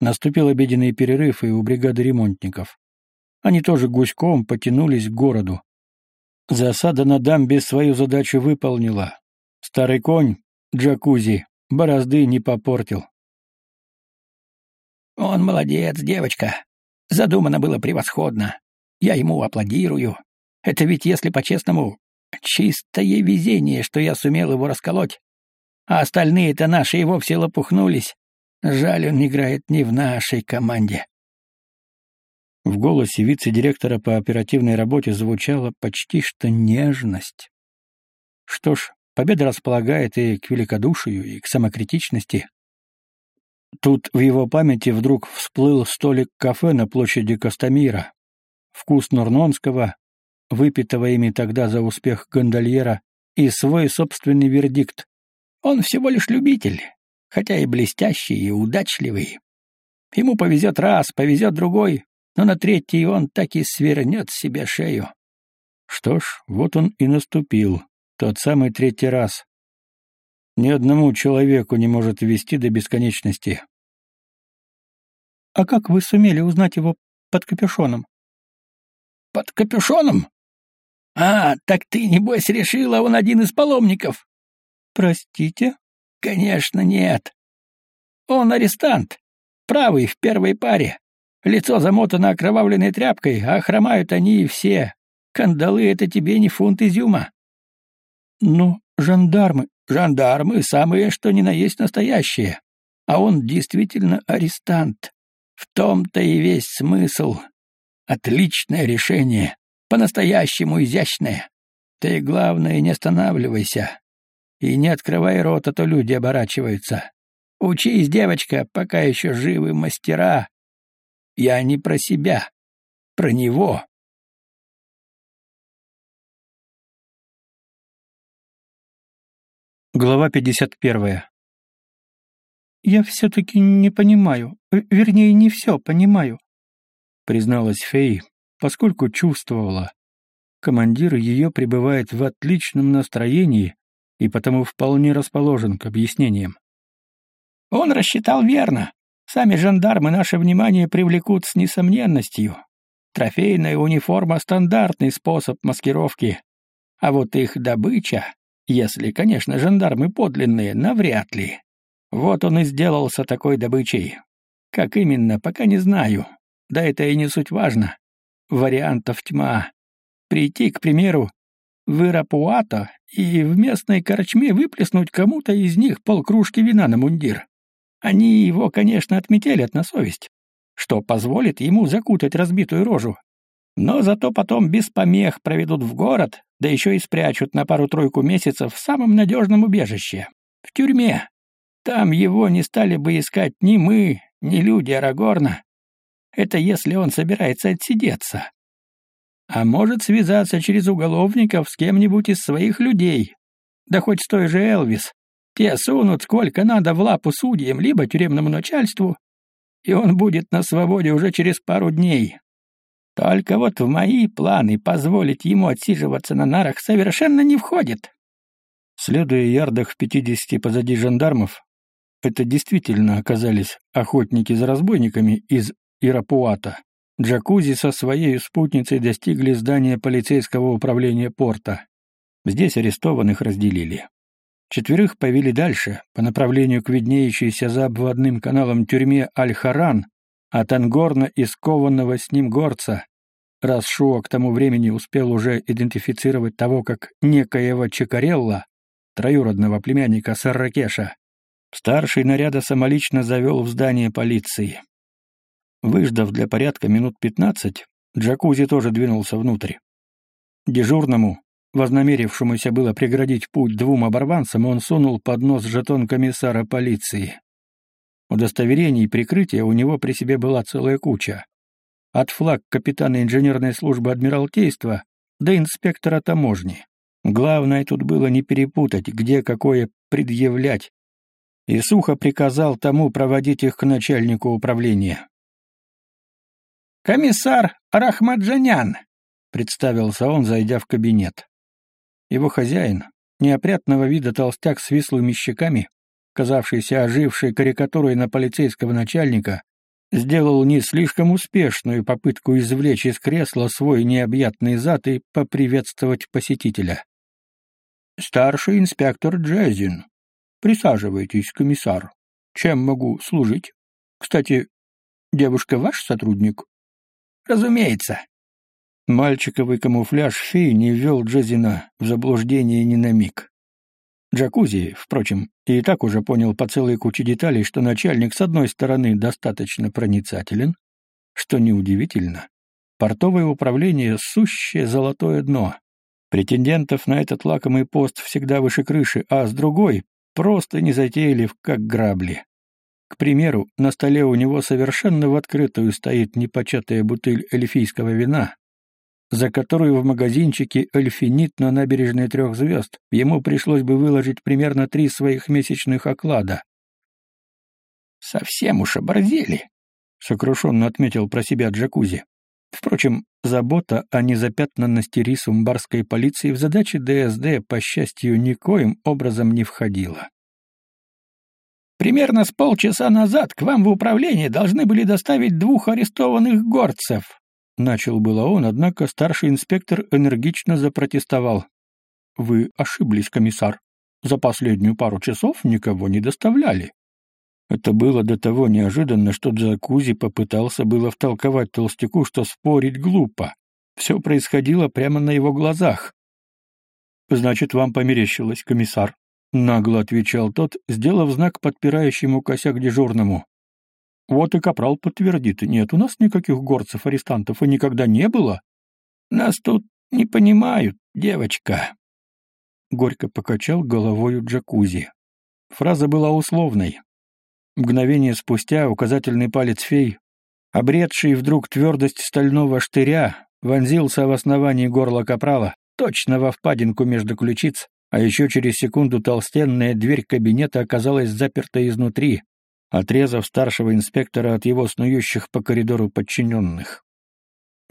Speaker 1: Наступил обеденный перерыв и у бригады ремонтников. Они тоже гуськом потянулись к городу. Засада на дамбе свою задачу выполнила. Старый конь, джакузи, борозды не попортил.
Speaker 2: «Он молодец, девочка. Задумано было превосходно. Я ему аплодирую. Это ведь, если по-честному, чистое везение, что я сумел его расколоть. А остальные-то наши и вовсе лопухнулись. Жаль, он играет не в нашей команде.
Speaker 1: В голосе вице-директора по оперативной работе звучала почти что нежность. Что ж, победа располагает и к великодушию, и к самокритичности. Тут в его памяти вдруг всплыл столик кафе на площади Костомира. Вкус Нурнонского, выпитого ими тогда за успех гондольера, и свой собственный вердикт. Он всего лишь любитель, хотя и блестящий, и удачливый. Ему повезет раз, повезет другой, но на третий он так и свернет себе шею. Что ж, вот он и наступил, тот самый третий раз. Ни одному человеку не может вести до бесконечности.
Speaker 3: «А как вы сумели узнать его под капюшоном?»
Speaker 2: «Под капюшоном? А, так ты, небось, решила, он один из паломников?»
Speaker 3: «Простите?»
Speaker 2: «Конечно, нет. Он арестант, правый в первой паре. Лицо замотано окровавленной тряпкой, а хромают они и все. Кандалы — это тебе не фунт изюма.
Speaker 3: Ну, жандармы.
Speaker 2: Жандармы — самые, что ни на есть настоящие. А он действительно арестант. В том-то и весь смысл. Отличное решение. По-настоящему изящное. Ты, главное, не останавливайся. И не открывай рот, а то люди оборачиваются. Учись, девочка, пока еще живы мастера, я не про себя, про него.
Speaker 1: Глава 51.
Speaker 3: «Я все-таки не понимаю, вернее, не все понимаю», —
Speaker 1: призналась Фей, поскольку чувствовала. Командир ее пребывает в отличном настроении и потому вполне расположен к объяснениям.
Speaker 2: «Он рассчитал верно. Сами жандармы наше внимание привлекут с несомненностью. Трофейная униформа — стандартный способ маскировки. А вот их добыча, если, конечно, жандармы подлинные, навряд ли. Вот он и сделался такой добычей. Как именно, пока не знаю. Да это и не суть важно. Вариантов тьма. Прийти, к примеру, в Ирапуато и в местной корчме выплеснуть кому-то из них полкружки вина на мундир. Они его, конечно, отметелят на совесть, что позволит ему закутать разбитую рожу. Но зато потом без помех проведут в город, да еще и спрячут на пару-тройку месяцев в самом надежном убежище — в тюрьме. Там его не стали бы искать ни мы, ни люди Арагорна. Это если он собирается отсидеться. А может связаться через уголовников с кем-нибудь из своих людей. Да хоть с той же Элвис, те сунут сколько надо в лапу судьям либо тюремному начальству, и он будет на свободе уже через пару дней. Только вот в мои планы позволить ему отсиживаться на нарах совершенно не входит.
Speaker 1: Следуя ярдах в пятидесяти позади жандармов, это действительно оказались охотники за разбойниками из Ирапуата. Джакузи со своей спутницей достигли здания полицейского управления порта. Здесь арестованных разделили. Четверых повели дальше, по направлению к виднеющейся за обводным каналом тюрьме Аль-Харан, от Ангорна и скованного с ним горца, раз Шуа к тому времени успел уже идентифицировать того как некоего Чекарелла, троюродного племянника Сарракеша, старший наряда самолично завел в здание полиции. Выждав для порядка минут пятнадцать, Джакузи тоже двинулся внутрь. Дежурному, вознамерившемуся было преградить путь двум оборванцам, он сунул под нос жетон комиссара полиции. Удостоверений и прикрытия у него при себе была целая куча. От флаг капитана инженерной службы Адмиралтейства до инспектора таможни. Главное тут было не перепутать, где какое предъявлять, и сухо приказал тому проводить их к начальнику управления.
Speaker 3: «Комиссар Рахмаджанян!» — представился он, зайдя в кабинет.
Speaker 1: Его хозяин, неопрятного вида толстяк с вислыми щеками, казавшийся ожившей карикатурой на полицейского начальника, сделал не слишком успешную попытку извлечь из кресла свой необъятный зад и поприветствовать посетителя. «Старший инспектор Джезин. Присаживайтесь, комиссар. Чем могу служить? Кстати, девушка ваш сотрудник?»
Speaker 3: «Разумеется».
Speaker 1: Мальчиковый камуфляж феи не ввел Джезина в заблуждение ни на миг. Джакузи, впрочем, и так уже понял по целой куче деталей, что начальник с одной стороны достаточно проницателен, что неудивительно. Портовое управление — сущее золотое дно. Претендентов на этот лакомый пост всегда выше крыши, а с другой — просто не незатейлив, как грабли. К примеру, на столе у него совершенно в открытую стоит непочатая бутыль эльфийского вина, за которую в магазинчике «Эльфинит» на набережной трех звезд ему пришлось бы выложить примерно три своих месячных оклада.
Speaker 3: «Совсем уж оборзели», — сокрушенно отметил про себя Джакузи.
Speaker 1: Впрочем, забота о незапятнанности рисум барской полиции в задачи ДСД, по счастью, никоим образом не входила.
Speaker 3: «Примерно с полчаса назад к вам в управление должны были доставить двух арестованных горцев»,
Speaker 1: Начал было он, однако старший инспектор энергично запротестовал. «Вы ошиблись, комиссар. За последнюю пару часов никого не доставляли». Это было до того неожиданно, что Джакузи попытался было втолковать толстяку, что спорить глупо. Все происходило прямо на его глазах. «Значит, вам померещилось, комиссар», — нагло отвечал тот, сделав знак подпирающему косяк дежурному. Вот и Капрал подтвердит, нет у нас никаких горцев-арестантов и никогда не было.
Speaker 3: Нас тут не понимают, девочка.
Speaker 1: Горько покачал головою джакузи. Фраза была условной. Мгновение спустя указательный палец фей, обретший вдруг твердость стального штыря, вонзился в основании горла капрала, точно во впадинку между ключиц, а еще через секунду толстенная дверь кабинета оказалась заперта изнутри, отрезав старшего инспектора от его снующих по коридору подчиненных.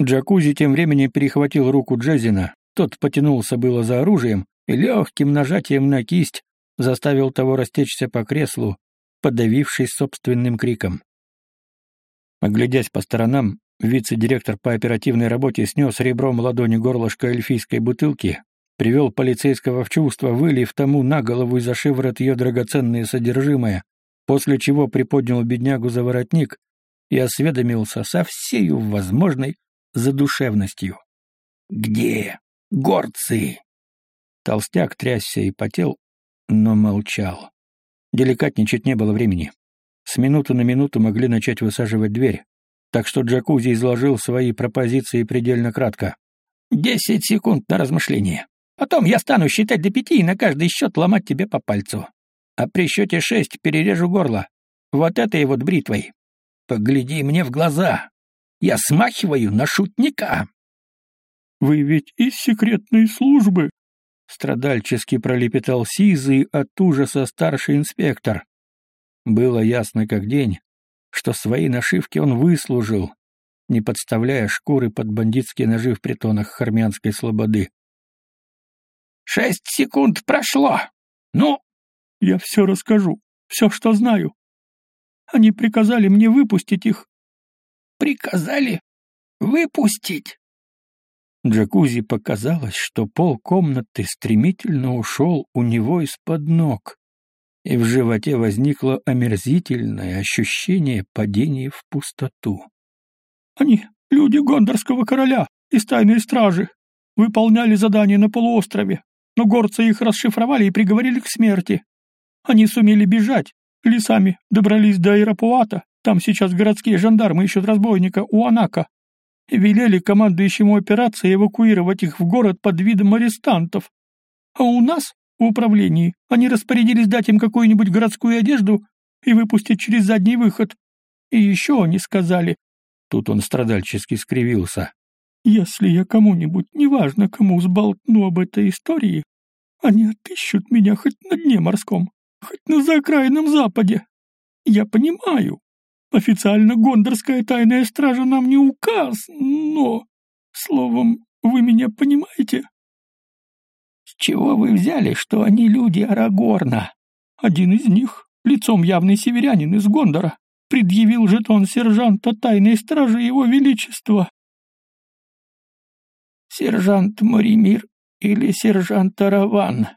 Speaker 1: Джакузи тем временем перехватил руку Джезина, тот потянулся было за оружием и легким нажатием на кисть заставил того растечься по креслу, подавившись собственным криком. Оглядясь по сторонам, вице-директор по оперативной работе снес ребром ладони горлышко эльфийской бутылки, привел полицейского в чувство, вылив тому на голову и за шиворот ее драгоценное содержимое, после чего приподнял беднягу за воротник и осведомился со всею возможной задушевностью. «Где горцы?» Толстяк трясся и потел, но молчал. Деликатничать не было времени. С минуты на минуту могли начать высаживать дверь, так что Джакузи изложил свои пропозиции предельно кратко. «Десять секунд на размышление. Потом я стану считать до пяти и на каждый счет ломать тебе по пальцу а при счете шесть перережу горло. Вот этой вот бритвой. Погляди мне в глаза. Я смахиваю на шутника. «Вы ведь из секретной службы?» Страдальчески пролепетал сизый от ужаса старший инспектор. Было ясно как день, что свои нашивки он выслужил, не подставляя шкуры под бандитские ножи в притонах Хармянской слободы.
Speaker 3: «Шесть секунд прошло! Ну,
Speaker 1: я все расскажу, все, что знаю. Они приказали мне выпустить их.
Speaker 3: Приказали? Выпустить?
Speaker 1: Джакузи показалось, что пол комнаты стремительно ушел у него из-под ног, и в животе возникло омерзительное ощущение падения в пустоту. Они, люди Гондорского короля из тайной стражи, выполняли задание на полуострове, но горцы их расшифровали и приговорили к смерти. Они сумели бежать. Лесами добрались до Аэропуата. Там сейчас городские жандармы ищут разбойника Уанака.
Speaker 3: и велели командующему операцией эвакуировать их в город под видом арестантов. А у нас, в управлении, они распорядились дать им какую-нибудь городскую одежду и выпустить через задний выход. И еще они сказали...
Speaker 1: Тут он страдальчески скривился.
Speaker 3: «Если я кому-нибудь, неважно кому, сболтну об этой истории, они отыщут меня хоть на дне морском, хоть на закрайном западе. Я понимаю, официально гондорская тайная стража нам не указ, но... Словом, вы меня понимаете?» «С чего вы взяли, что они люди Арагорна?» Один из них, лицом явный северянин из Гондора, предъявил жетон сержанта тайной стражи его величества. «Сержант Моримир или сержант Араван?»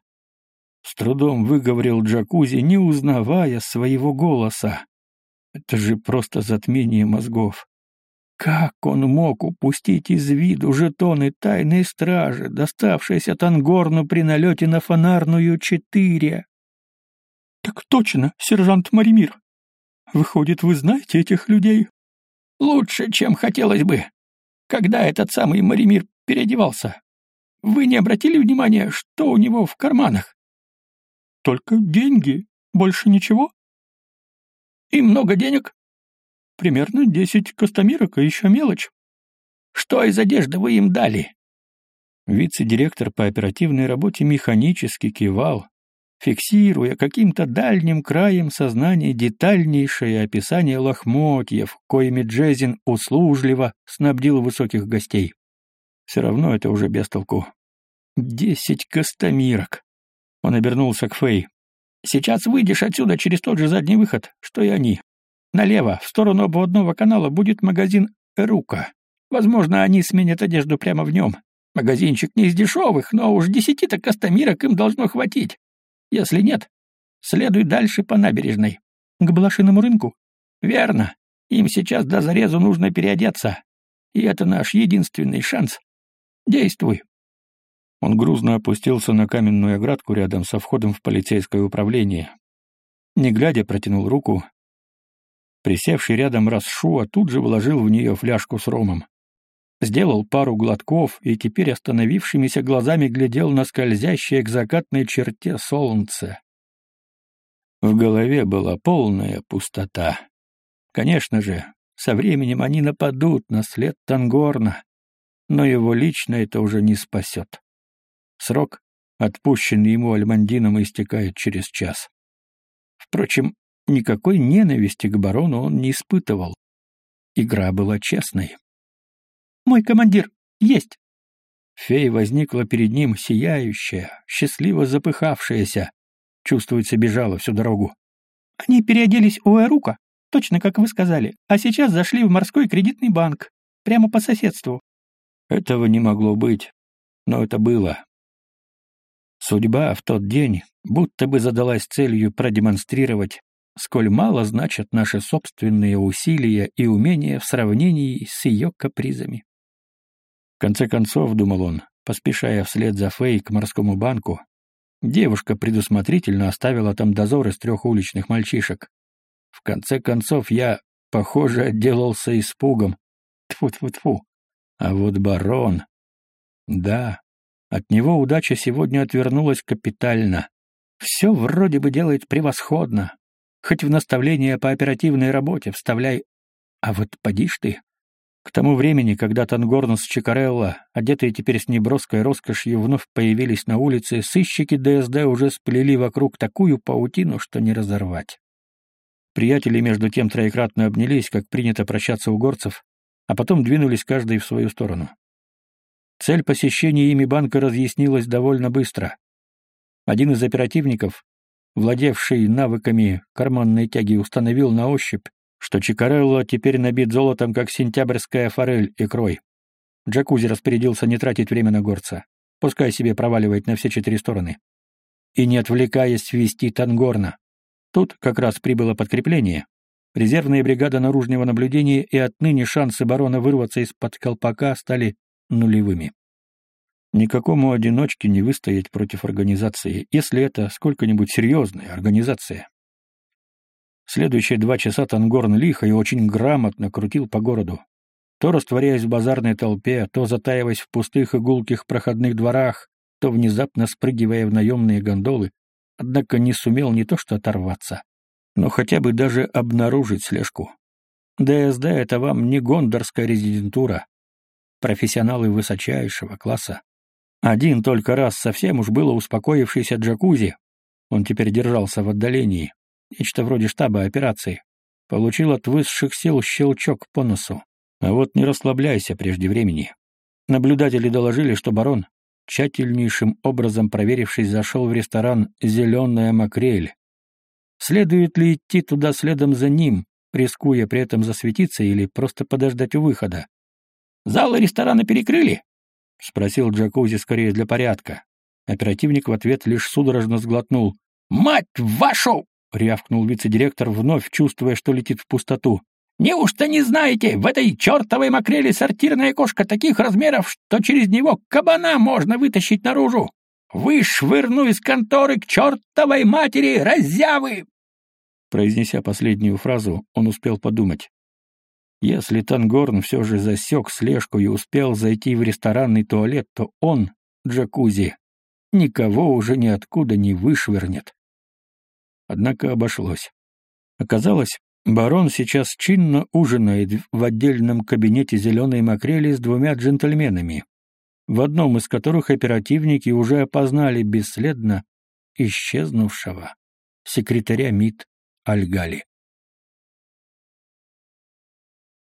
Speaker 1: С трудом выговорил Джакузи, не узнавая своего голоса. Это же просто затмение мозгов. Как он мог упустить из виду жетоны тайной стражи, доставшиеся Тангорну при налете на фонарную четыре?
Speaker 3: «Так точно, сержант Маримир. Выходит, вы знаете этих людей?»
Speaker 2: «Лучше, чем хотелось бы. Когда этот самый Маримир переодевался? Вы не обратили внимания, что у него в карманах?»
Speaker 3: «Только деньги. Больше ничего?»
Speaker 2: «И много денег?»
Speaker 3: «Примерно десять костомирок и еще мелочь».
Speaker 2: «Что из одежды вы им дали?»
Speaker 1: Вице-директор по оперативной работе механически кивал, фиксируя каким-то дальним краем сознания детальнейшее описание лохмотьев, коими Джезин услужливо снабдил высоких гостей. Все равно это уже без толку. Десять костомирок. Он обернулся к Фэй.
Speaker 2: «Сейчас выйдешь отсюда через тот же задний выход, что и они. Налево, в сторону обводного канала, будет магазин «Эрука». Возможно, они сменят одежду прямо в нем. Магазинчик не из дешевых, но уж десяти-то костомирок им должно хватить. Если нет, следуй дальше по набережной.
Speaker 3: К блошиному рынку?
Speaker 2: Верно. Им сейчас до зарезу нужно переодеться. И это наш единственный шанс. Действуй.
Speaker 1: Он грузно опустился на каменную оградку рядом со входом в полицейское управление. Не глядя, протянул руку. Присевший рядом Расшуа тут же вложил в нее фляжку с ромом. Сделал пару глотков и теперь остановившимися глазами глядел на скользящее к закатной черте солнце. В голове была полная пустота. Конечно же, со временем они нападут на след Тангорна, но его лично это уже не спасет. Срок, отпущенный ему Альмандином, истекает через час. Впрочем, никакой ненависти к барону он не испытывал. Игра была честной.
Speaker 3: «Мой командир! Есть!»
Speaker 1: Фея возникла перед ним, сияющая, счастливо запыхавшаяся. Чувствуется, бежала всю дорогу.
Speaker 3: «Они переоделись у Эрука, точно как вы сказали, а сейчас зашли в морской кредитный банк, прямо по соседству.
Speaker 1: Этого не могло быть, но это было. Судьба в тот день будто бы задалась целью продемонстрировать, сколь мало значат наши собственные усилия и умения в сравнении с ее капризами. В конце концов, думал он, поспешая вслед за Фей к морскому банку, девушка предусмотрительно оставила там дозор из трех уличных мальчишек. В конце концов, я, похоже, отделался испугом. Тьфу-тьфу-тьфу. А вот барон... Да, от него удача сегодня отвернулась капитально. Все вроде бы делает превосходно. Хоть в наставление по оперативной работе вставляй. А вот поди ж ты. К тому времени, когда Тангорн с Чикарелло, одетые теперь с неброской роскошью, вновь появились на улице, сыщики ДСД уже сплели вокруг такую паутину, что не разорвать. Приятели между тем троекратно обнялись, как принято прощаться у горцев, а потом двинулись каждый в свою сторону. Цель посещения ими банка разъяснилась довольно быстро. Один из оперативников, владевший навыками карманной тяги, установил на ощупь, что Чикарелло теперь набит золотом, как сентябрьская форель икрой. Джакузи распорядился не тратить время на горца. Пускай себе проваливает на все четыре стороны. И не отвлекаясь вести Тангорна. Тут как раз прибыло подкрепление, Резервная бригада наружного наблюдения и отныне шансы барона вырваться из-под колпака стали нулевыми. Никакому одиночке не выстоять против организации, если это сколько-нибудь серьезная организация. Следующие два часа Тангорн лихо и очень грамотно крутил по городу. то растворяясь в базарной толпе, то затаиваясь в пустых и гулких проходных дворах, то внезапно спрыгивая в наемные гондолы, однако не сумел не то что оторваться, но хотя бы даже обнаружить слежку. ДСД — это вам не гондорская резидентура. Профессионалы высочайшего класса. Один только раз совсем уж было успокоившийся джакузи, он теперь держался в отдалении, нечто вроде штаба операции, получил от высших сил щелчок по носу. А вот не расслабляйся прежде времени. Наблюдатели доложили, что барон, тщательнейшим образом проверившись, зашел в ресторан «Зеленая макрель». Следует ли идти туда следом за ним, рискуя при этом засветиться или просто подождать у выхода? «Залы ресторана перекрыли?» — спросил Джакузи скорее для порядка. Оперативник в ответ лишь судорожно сглотнул. «Мать вашу!» — рявкнул вице-директор, вновь чувствуя, что летит в пустоту. Неужто не знаете, в этой чертовой макреле сортирная кошка таких размеров, что через него кабана можно вытащить наружу? Вышвырну из конторы к чертовой матери раззявы!» Произнеся последнюю фразу, он успел подумать. Если Тангорн все же засек слежку и успел зайти в ресторанный туалет, то он, джакузи, никого уже ниоткуда не вышвырнет. Однако обошлось. Оказалось, Барон сейчас чинно ужинает в отдельном кабинете зеленой макрели с двумя джентльменами, в одном из которых оперативники уже опознали бесследно исчезнувшего секретаря МИД Альгали.